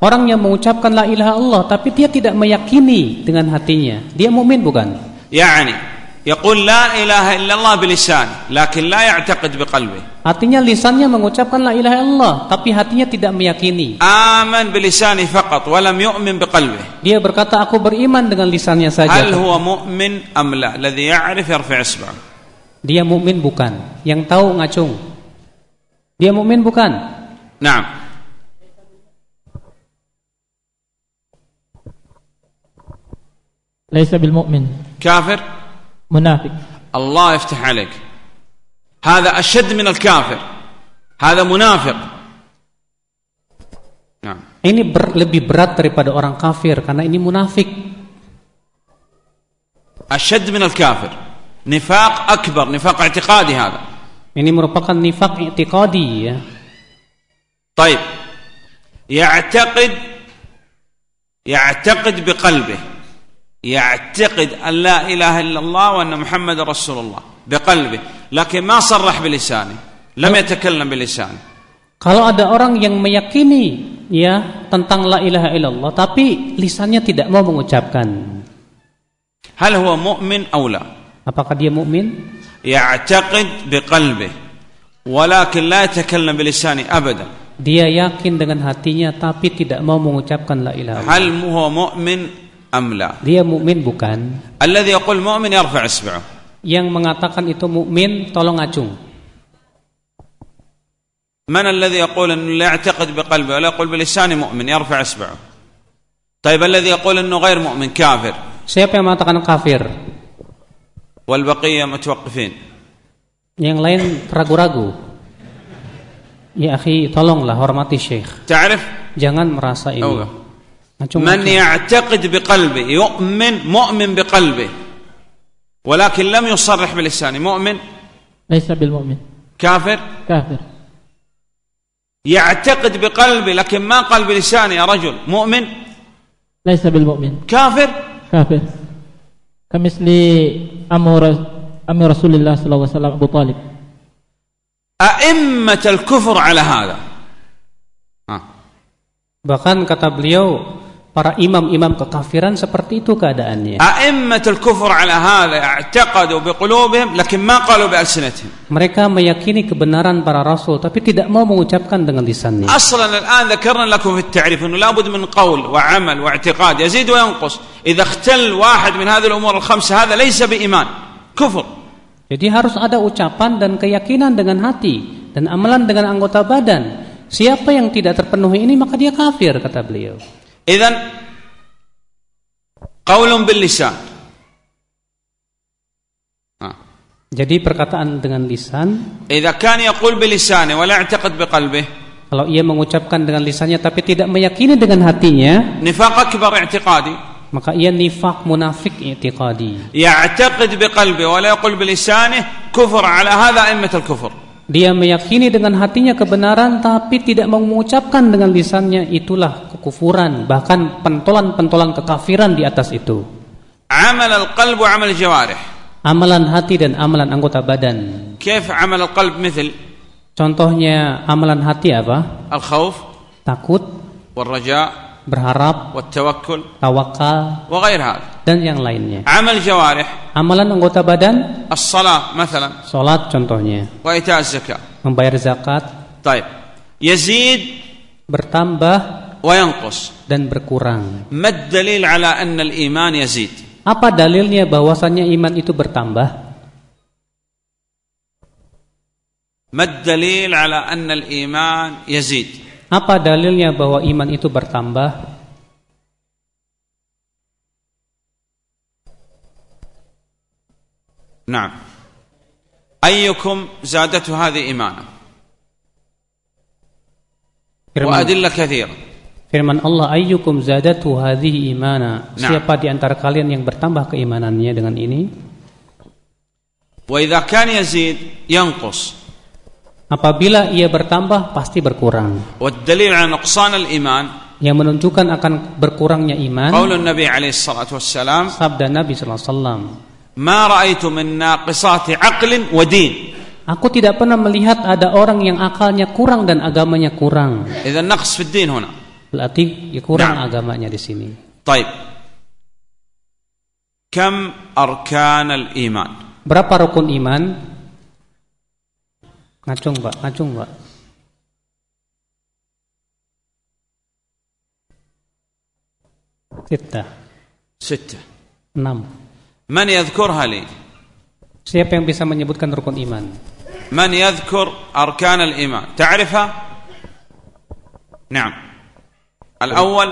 Speaker 2: Orang yang mengucapkan la ilaha Allah tapi dia tidak meyakini dengan hatinya, dia mukmin bukan?
Speaker 1: Yani يقول لا إله إلا الله bilisan, لكن لا يعتقد بقلبه
Speaker 2: Artinya lisannya mengucapkan la ilaha illallah, tapi hatinya tidak meyakini.
Speaker 1: Aman bilisani faqat ولم يؤمن yu'min.
Speaker 2: Dia berkata aku beriman dengan lisannya saja.
Speaker 1: Hal huwa mu'min am la? Alladhi ya'rif yarfi' سبع
Speaker 2: Dia mukmin bukan, yang tahu ngacung. Dia mukmin bukan?
Speaker 1: Naam.
Speaker 5: Laisa bil mu'min.
Speaker 1: Kafir?
Speaker 5: Munafik.
Speaker 1: الله يفتح عليك. هذا أشد من الكافر. هذا منافق. نعم.
Speaker 2: Ini ber- lebih berat daripada orang kafir karena ini munafik.
Speaker 1: أشد من الكافر. نفاق أكبر. نفاق اعتقادي هذا.
Speaker 2: Ini merupakan nifak i'tiqadi ya.
Speaker 1: طيب. يعتقد يعتقد بقلبه. يعتقد أن لا إله إلا الله وأن محمد رسول الله بقلبه لكن ما صرح بلسانه لم يتكلم بلسانه
Speaker 2: Kalau ada orang yang meyakini ya tentang la ilaha illallah tapi lisannya tidak mau mengucapkan,
Speaker 1: هل هو مؤمن أو لا
Speaker 2: apakah dia mukmin?
Speaker 1: يعتقد بقلبه ولكن لا يتكلم بلسانه أبدا
Speaker 2: Dia yakin dengan hatinya tapi tidak mau mengucapkan la ilaha illallah.
Speaker 1: هل هو مؤمن أم لا
Speaker 2: Dia mukmin bukan?
Speaker 1: الذي يقول مؤمن يرفع إصبعه
Speaker 2: Yang mengatakan itu mukmin tolong acung.
Speaker 1: من الذي يقول أنه لا يعتقد بقلبه ولا يقول بلسانه مؤمن يرفع إصبعه طيب الذي يقول أنه غير مؤمن كافر
Speaker 2: Siapa yang mengatakan kafir?
Speaker 1: والبقية متوقفين
Speaker 2: Yang lain ragu-ragu. Ya akhi, tolonglah hormati Syekh.
Speaker 1: تعرف
Speaker 2: Jangan merasa ini.
Speaker 1: من. يعتقد بقلبه يؤمن مؤمن بقلبه ولكن لم يصرح بلسانه مؤمن
Speaker 5: bil mu'min.
Speaker 1: كافر
Speaker 5: Kafir.
Speaker 1: يعتقد بقلبه لكن ما قال بلسانه يا رجل مؤمن
Speaker 7: ليس بالمؤمن
Speaker 1: كافر
Speaker 7: كافر كمثل أمر أمر رسول الله صلى الله عليه وسلم أبو طالب
Speaker 1: أئمة الكفر على هذا ها.
Speaker 2: Bahkan kata beliau Para imam-imam kekafiran seperti itu keadaannya.
Speaker 1: A'immatul kufur ala hadha i'taqadu biqulubihim lakin ma qalu bi'alsinatihim.
Speaker 2: Mereka meyakini kebenaran para rasul tapi tidak mau mengucapkan dengan lisannya.
Speaker 1: Aslan al-an lakum fi at-ta'rif annahu la bud min qaul wa 'amal wa i'tiqad yazid wa yanqus. Idza ikhtal wahid min hadhihi al-umur al-khamsa hadha laysa bi'iman. Kufur.
Speaker 2: Jadi harus ada ucapan dan keyakinan dengan hati dan amalan dengan anggota badan. Siapa yang tidak terpenuhi ini maka dia kafir kata beliau.
Speaker 1: إذا قول باللسان ها.
Speaker 2: Jadi perkataan dengan lisan,
Speaker 1: إذا كان يقول بلسانه ولا يعتقد بقلبه
Speaker 2: kalau ia mengucapkan dengan lisannya tapi tidak meyakini dengan hatinya,
Speaker 1: نفاق أكبر اعتقادي
Speaker 2: maka ia nifak munafik i'tiqadi.
Speaker 1: يعتقد بقلبه ولا يقول بلسانه كفر على هذا أئمة الكفر
Speaker 2: Dia meyakini dengan hatinya kebenaran tapi tidak mengucapkan dengan lisannya itulah kekufuran bahkan pentolan-pentolan kekafiran di atas itu.
Speaker 1: Amal al-qalbu amal jawarih.
Speaker 2: Amalan hati dan amalan anggota badan.
Speaker 1: Kaif amal al-qalb misal?
Speaker 2: Contohnya amalan hati apa?
Speaker 1: Al-khauf.
Speaker 2: Takut.
Speaker 1: Wal-raja
Speaker 2: berharap,
Speaker 1: والتوكل
Speaker 2: tawakal
Speaker 1: وغير هذا
Speaker 2: dan yang lainnya.
Speaker 1: عمل الجوارح
Speaker 2: Amalan anggota badan,
Speaker 1: الصلاة مثلا
Speaker 2: sholat contohnya,
Speaker 1: وإيتاء الزكاة
Speaker 2: membayar zakat,
Speaker 1: طيب يزيد
Speaker 2: bertambah
Speaker 1: وينقص
Speaker 2: dan berkurang.
Speaker 1: ما الدليل على أن الإيمان يزيد
Speaker 2: Apa dalilnya bahwasannya iman itu bertambah?
Speaker 1: ما الدليل على أن الإيمان يزيد
Speaker 2: Apa dalilnya bahwa iman itu bertambah?
Speaker 1: نعم أيكم زادته هذه إيمانا
Speaker 2: Firman,
Speaker 1: وأدلة كثيرة
Speaker 2: firman Allah ayyukum zadatu hadhihi imana.
Speaker 1: Nah.
Speaker 2: Siapa di antara kalian yang bertambah keimanannya dengan ini?
Speaker 1: وإذا كان يزيد ينقص
Speaker 2: Apabila ia bertambah pasti berkurang.
Speaker 1: والدليل على نقصان الإيمان
Speaker 2: Yang menunjukkan akan berkurangnya iman
Speaker 1: قول النبي عليه الصلاة والسلام
Speaker 2: sabda Nabi sallallahu alaihi wasallam.
Speaker 1: ما رأيت من ناقصات عقل ودين
Speaker 2: Aku tidak pernah melihat ada orang yang akalnya kurang dan agamanya kurang.
Speaker 1: إذا النقص في الدين هنا
Speaker 2: Berarti ya kurang
Speaker 1: Nah.
Speaker 2: agamanya di sini.
Speaker 1: طيب كم أركان الإيمان
Speaker 2: Berapa rukun iman? Ngacung, Pak. Ngacung, Pak. Sita.
Speaker 1: Sita.
Speaker 2: Enam.
Speaker 1: Man yadhkurha li?
Speaker 2: Siapa yang bisa menyebutkan rukun iman?
Speaker 1: Man yadhkur arkan al-iman. Ta'rifha? Naam. Al-awwal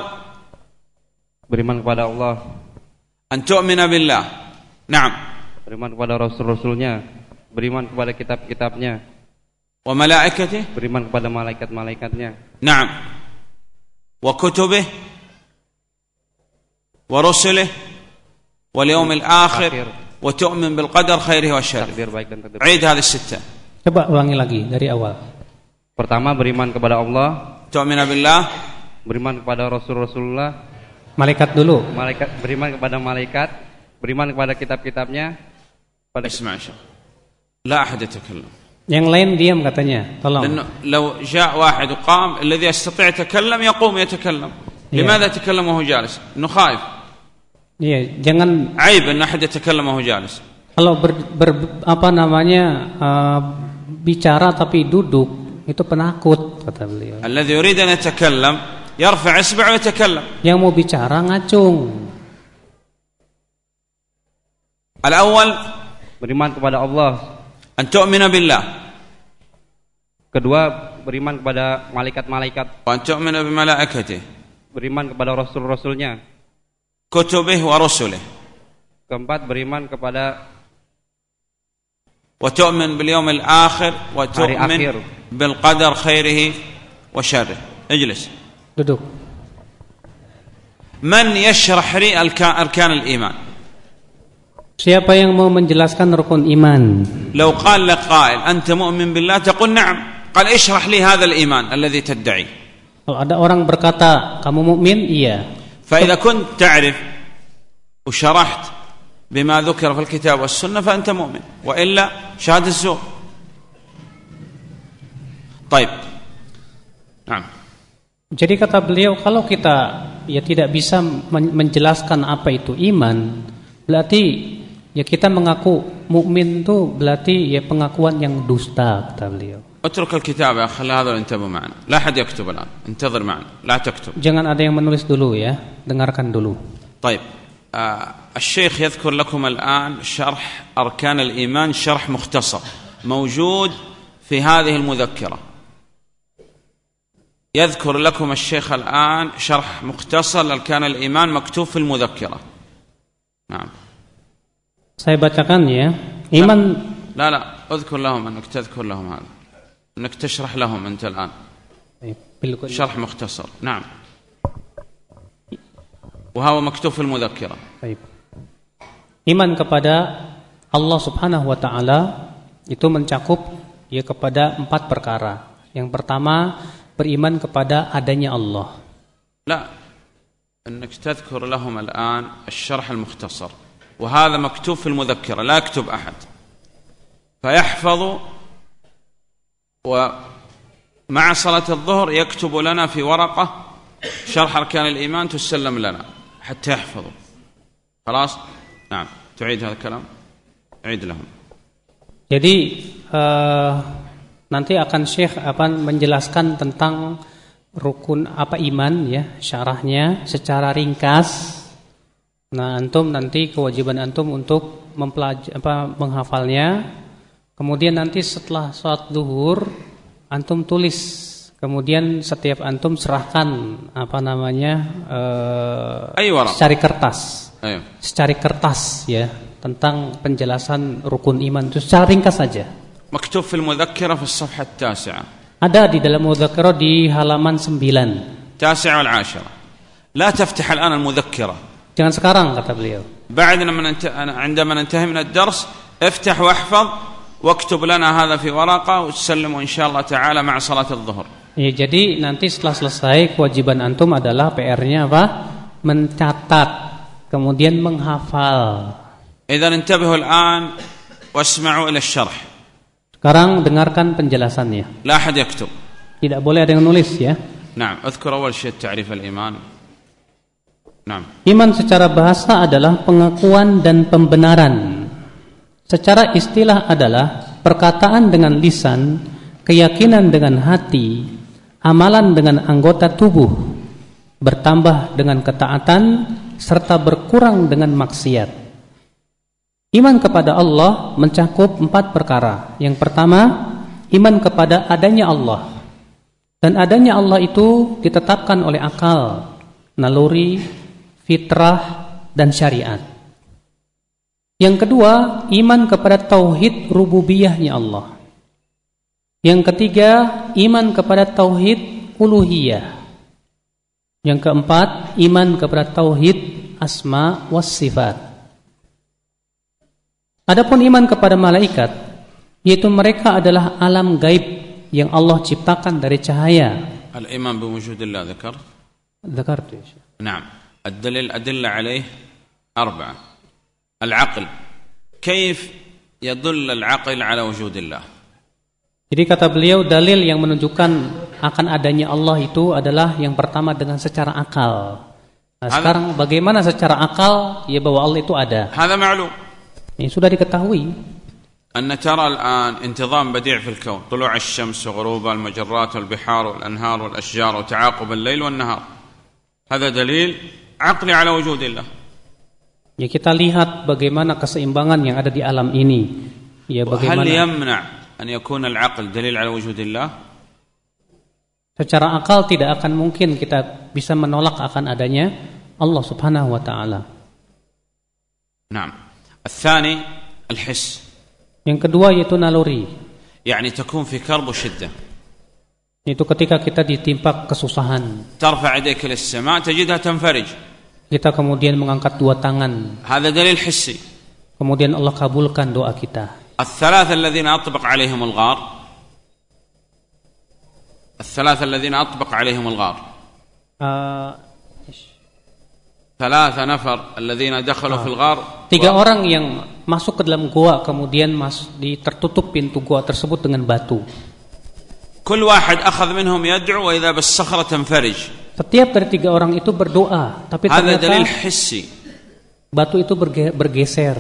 Speaker 8: beriman kepada Allah.
Speaker 1: An billah. Naam.
Speaker 8: Beriman kepada rasul-rasulnya, beriman kepada kitab-kitabnya,
Speaker 1: wa malaikatih
Speaker 8: beriman kepada malaikat-malaikatnya.
Speaker 1: Naam. Wa kutubih wa rusulih
Speaker 8: wal
Speaker 1: yaumil akhir wa tu'min
Speaker 8: bil qadar khairihi wa
Speaker 1: syarih Aid hadis sitta.
Speaker 2: Coba ulangi lagi dari awal.
Speaker 8: Pertama beriman kepada Allah,
Speaker 1: tu'min billah,
Speaker 8: beriman kepada Rasul Rasulullah,
Speaker 2: malaikat dulu.
Speaker 8: Malaikat beriman kepada malaikat, beriman kepada kitab-kitabnya. Pada...
Speaker 1: Isma'a. La ahad yatakallam
Speaker 2: Yang lain diam katanya. Tolong.
Speaker 1: لأنه لو جاء واحد وقام الذي يستطيع يتكلم يقوم يتكلم
Speaker 2: إيه.
Speaker 1: لماذا يتكلم وهو جالس إنه خايف
Speaker 2: Iya, jangan
Speaker 1: عيب أن أحد يتكلم وهو جالس
Speaker 2: kalau ber, ber- apa namanya eh, bicara tapi duduk itu penakut kata beliau.
Speaker 1: الذي يريد أن يتكلم يرفع إصبع ويتكلم
Speaker 2: Yang mau bicara ngacung.
Speaker 1: الأول
Speaker 8: beriman kepada Allah,
Speaker 1: أن تؤمن بالله
Speaker 8: kedua beriman kepada malaikat-malaikat,
Speaker 1: وأن تؤمن بملائكته
Speaker 8: beriman kepada rasul-rasulnya,
Speaker 1: كتبه ورسله
Speaker 8: keempat beriman kepada
Speaker 1: وتؤمن باليوم الآخر وتؤمن
Speaker 8: آخر.
Speaker 1: بالقدر خيره وشره اجلس
Speaker 2: Duduk.
Speaker 1: من يشرح لي الكا- أركان الإيمان
Speaker 2: Siapa yang mau menjelaskan rukun iman?
Speaker 1: لو قال لك قائل أنت مؤمن بالله تقول نعم قال اشرح لي هذا الإيمان الذي تدعي
Speaker 2: Kalau ada orang berkata, kamu mukmin? Iya.
Speaker 1: فإذا كنت تعرف وشرحت بما ذكر في الكتاب والسنة فأنت مؤمن وإلا شهادة الزور طيب نعم
Speaker 2: Jadi kata beliau, kalau kita ya tidak bisa men- menjelaskan apa itu iman, berarti ya kita mengaku mukmin itu berarti ya pengakuan yang dusta kata beliau.
Speaker 1: اترك الكتاب يا أخي هذا انتبهوا معنا لا أحد يكتب الآن انتظر معنا لا تكتب
Speaker 2: Jangan ada yang menulis dulu ya, dengarkan dulu.
Speaker 1: طيب آه الشيخ يذكر لكم الآن شرح أركان الإيمان شرح مختصر موجود في هذه المذكرة يذكر لكم الشيخ الآن شرح مختصر لأركان الإيمان مكتوب في المذكرة نعم
Speaker 2: Saya bacakan ya. Iman
Speaker 1: لا لا اذكر لهم أنك تذكر لهم هذا أنك تشرح لهم أنت الآن شرح مختصر نعم وهو مكتوب في المذكرة
Speaker 2: Baik. Iman kepada Allah Subhanahu wa taala itu mencakup ya kepada empat perkara. Yang pertama, beriman kepada adanya Allah.
Speaker 1: لا أنك تذكر لهم الآن الشرح المختصر وهذا مكتوب في المذكرة لا يكتب أحد. فيحفظ ومع صلاة الظهر يكتب لنا في ورقة شرح أركان الإيمان تسلم لنا حتى يحفظوا. خلاص؟ نعم. تعيد هذا الكلام؟ عيد لهم.
Speaker 2: Jadi eh, nanti akan Syekh akan menjelaskan tentang rukun apa iman ya, syarahnya secara ringkas. Nah, antum nanti kewajiban antum untuk mempelajari apa menghafalnya. Kemudian nanti setelah sholat duhur antum tulis. Kemudian setiap antum serahkan apa namanya eh, kertas,
Speaker 1: Ayo.
Speaker 2: secari kertas ya tentang penjelasan rukun iman itu secara ringkas saja.
Speaker 1: Maktub fil mudzakkirah fi safhah tasi'ah.
Speaker 2: Ada di dalam mudzakkirah di halaman 9.
Speaker 1: Tasi'ah wal 'ashirah. La taftah al-an al-mudzakkirah.
Speaker 2: Jangan sekarang kata beliau.
Speaker 1: بعد لما ننت... عندما ننتهي من الدرس افتح واحفظ واكتب لنا هذا في ورقة وتسلمه إن شاء الله تعالى مع صلاة الظهر
Speaker 2: Ya, jadi nanti setelah selesai kewajiban antum adalah PR-nya apa? Mencatat, kemudian menghafal.
Speaker 1: إذا انتبهوا الآن واسمعوا إلى الشرح
Speaker 2: Sekarang dengarkan penjelasannya.
Speaker 1: لا أحد يكتب
Speaker 2: Tidak boleh ada yang nulis ya.
Speaker 1: نعم اذكر أول شيء تعريف الإيمان
Speaker 2: Iman secara bahasa adalah pengakuan dan pembenaran. Secara istilah adalah perkataan dengan lisan, keyakinan dengan hati, amalan dengan anggota tubuh, bertambah dengan ketaatan, serta berkurang dengan maksiat. Iman kepada Allah mencakup empat perkara. Yang pertama, iman kepada adanya Allah. Dan adanya Allah itu ditetapkan oleh akal, naluri, fitrah, dan syariat. Yang kedua, iman kepada tauhid rububiyahnya Allah. Yang ketiga, iman kepada tauhid uluhiyah. Yang keempat, iman kepada tauhid asma was sifat. Adapun iman kepada malaikat, yaitu mereka adalah alam gaib yang Allah ciptakan dari cahaya.
Speaker 1: Al-iman biwujudillah dzakar?
Speaker 2: Dzakartu. Ya
Speaker 1: Naam. الدليل أدلة عليه أربعة. العقل. كيف يدل العقل على وجود الله؟
Speaker 2: Jadi kata beliau dalil yang menunjukkan akan adanya Allah itu adalah yang pertama dengan secara akal. Nah, sekarang bagaimana secara akal? Ya bahwa Allah itu ada?
Speaker 1: هذا معلوم
Speaker 2: Ini sudah diketahui.
Speaker 1: أن ترى الآن انتظام بديع في الكون. طلوع الشمس وغروبها المجرات والبحار والأنهار والأشجار وتعاقب الليل والنهار. هذا دليل عقلي على وجود الله
Speaker 2: Ya kita lihat bagaimana keseimbangan yang ada di alam ini. Ya
Speaker 1: وهل
Speaker 2: bagaimana
Speaker 1: يمنع أن يكون العقل دليل على وجود الله
Speaker 2: secara akal tidak akan mungkin kita bisa menolak akan adanya Allah Subhanahu wa taala.
Speaker 1: نعم الثاني الحس
Speaker 2: Yang kedua yaitu naluri.
Speaker 1: يعني تكون في كرب وشدة
Speaker 2: Itu ketika kita ditimpa kesusahan,
Speaker 1: ترفع يديك للسماء تجدها تنفرج
Speaker 2: kita kemudian mengangkat dua tangan,
Speaker 1: هذا دليل حسي
Speaker 2: kemudian Allah kabulkan doa kita.
Speaker 1: الثلاثة الذين أطبق عليهم الغار الثلاثة الذين أطبق عليهم الغار
Speaker 2: Eh,
Speaker 1: ثلاثة نفر الذين دخلوا في الغار
Speaker 2: tiga orang yang masuk ke dalam gua kemudian mas di tertutup pintu gua tersebut dengan batu.
Speaker 1: كل واحد أخذ منهم يدعو وإذا بالصخرة تنفرج
Speaker 2: Setiap dari tiga orang itu berdoa, tapi
Speaker 1: هذا
Speaker 2: ternyata
Speaker 1: دليل حسي
Speaker 2: batu itu berge- bergeser.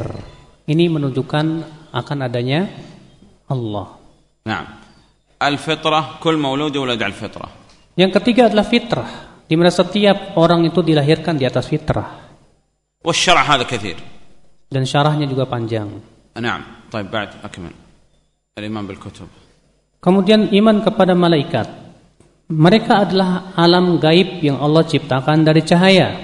Speaker 2: Ini menunjukkan akan adanya Allah.
Speaker 1: نعم الفطرة كل مولود يولد على الفطرة
Speaker 2: Yang ketiga adalah fitrah, di mana setiap orang itu dilahirkan di atas fitrah
Speaker 1: والشرع هذا كثير
Speaker 2: dan syarahnya juga panjang.
Speaker 1: نعم طيب بعد أكمل الإيمان بالكتب
Speaker 2: Kemudian iman kepada malaikat. Mereka adalah alam gaib yang Allah ciptakan dari cahaya.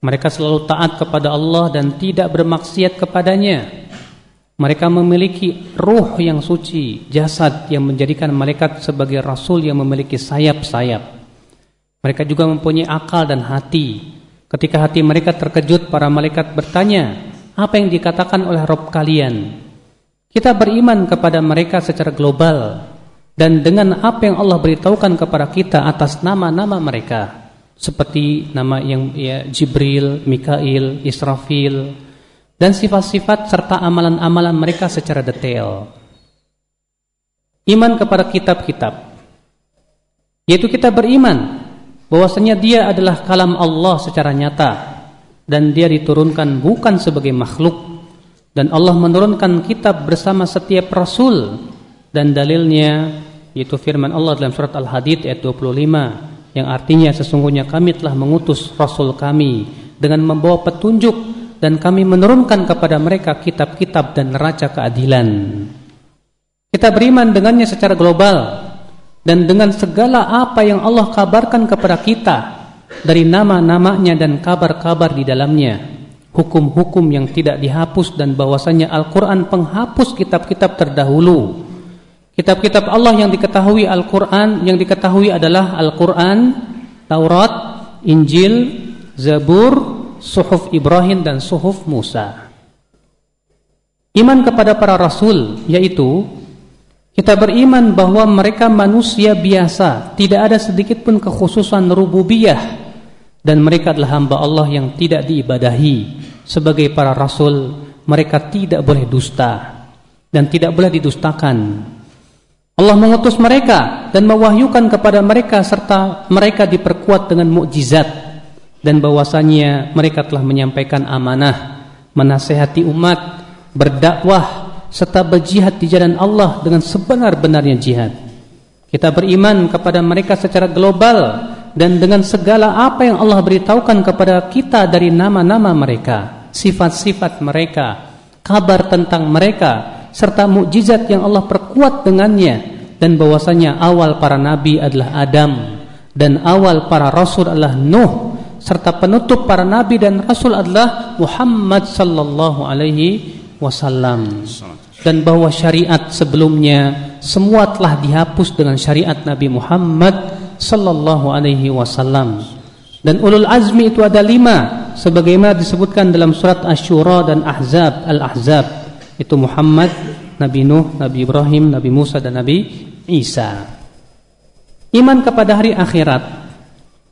Speaker 2: Mereka selalu taat kepada Allah dan tidak bermaksiat kepadanya. Mereka memiliki ruh yang suci, jasad yang menjadikan malaikat sebagai rasul yang memiliki sayap-sayap. Mereka juga mempunyai akal dan hati. Ketika hati mereka terkejut, para malaikat bertanya, "Apa yang dikatakan oleh Rob kalian?" Kita beriman kepada mereka secara global dan dengan apa yang Allah beritahukan kepada kita atas nama-nama mereka seperti nama yang ya Jibril, Mikail, Israfil dan sifat-sifat serta amalan-amalan mereka secara detail. Iman kepada kitab-kitab yaitu kita beriman bahwasanya dia adalah kalam Allah secara nyata dan dia diturunkan bukan sebagai makhluk dan Allah menurunkan kitab bersama setiap rasul dan dalilnya yaitu firman Allah dalam surat Al-Hadid ayat 25 yang artinya sesungguhnya kami telah mengutus rasul kami dengan membawa petunjuk dan kami menurunkan kepada mereka kitab-kitab dan neraca keadilan. Kita beriman dengannya secara global dan dengan segala apa yang Allah kabarkan kepada kita dari nama-namanya dan kabar-kabar di dalamnya hukum-hukum yang tidak dihapus dan bahwasanya Al-Quran penghapus kitab-kitab terdahulu. Kitab-kitab Allah yang diketahui Al-Quran yang diketahui adalah Al-Quran, Taurat, Injil, Zabur, Suhuf Ibrahim dan Suhuf Musa. Iman kepada para rasul yaitu kita beriman bahwa mereka manusia biasa, tidak ada sedikit pun kekhususan rububiyah dan mereka adalah hamba Allah yang tidak diibadahi. Sebagai para rasul, mereka tidak boleh dusta dan tidak boleh didustakan. Allah mengutus mereka dan mewahyukan kepada mereka serta mereka diperkuat dengan mukjizat dan bahwasanya mereka telah menyampaikan amanah, menasehati umat, berdakwah serta berjihad di jalan Allah dengan sebenar-benarnya jihad. Kita beriman kepada mereka secara global dan dengan segala apa yang Allah beritahukan kepada kita dari nama-nama mereka, sifat-sifat mereka, kabar tentang mereka, serta mukjizat yang Allah perkuat dengannya dan bahwasanya awal para nabi adalah Adam dan awal para rasul adalah Nuh serta penutup para nabi dan rasul adalah Muhammad sallallahu alaihi wasallam. Dan bahwa syariat sebelumnya semua telah dihapus dengan syariat Nabi Muhammad sallallahu alaihi wasallam dan ulul azmi itu ada lima sebagaimana disebutkan dalam surat Asy-Syura dan Ahzab Al-Ahzab itu Muhammad, Nabi Nuh, Nabi Ibrahim, Nabi Musa dan Nabi Isa. Iman kepada hari akhirat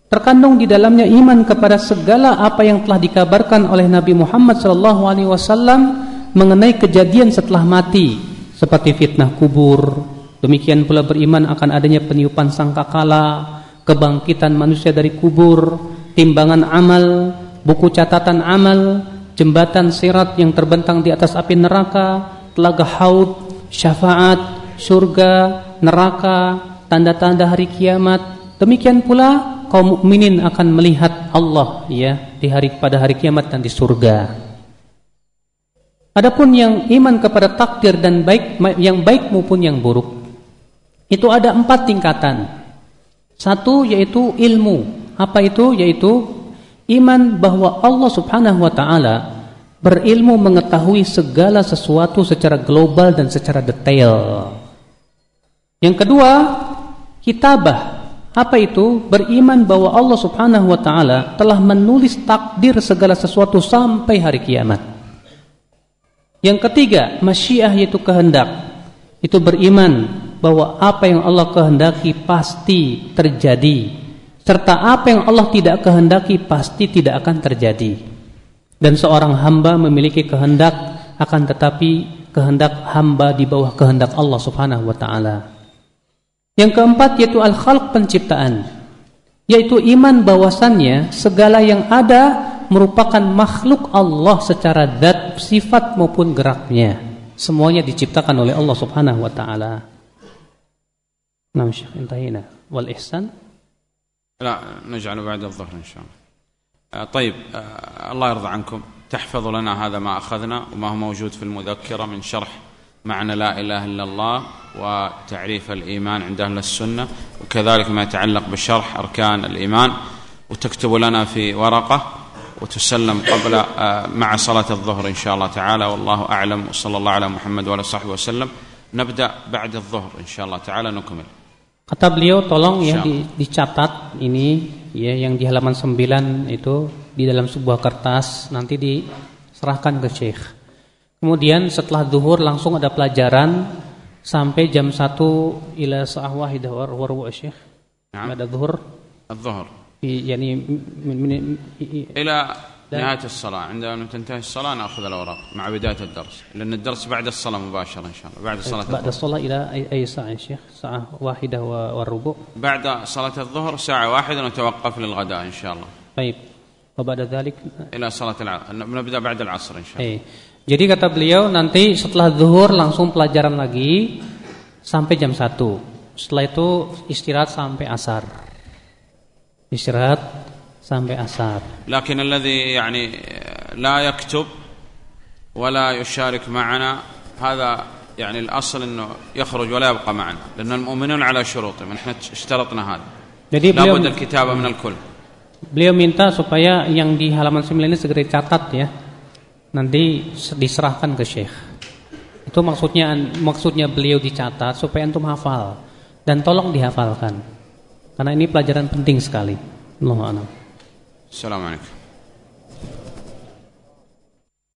Speaker 2: terkandung di dalamnya iman kepada segala apa yang telah dikabarkan oleh Nabi Muhammad wasallam mengenai kejadian setelah mati seperti fitnah kubur. Demikian pula beriman akan adanya peniupan sangkakala, kebangkitan manusia dari kubur, timbangan amal, buku catatan amal, jembatan sirat yang terbentang di atas api neraka, telaga haud, syafaat, surga, neraka, tanda-tanda hari kiamat. Demikian pula kaum mukminin akan melihat Allah ya di hari pada hari kiamat dan di surga. Adapun yang iman kepada takdir dan baik yang baik maupun yang buruk itu ada empat tingkatan. Satu yaitu ilmu. Apa itu? Yaitu iman bahwa Allah Subhanahu wa taala berilmu mengetahui segala sesuatu secara global dan secara detail. Yang kedua, kitabah. Apa itu? Beriman bahwa Allah Subhanahu wa taala telah menulis takdir segala sesuatu sampai hari kiamat. Yang ketiga, masyiah yaitu kehendak. Itu beriman bahwa apa yang Allah kehendaki pasti terjadi serta apa yang Allah tidak kehendaki pasti tidak akan terjadi. Dan seorang hamba memiliki kehendak akan tetapi kehendak hamba di bawah kehendak Allah Subhanahu wa taala. Yang keempat yaitu al-khalq penciptaan. Yaitu iman bahwasannya segala yang ada merupakan makhluk Allah secara zat, sifat maupun geraknya. Semuanya diciptakan oleh Allah Subhanahu wa taala. Syekh intahina. Wal ihsan
Speaker 1: لا نجعله بعد الظهر إن شاء الله. آه، طيب آه، الله يرضى عنكم. تحفظوا لنا هذا ما أخذنا وما هو موجود في المذكرة من شرح معنى لا إله إلا الله وتعريف الإيمان عند أهل السنة وكذلك ما يتعلق بشرح أركان الإيمان. وتكتب لنا في ورقة وتسلم قبل آه، مع صلاة الظهر إن شاء الله تعالى. والله أعلم وصلى الله على محمد وعلى صحبه وسلم. نبدأ بعد الظهر إن شاء الله تعالى نكمل.
Speaker 2: Kata beliau tolong ya di, dicatat ini ya yang di halaman 9 itu di dalam sebuah kertas nanti diserahkan ke Syekh. Kemudian setelah zuhur langsung ada pelajaran sampai jam 1 ila sa'ah wahidah war wa Syekh. Nah. Ada zuhur. Az-zuhur. Yani
Speaker 1: ila نهاية الصلاة. عندما تنتهي الصلاة نأخذ الأوراق مع بداية الدرس. لأن الدرس بعد الصلاة مباشرة إن شاء الله. بعد صلاة
Speaker 2: بعد. الصلاة إلى أي, أي ساعة يا شيخ؟ ساعة واحدة والربع.
Speaker 1: بعد صلاة الظهر ساعة واحدة نتوقف للغداء إن شاء الله.
Speaker 2: طيب. وبعد ذلك؟
Speaker 1: إلى صلاة العصر نبدأ بعد العصر إن شاء الله.
Speaker 2: Jadi kata beliau nanti setelah zuhur langsung pelajaran lagi sampai jam 1. Setelah itu istirahat sampai asar. Istirahat sampai asar.
Speaker 1: لكن الذي يعني لا يكتب ولا يشارك معنا هذا يعني الأصل أنه يخرج ولا يبقى معنا لأن المؤمنون على شروطهم احنا اشترطنا هذا
Speaker 2: Jadi beliau,
Speaker 1: لابد الكتابة من الكل
Speaker 2: Beliau minta supaya yang di halaman 9 ini segera dicatat ya. Nanti diserahkan ke Syekh. Itu maksudnya maksudnya beliau dicatat supaya antum hafal dan tolong dihafalkan. Karena ini pelajaran penting sekali. Allah
Speaker 1: السلام عليكم.